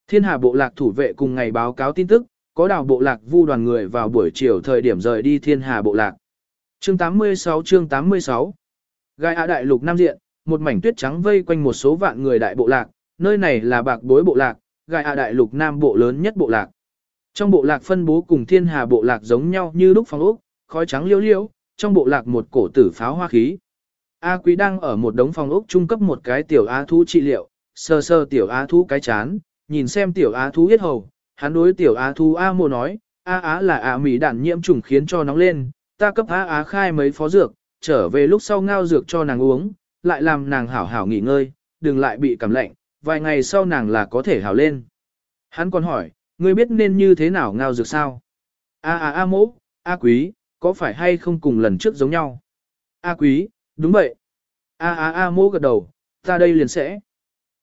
Thiên hà bộ lạc thủ vệ cùng ngày báo cáo tin tức, có đào bộ lạc vu đoàn người vào buổi chiều thời điểm rời đi thiên hà bộ lạc. Chương 86 chương 86 Gai A Đại Lục Nam Diện, một mảnh tuyết trắng vây quanh một số vạn người đại bộ lạc, nơi này là bạc bối bộ lạc, Gai A Đại Lục Nam bộ lớn nhất bộ lạc. Trong bộ lạc phân bố cùng thiên hà bộ lạc giống nhau như lúc phong ốc, khói trắng liêu liêu, trong bộ lạc một cổ tử pháo hoa khí. A Quý đang ở một đống phòng ốc trung cấp một cái tiểu á thú trị liệu, sơ sơ tiểu á thú cái chán, nhìn xem tiểu á thú yết hầu, hắn đối tiểu á thu A mô nói, A á là A mỹ đản nhiễm trùng khiến cho nóng lên, ta cấp A á khai mấy phó dược, trở về lúc sau ngao dược cho nàng uống, lại làm nàng hảo hảo nghỉ ngơi, đừng lại bị cảm lạnh, vài ngày sau nàng là có thể hảo lên. Hắn còn hỏi, ngươi biết nên như thế nào ngao dược sao? A a a mỗ, A quý, có phải hay không cùng lần trước giống nhau? A quý, đúng vậy. A a a mỗ gật đầu, ta đây liền sẽ.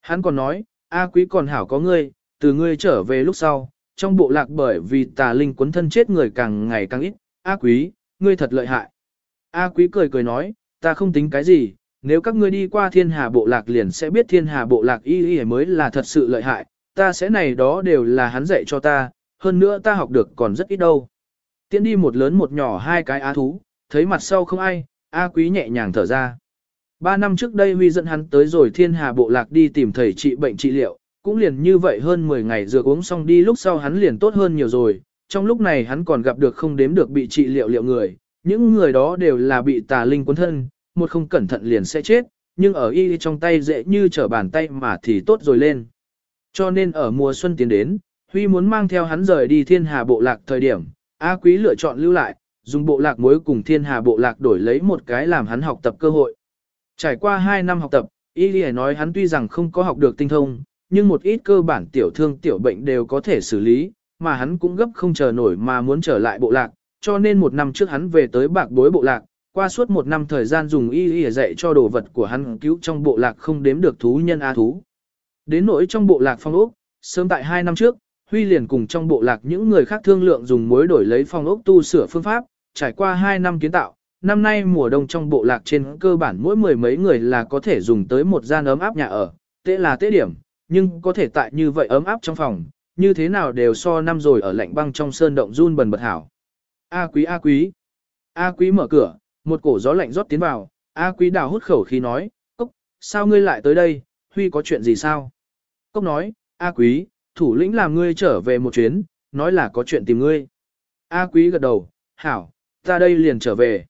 Hắn còn nói, A quý còn hảo có ngươi, từ ngươi trở về lúc sau, trong bộ lạc bởi vì tà linh quấn thân chết người càng ngày càng ít. A quý, ngươi thật lợi hại. A quý cười cười nói, ta không tính cái gì, nếu các ngươi đi qua thiên hà bộ lạc liền sẽ biết thiên hà bộ lạc y y mới là thật sự lợi hại, ta sẽ này đó đều là hắn dạy cho ta, hơn nữa ta học được còn rất ít đâu. Tiến đi một lớn một nhỏ hai cái á thú, thấy mặt sau không ai, A quý nhẹ nhàng thở ra. Ba năm trước đây Huy dẫn hắn tới rồi thiên hà bộ lạc đi tìm thầy trị bệnh trị liệu, cũng liền như vậy hơn 10 ngày dược uống xong đi lúc sau hắn liền tốt hơn nhiều rồi. Trong lúc này hắn còn gặp được không đếm được bị trị liệu liệu người, những người đó đều là bị tà linh cuốn thân, một không cẩn thận liền sẽ chết, nhưng ở y trong tay dễ như trở bàn tay mà thì tốt rồi lên. Cho nên ở mùa xuân tiến đến, Huy muốn mang theo hắn rời đi thiên hà bộ lạc thời điểm, A Quý lựa chọn lưu lại, dùng bộ lạc mối cùng thiên hà bộ lạc đổi lấy một cái làm hắn học tập cơ hội. Trải qua 2 năm học tập, Y Lì nói hắn tuy rằng không có học được tinh thông, nhưng một ít cơ bản tiểu thương tiểu bệnh đều có thể xử lý, mà hắn cũng gấp không chờ nổi mà muốn trở lại bộ lạc, cho nên một năm trước hắn về tới bạc bối bộ lạc, qua suốt một năm thời gian dùng y y dạy cho đồ vật của hắn cứu trong bộ lạc không đếm được thú nhân A thú. Đến nỗi trong bộ lạc phong ốc, sớm tại hai năm trước, Huy liền cùng trong bộ lạc những người khác thương lượng dùng muối đổi lấy phong ốc tu sửa phương pháp, trải qua hai năm kiến tạo, năm nay mùa đông trong bộ lạc trên cơ bản mỗi mười mấy người là có thể dùng tới một gian ấm áp nhà ở, tệ là tế điểm, nhưng có thể tại như vậy ấm áp trong phòng, như thế nào đều so năm rồi ở lạnh băng trong sơn động run bần bật hảo. A quý A quý. A quý mở cửa, một cổ gió lạnh rót tiến vào, A quý đào hút khẩu khí nói, Cốc, sao ngươi lại tới đây, Huy có chuyện gì sao? Cốc nói, A quý, thủ lĩnh làm ngươi trở về một chuyến, nói là có chuyện tìm ngươi. A quý gật đầu, hảo, ta đây liền trở về.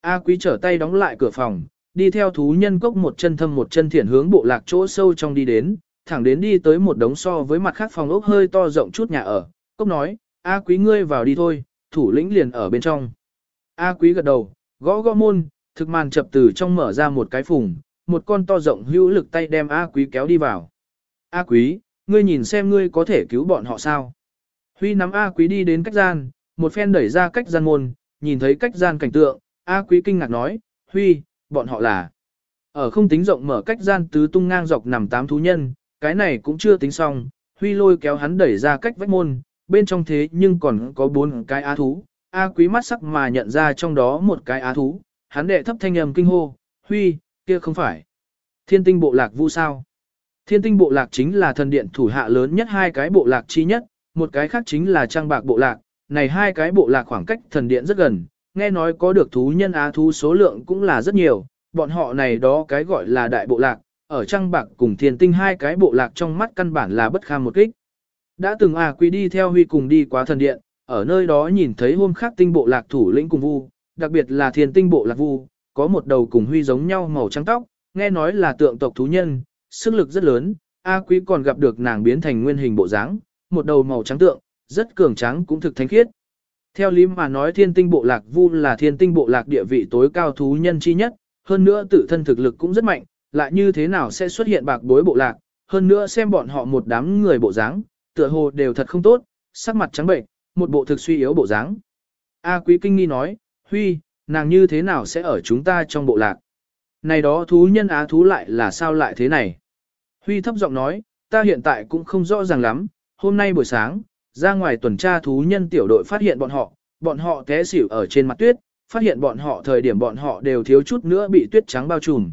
A quý trở tay đóng lại cửa phòng, đi theo thú nhân cốc một chân thâm một chân thiển hướng bộ lạc chỗ sâu trong đi đến, thẳng đến đi tới một đống so với mặt khác phòng ốc hơi to rộng chút nhà ở. Cốc nói, A quý ngươi vào đi thôi, thủ lĩnh liền ở bên trong. A quý gật đầu, gõ gõ môn, thực màn chập từ trong mở ra một cái phùng, một con to rộng hữu lực tay đem A quý kéo đi vào. A quý, ngươi nhìn xem ngươi có thể cứu bọn họ sao. Huy nắm A quý đi đến cách gian, một phen đẩy ra cách gian môn, nhìn thấy cách gian cảnh tượng, A quý kinh ngạc nói, Huy, bọn họ là. Ở không tính rộng mở cách gian tứ tung ngang dọc nằm tám thú nhân, cái này cũng chưa tính xong, Huy lôi kéo hắn đẩy ra cách vách môn, bên trong thế nhưng còn có bốn cái á thú. A quý mắt sắc mà nhận ra trong đó một cái á thú, hắn đệ thấp thanh âm kinh hô, huy, kia không phải. Thiên tinh bộ lạc vu sao? Thiên tinh bộ lạc chính là thần điện thủ hạ lớn nhất hai cái bộ lạc chi nhất, một cái khác chính là trang bạc bộ lạc, này hai cái bộ lạc khoảng cách thần điện rất gần, nghe nói có được thú nhân á thú số lượng cũng là rất nhiều, bọn họ này đó cái gọi là đại bộ lạc, ở trang bạc cùng thiên tinh hai cái bộ lạc trong mắt căn bản là bất kham một kích. Đã từng à quý đi theo huy cùng đi qua thần điện, ở nơi đó nhìn thấy hôm khác tinh bộ lạc thủ lĩnh cùng vu, đặc biệt là thiên tinh bộ lạc vu, có một đầu cùng huy giống nhau màu trắng tóc, nghe nói là tượng tộc thú nhân, sức lực rất lớn, A quý còn gặp được nàng biến thành nguyên hình bộ dáng, một đầu màu trắng tượng, rất cường trắng cũng thực thánh khiết. Theo lý mà nói thiên tinh bộ lạc vu là thiên tinh bộ lạc địa vị tối cao thú nhân chi nhất, hơn nữa tự thân thực lực cũng rất mạnh, lại như thế nào sẽ xuất hiện bạc bối bộ lạc, hơn nữa xem bọn họ một đám người bộ dáng, tựa hồ đều thật không tốt, sắc mặt trắng bệnh, một bộ thực suy yếu bộ dáng. A Quý Kinh nghi nói, Huy, nàng như thế nào sẽ ở chúng ta trong bộ lạc? Này đó thú nhân á thú lại là sao lại thế này? Huy thấp giọng nói, ta hiện tại cũng không rõ ràng lắm, hôm nay buổi sáng, ra ngoài tuần tra thú nhân tiểu đội phát hiện bọn họ, bọn họ té xỉu ở trên mặt tuyết, phát hiện bọn họ thời điểm bọn họ đều thiếu chút nữa bị tuyết trắng bao trùm.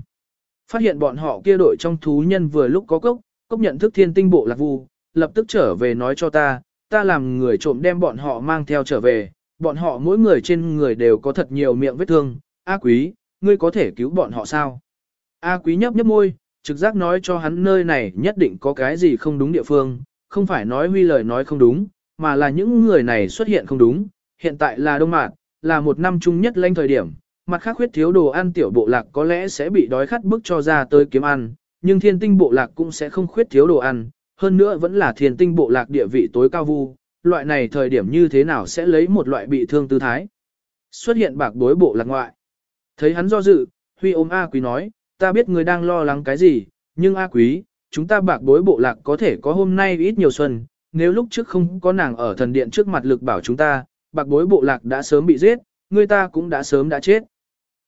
Phát hiện bọn họ kia đội trong thú nhân vừa lúc có cốc, cốc nhận thức thiên tinh bộ lạc vu, lập tức trở về nói cho ta, ta làm người trộm đem bọn họ mang theo trở về, bọn họ mỗi người trên người đều có thật nhiều miệng vết thương, A quý, ngươi có thể cứu bọn họ sao? A quý nhấp nhấp môi, trực giác nói cho hắn nơi này nhất định có cái gì không đúng địa phương, không phải nói huy lời nói không đúng, mà là những người này xuất hiện không đúng, hiện tại là đông mạn, là một năm chung nhất lanh thời điểm, mặt khác khuyết thiếu đồ ăn tiểu bộ lạc có lẽ sẽ bị đói khát bức cho ra tới kiếm ăn, nhưng thiên tinh bộ lạc cũng sẽ không khuyết thiếu đồ ăn, hơn nữa vẫn là thiên tinh bộ lạc địa vị tối cao vu, loại này thời điểm như thế nào sẽ lấy một loại bị thương tư thái. Xuất hiện bạc đối bộ lạc ngoại. Thấy hắn do dự, Huy ôm A Quý nói, ta biết người đang lo lắng cái gì, nhưng A Quý, chúng ta bạc bối bộ lạc có thể có hôm nay ít nhiều xuân, nếu lúc trước không có nàng ở thần điện trước mặt lực bảo chúng ta, bạc bối bộ lạc đã sớm bị giết, người ta cũng đã sớm đã chết.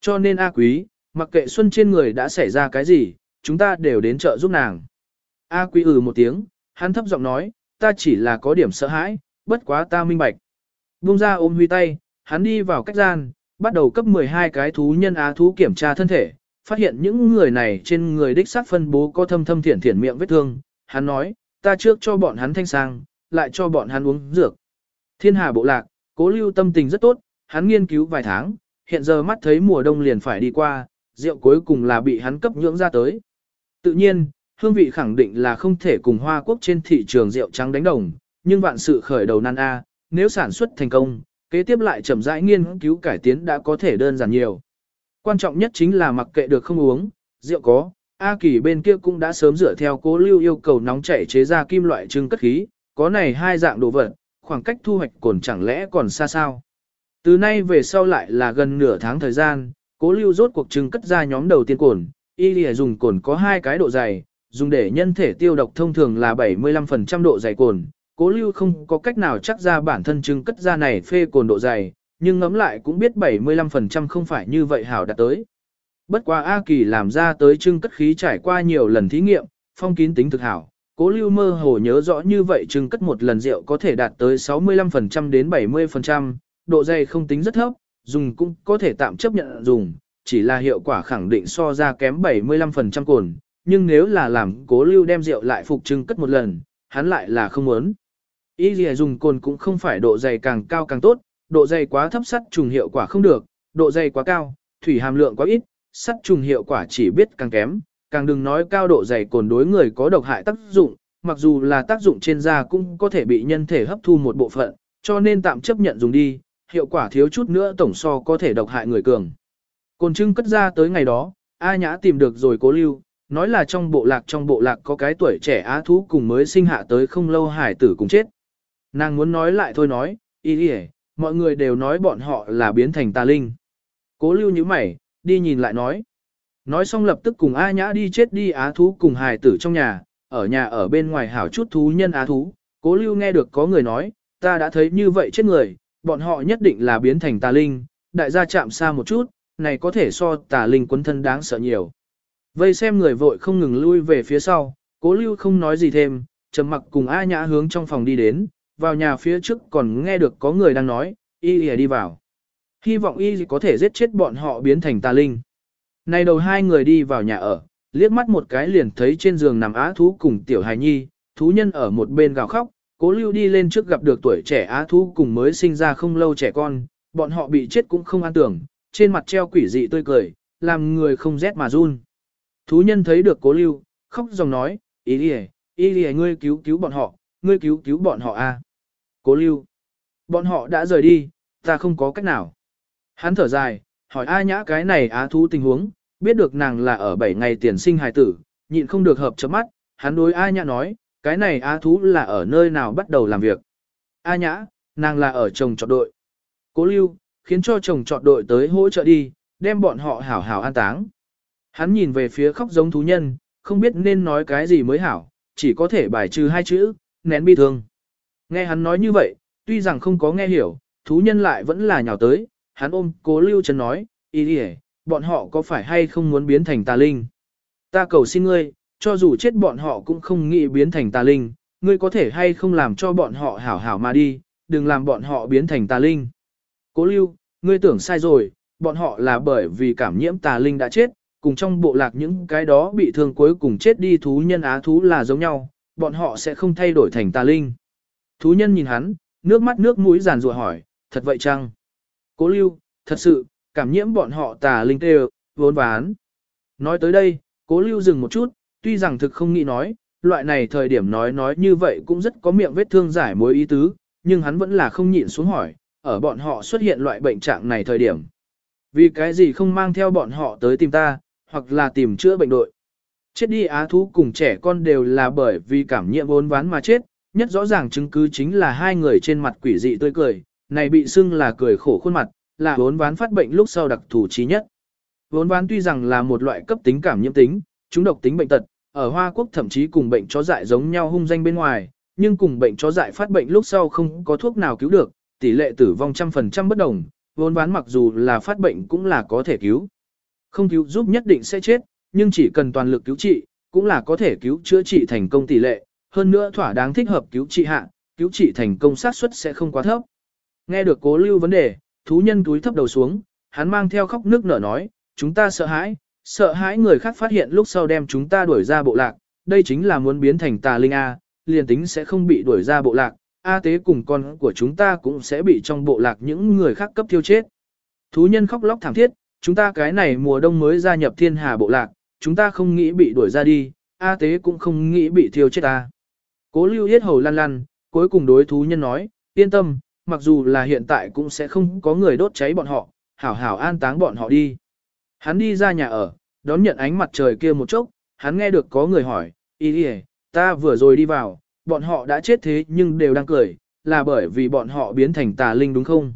Cho nên A Quý, mặc kệ xuân trên người đã xảy ra cái gì, chúng ta đều đến chợ giúp nàng. A Quý ừ một tiếng, hắn thấp giọng nói, ta chỉ là có điểm sợ hãi, bất quá ta minh bạch. Bung ra ôm huy tay, hắn đi vào cách gian, bắt đầu cấp 12 cái thú nhân á thú kiểm tra thân thể, phát hiện những người này trên người đích xác phân bố có thâm thâm thiển thiển miệng vết thương. Hắn nói, ta trước cho bọn hắn thanh sang, lại cho bọn hắn uống dược. Thiên hà bộ lạc, cố lưu tâm tình rất tốt, hắn nghiên cứu vài tháng, hiện giờ mắt thấy mùa đông liền phải đi qua, rượu cuối cùng là bị hắn cấp nhưỡng ra tới. Tự nhiên, hương vị khẳng định là không thể cùng Hoa Quốc trên thị trường rượu trắng đánh đồng, nhưng vạn sự khởi đầu nan A, nếu sản xuất thành công, kế tiếp lại chậm rãi nghiên cứu cải tiến đã có thể đơn giản nhiều. Quan trọng nhất chính là mặc kệ được không uống, rượu có, A Kỳ bên kia cũng đã sớm dựa theo cố lưu yêu cầu nóng chảy chế ra kim loại trưng cất khí, có này hai dạng đồ vật, khoảng cách thu hoạch còn chẳng lẽ còn xa sao. Từ nay về sau lại là gần nửa tháng thời gian, cố lưu rốt cuộc trưng cất ra nhóm đầu tiên cồn, y lìa dùng cồn có hai cái độ dày, dùng để nhân thể tiêu độc thông thường là 75% độ dày cồn, cố lưu không có cách nào chắc ra bản thân trưng cất ra này phê cồn độ dày, nhưng ngấm lại cũng biết 75% không phải như vậy hảo đạt tới. Bất quá A Kỳ làm ra tới trưng cất khí trải qua nhiều lần thí nghiệm, phong kín tính thực hảo, cố lưu mơ hồ nhớ rõ như vậy trưng cất một lần rượu có thể đạt tới 65% đến 70%, độ dày không tính rất thấp, dùng cũng có thể tạm chấp nhận dùng, chỉ là hiệu quả khẳng định so ra kém 75% cồn, nhưng nếu là làm cố lưu đem rượu lại phục trưng cất một lần, hắn lại là không muốn. Y gì dùng cồn cũng không phải độ dày càng cao càng tốt, độ dày quá thấp sắt trùng hiệu quả không được, độ dày quá cao, thủy hàm lượng quá ít, sắt trùng hiệu quả chỉ biết càng kém, càng đừng nói cao độ dày cồn đối người có độc hại tác dụng, mặc dù là tác dụng trên da cũng có thể bị nhân thể hấp thu một bộ phận, cho nên tạm chấp nhận dùng đi, hiệu quả thiếu chút nữa tổng so có thể độc hại người cường. Côn trưng cất ra tới ngày đó, A Nhã tìm được rồi cố lưu, nói là trong bộ lạc trong bộ lạc có cái tuổi trẻ á thú cùng mới sinh hạ tới không lâu hải tử cùng chết. Nàng muốn nói lại thôi nói, ý đi mọi người đều nói bọn họ là biến thành tà linh. Cố lưu như mày, đi nhìn lại nói. Nói xong lập tức cùng A Nhã đi chết đi á thú cùng hài tử trong nhà, ở nhà ở bên ngoài hảo chút thú nhân á thú. Cố lưu nghe được có người nói, ta đã thấy như vậy chết người, bọn họ nhất định là biến thành tà linh, đại gia chạm xa một chút, này có thể so tà linh quấn thân đáng sợ nhiều. Vây xem người vội không ngừng lui về phía sau, cố lưu không nói gì thêm, trầm mặc cùng A Nhã hướng trong phòng đi đến, vào nhà phía trước còn nghe được có người đang nói, y y đi vào. Hy vọng y có thể giết chết bọn họ biến thành tà linh. Này đầu hai người đi vào nhà ở, liếc mắt một cái liền thấy trên giường nằm á thú cùng tiểu hài nhi, thú nhân ở một bên gào khóc, cố lưu đi lên trước gặp được tuổi trẻ á thú cùng mới sinh ra không lâu trẻ con, bọn họ bị chết cũng không an tưởng, trên mặt treo quỷ dị tươi cười, làm người không rét mà run. Thú nhân thấy được cố lưu, khóc dòng nói, ý đi ý đi ngươi cứu cứu bọn họ, ngươi cứu cứu bọn họ a. Cố lưu. Bọn họ đã rời đi, ta không có cách nào. Hắn thở dài, hỏi A nhã cái này á thú tình huống, biết được nàng là ở 7 ngày tiền sinh hài tử, nhịn không được hợp chấm mắt, hắn đối A nhã nói, cái này á thú là ở nơi nào bắt đầu làm việc. A nhã, nàng là ở chồng trọt đội. Cố lưu, khiến cho chồng trọt đội tới hỗ trợ đi, đem bọn họ hảo hảo an táng. Hắn nhìn về phía khóc giống thú nhân, không biết nên nói cái gì mới hảo, chỉ có thể bài trừ hai chữ, nén bi thương. Nghe hắn nói như vậy, tuy rằng không có nghe hiểu, thú nhân lại vẫn là nhào tới, hắn ôm cố lưu chân nói, ý đi bọn họ có phải hay không muốn biến thành tà linh? Ta cầu xin ngươi, cho dù chết bọn họ cũng không nghĩ biến thành tà linh, ngươi có thể hay không làm cho bọn họ hảo hảo mà đi, đừng làm bọn họ biến thành tà linh. Cố lưu, ngươi tưởng sai rồi, bọn họ là bởi vì cảm nhiễm tà linh đã chết, cùng trong bộ lạc những cái đó bị thương cuối cùng chết đi thú nhân á thú là giống nhau, bọn họ sẽ không thay đổi thành tà linh. Thú nhân nhìn hắn, nước mắt nước mũi giàn rùa hỏi, Thật vậy chăng? Cố lưu, thật sự, cảm nhiễm bọn họ tà linh tê vốn ván. Nói tới đây, cố lưu dừng một chút, tuy rằng thực không nghĩ nói, loại này thời điểm nói nói như vậy cũng rất có miệng vết thương giải mối ý tứ, nhưng hắn vẫn là không nhịn xuống hỏi, ở bọn họ xuất hiện loại bệnh trạng này thời điểm. Vì cái gì không mang theo bọn họ tới tìm ta, hoặc là tìm chữa bệnh đội. Chết đi á thú cùng trẻ con đều là bởi vì cảm nhiễm vốn ván mà chết, nhất rõ ràng chứng cứ chính là hai người trên mặt quỷ dị tươi cười, này bị xưng là cười khổ khuôn mặt, là vốn ván phát bệnh lúc sau đặc thủ trí nhất. Vốn ván tuy rằng là một loại cấp tính cảm nhiễm tính, chúng độc tính bệnh tật, ở Hoa Quốc thậm chí cùng bệnh chó dại giống nhau hung danh bên ngoài, nhưng cùng bệnh chó dại phát bệnh lúc sau không có thuốc nào cứu được, tỷ lệ tử vong trăm phần trăm bất đồng, vốn ván mặc dù là phát bệnh cũng là có thể cứu. Không cứu giúp nhất định sẽ chết, nhưng chỉ cần toàn lực cứu trị, cũng là có thể cứu chữa trị thành công tỷ lệ, hơn nữa thỏa đáng thích hợp cứu trị hạ, cứu trị thành công xác suất sẽ không quá thấp. Nghe được cố lưu vấn đề, thú nhân túi thấp đầu xuống, hắn mang theo khóc nước nở nói, chúng ta sợ hãi, sợ hãi người khác phát hiện lúc sau đem chúng ta đuổi ra bộ lạc, đây chính là muốn biến thành tà linh A, liền tính sẽ không bị đuổi ra bộ lạc, A tế cùng con của chúng ta cũng sẽ bị trong bộ lạc những người khác cấp thiêu chết. Thú nhân khóc lóc thảm thiết, chúng ta cái này mùa đông mới gia nhập thiên hà bộ lạc, chúng ta không nghĩ bị đuổi ra đi, A tế cũng không nghĩ bị thiêu chết ta. Cố lưu yết hầu lăn lăn, cuối cùng đối thú nhân nói, yên tâm, mặc dù là hiện tại cũng sẽ không có người đốt cháy bọn họ, hảo hảo an táng bọn họ đi. Hắn đi ra nhà ở, đón nhận ánh mặt trời kia một chốc, hắn nghe được có người hỏi, ý đi ta vừa rồi đi vào, bọn họ đã chết thế nhưng đều đang cười, là bởi vì bọn họ biến thành tà linh đúng không?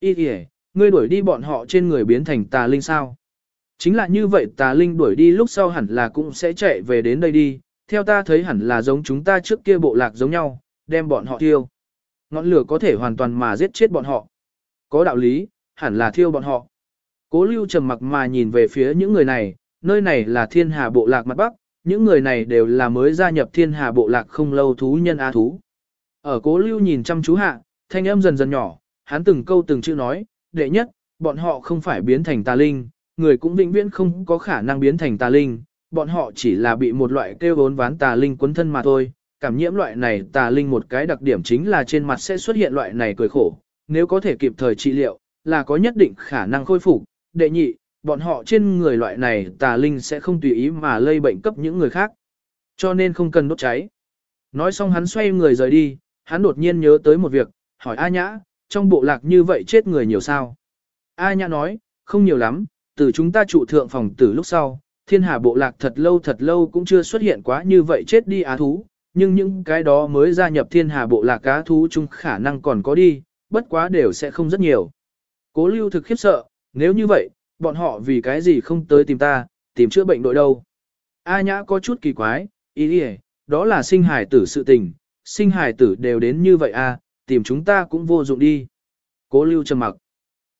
Ý đi ngươi đuổi đi bọn họ trên người biến thành tà linh sao? Chính là như vậy tà linh đuổi đi lúc sau hẳn là cũng sẽ chạy về đến đây đi, theo ta thấy hẳn là giống chúng ta trước kia bộ lạc giống nhau, đem bọn họ thiêu. Ngọn lửa có thể hoàn toàn mà giết chết bọn họ. Có đạo lý, hẳn là thiêu bọn họ. Cố lưu trầm mặc mà nhìn về phía những người này, nơi này là thiên hà bộ lạc mặt bắc, những người này đều là mới gia nhập thiên hà bộ lạc không lâu thú nhân á thú. Ở cố lưu nhìn chăm chú hạ, thanh âm dần dần nhỏ, hắn từng câu từng chữ nói, đệ nhất, bọn họ không phải biến thành tà linh, người cũng vĩnh viễn không có khả năng biến thành tà linh, bọn họ chỉ là bị một loại kêu vốn ván tà linh quấn thân mà thôi. Cảm nhiễm loại này tà linh một cái đặc điểm chính là trên mặt sẽ xuất hiện loại này cười khổ, nếu có thể kịp thời trị liệu, là có nhất định khả năng khôi phục. Đệ nhị, bọn họ trên người loại này tà linh sẽ không tùy ý mà lây bệnh cấp những người khác. Cho nên không cần đốt cháy. Nói xong hắn xoay người rời đi, hắn đột nhiên nhớ tới một việc, hỏi A Nhã, trong bộ lạc như vậy chết người nhiều sao? A Nhã nói, không nhiều lắm, từ chúng ta trụ thượng phòng từ lúc sau, thiên hà bộ lạc thật lâu thật lâu cũng chưa xuất hiện quá như vậy chết đi á thú, nhưng những cái đó mới gia nhập thiên hà bộ lạc cá thú chung khả năng còn có đi, bất quá đều sẽ không rất nhiều. Cố lưu thực khiếp sợ, nếu như vậy, bọn họ vì cái gì không tới tìm ta, tìm chữa bệnh đội đâu. A nhã có chút kỳ quái, ý đi đó là sinh hải tử sự tình, sinh hải tử đều đến như vậy à, tìm chúng ta cũng vô dụng đi. Cố lưu trầm mặc.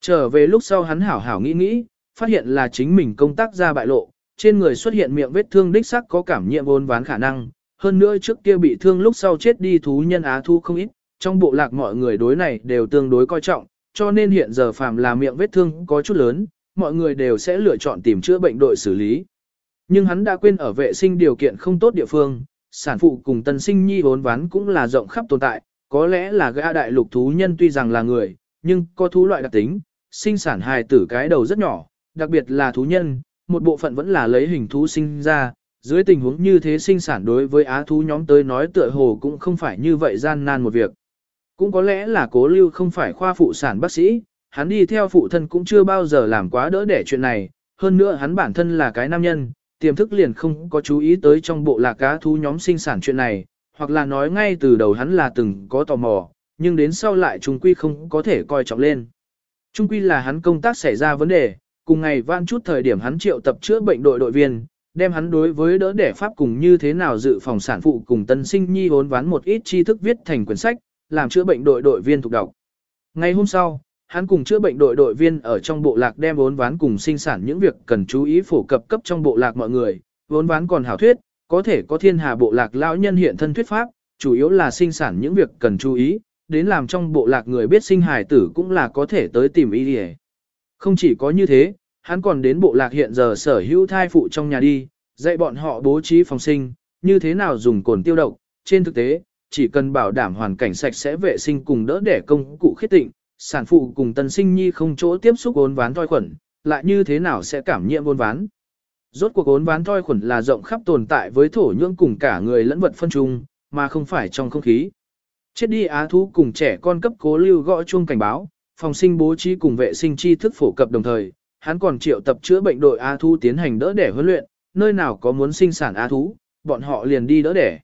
Trở về lúc sau hắn hảo hảo nghĩ nghĩ, phát hiện là chính mình công tác ra bại lộ, trên người xuất hiện miệng vết thương đích sắc có cảm nhiễm vốn ván khả năng, hơn nữa trước kia bị thương lúc sau chết đi thú nhân á thu không ít, trong bộ lạc mọi người đối này đều tương đối coi trọng, cho nên hiện giờ phàm là miệng vết thương có chút lớn, mọi người đều sẽ lựa chọn tìm chữa bệnh đội xử lý. Nhưng hắn đã quên ở vệ sinh điều kiện không tốt địa phương, sản phụ cùng tân sinh nhi vốn ván cũng là rộng khắp tồn tại, có lẽ là gã đại lục thú nhân tuy rằng là người, nhưng có thú loại đặc tính, sinh sản hài tử cái đầu rất nhỏ, đặc biệt là thú nhân, một bộ phận vẫn là lấy hình thú sinh ra, dưới tình huống như thế sinh sản đối với á thú nhóm tới nói tựa hồ cũng không phải như vậy gian nan một việc. Cũng có lẽ là cố lưu không phải khoa phụ sản bác sĩ, hắn đi theo phụ thân cũng chưa bao giờ làm quá đỡ để chuyện này, hơn nữa hắn bản thân là cái nam nhân, tiềm thức liền không có chú ý tới trong bộ lạc cá thú nhóm sinh sản chuyện này, hoặc là nói ngay từ đầu hắn là từng có tò mò, nhưng đến sau lại trung quy không có thể coi trọng lên. Trung quy là hắn công tác xảy ra vấn đề, cùng ngày van chút thời điểm hắn triệu tập chữa bệnh đội đội viên, đem hắn đối với đỡ đẻ pháp cùng như thế nào dự phòng sản phụ cùng tân sinh nhi hốn ván một ít tri thức viết thành quyển sách, làm chữa bệnh đội đội viên thuộc đọc. Ngày hôm sau, hắn cùng chữa bệnh đội đội viên ở trong bộ lạc đem vốn ván cùng sinh sản những việc cần chú ý phổ cập cấp trong bộ lạc mọi người, vốn ván còn hảo thuyết, có thể có thiên hà bộ lạc lão nhân hiện thân thuyết pháp, chủ yếu là sinh sản những việc cần chú ý, đến làm trong bộ lạc người biết sinh hài tử cũng là có thể tới tìm ý đi. Không chỉ có như thế, hắn còn đến bộ lạc hiện giờ sở hữu thai phụ trong nhà đi, dạy bọn họ bố trí phòng sinh, như thế nào dùng cồn tiêu độc, trên thực tế, chỉ cần bảo đảm hoàn cảnh sạch sẽ vệ sinh cùng đỡ để công cụ khiết tịnh, sản phụ cùng tân sinh nhi không chỗ tiếp xúc ốn ván thoi khuẩn, lại như thế nào sẽ cảm nhiễm ốn ván. Rốt cuộc ốn ván thoi khuẩn là rộng khắp tồn tại với thổ nhưỡng cùng cả người lẫn vật phân chung, mà không phải trong không khí. Chết đi á thú cùng trẻ con cấp cố lưu gõ chuông cảnh báo, phòng sinh bố trí cùng vệ sinh tri thức phổ cập đồng thời, hắn còn triệu tập chữa bệnh đội á thú tiến hành đỡ đẻ huấn luyện, nơi nào có muốn sinh sản á thú, bọn họ liền đi đỡ đẻ.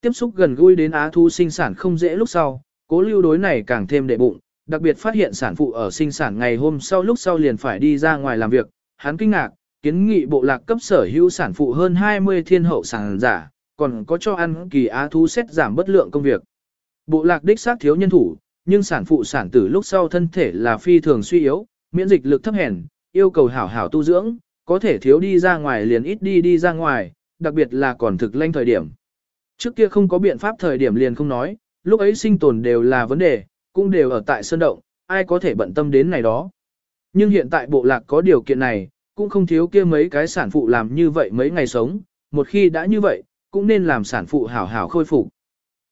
Tiếp xúc gần gũi đến á thú sinh sản không dễ lúc sau, cố lưu đối này càng thêm đệ bụng, đặc biệt phát hiện sản phụ ở sinh sản ngày hôm sau lúc sau liền phải đi ra ngoài làm việc, hắn kinh ngạc, kiến nghị bộ lạc cấp sở hữu sản phụ hơn 20 thiên hậu sản giả, còn có cho ăn kỳ á thú xét giảm bất lượng công việc. Bộ lạc đích xác thiếu nhân thủ, nhưng sản phụ sản tử lúc sau thân thể là phi thường suy yếu, miễn dịch lực thấp hèn, yêu cầu hảo hảo tu dưỡng, có thể thiếu đi ra ngoài liền ít đi đi ra ngoài, đặc biệt là còn thực lanh thời điểm. Trước kia không có biện pháp thời điểm liền không nói, lúc ấy sinh tồn đều là vấn đề, cũng đều ở tại sơn động, ai có thể bận tâm đến này đó. Nhưng hiện tại bộ lạc có điều kiện này, cũng không thiếu kia mấy cái sản phụ làm như vậy mấy ngày sống, một khi đã như vậy, cũng nên làm sản phụ hảo hảo khôi phục.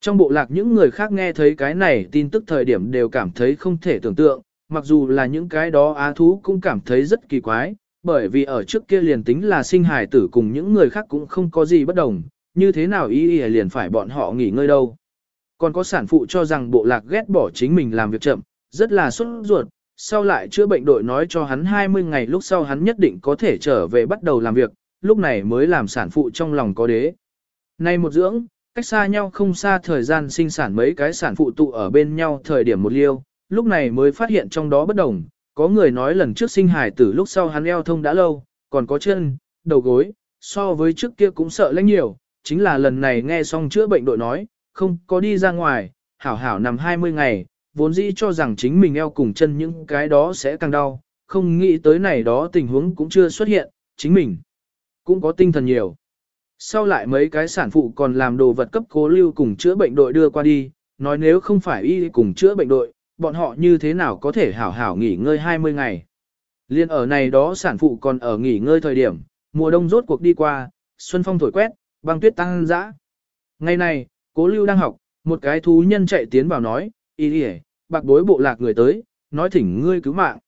Trong bộ lạc những người khác nghe thấy cái này tin tức thời điểm đều cảm thấy không thể tưởng tượng, mặc dù là những cái đó á thú cũng cảm thấy rất kỳ quái, bởi vì ở trước kia liền tính là sinh hài tử cùng những người khác cũng không có gì bất đồng, như thế nào ý ý liền phải bọn họ nghỉ ngơi đâu. Còn có sản phụ cho rằng bộ lạc ghét bỏ chính mình làm việc chậm, rất là xuất ruột, sau lại chữa bệnh đội nói cho hắn 20 ngày lúc sau hắn nhất định có thể trở về bắt đầu làm việc, lúc này mới làm sản phụ trong lòng có đế. Nay một dưỡng, cách xa nhau không xa thời gian sinh sản mấy cái sản phụ tụ ở bên nhau thời điểm một liêu, lúc này mới phát hiện trong đó bất đồng, có người nói lần trước sinh hài tử lúc sau hắn eo thông đã lâu, còn có chân, đầu gối, so với trước kia cũng sợ lãnh nhiều, chính là lần này nghe xong chữa bệnh đội nói, không có đi ra ngoài, hảo hảo nằm 20 ngày, vốn dĩ cho rằng chính mình eo cùng chân những cái đó sẽ càng đau, không nghĩ tới này đó tình huống cũng chưa xuất hiện, chính mình cũng có tinh thần nhiều. Sau lại mấy cái sản phụ còn làm đồ vật cấp cố lưu cùng chữa bệnh đội đưa qua đi, nói nếu không phải y cùng chữa bệnh đội, bọn họ như thế nào có thể hảo hảo nghỉ ngơi 20 ngày. Liên ở này đó sản phụ còn ở nghỉ ngơi thời điểm, mùa đông rốt cuộc đi qua, xuân phong thổi quét, băng tuyết tăng dã. Ngày này, cố lưu đang học, một cái thú nhân chạy tiến vào nói, ý đi bạc bối bộ lạc người tới, nói thỉnh ngươi cứu mạng.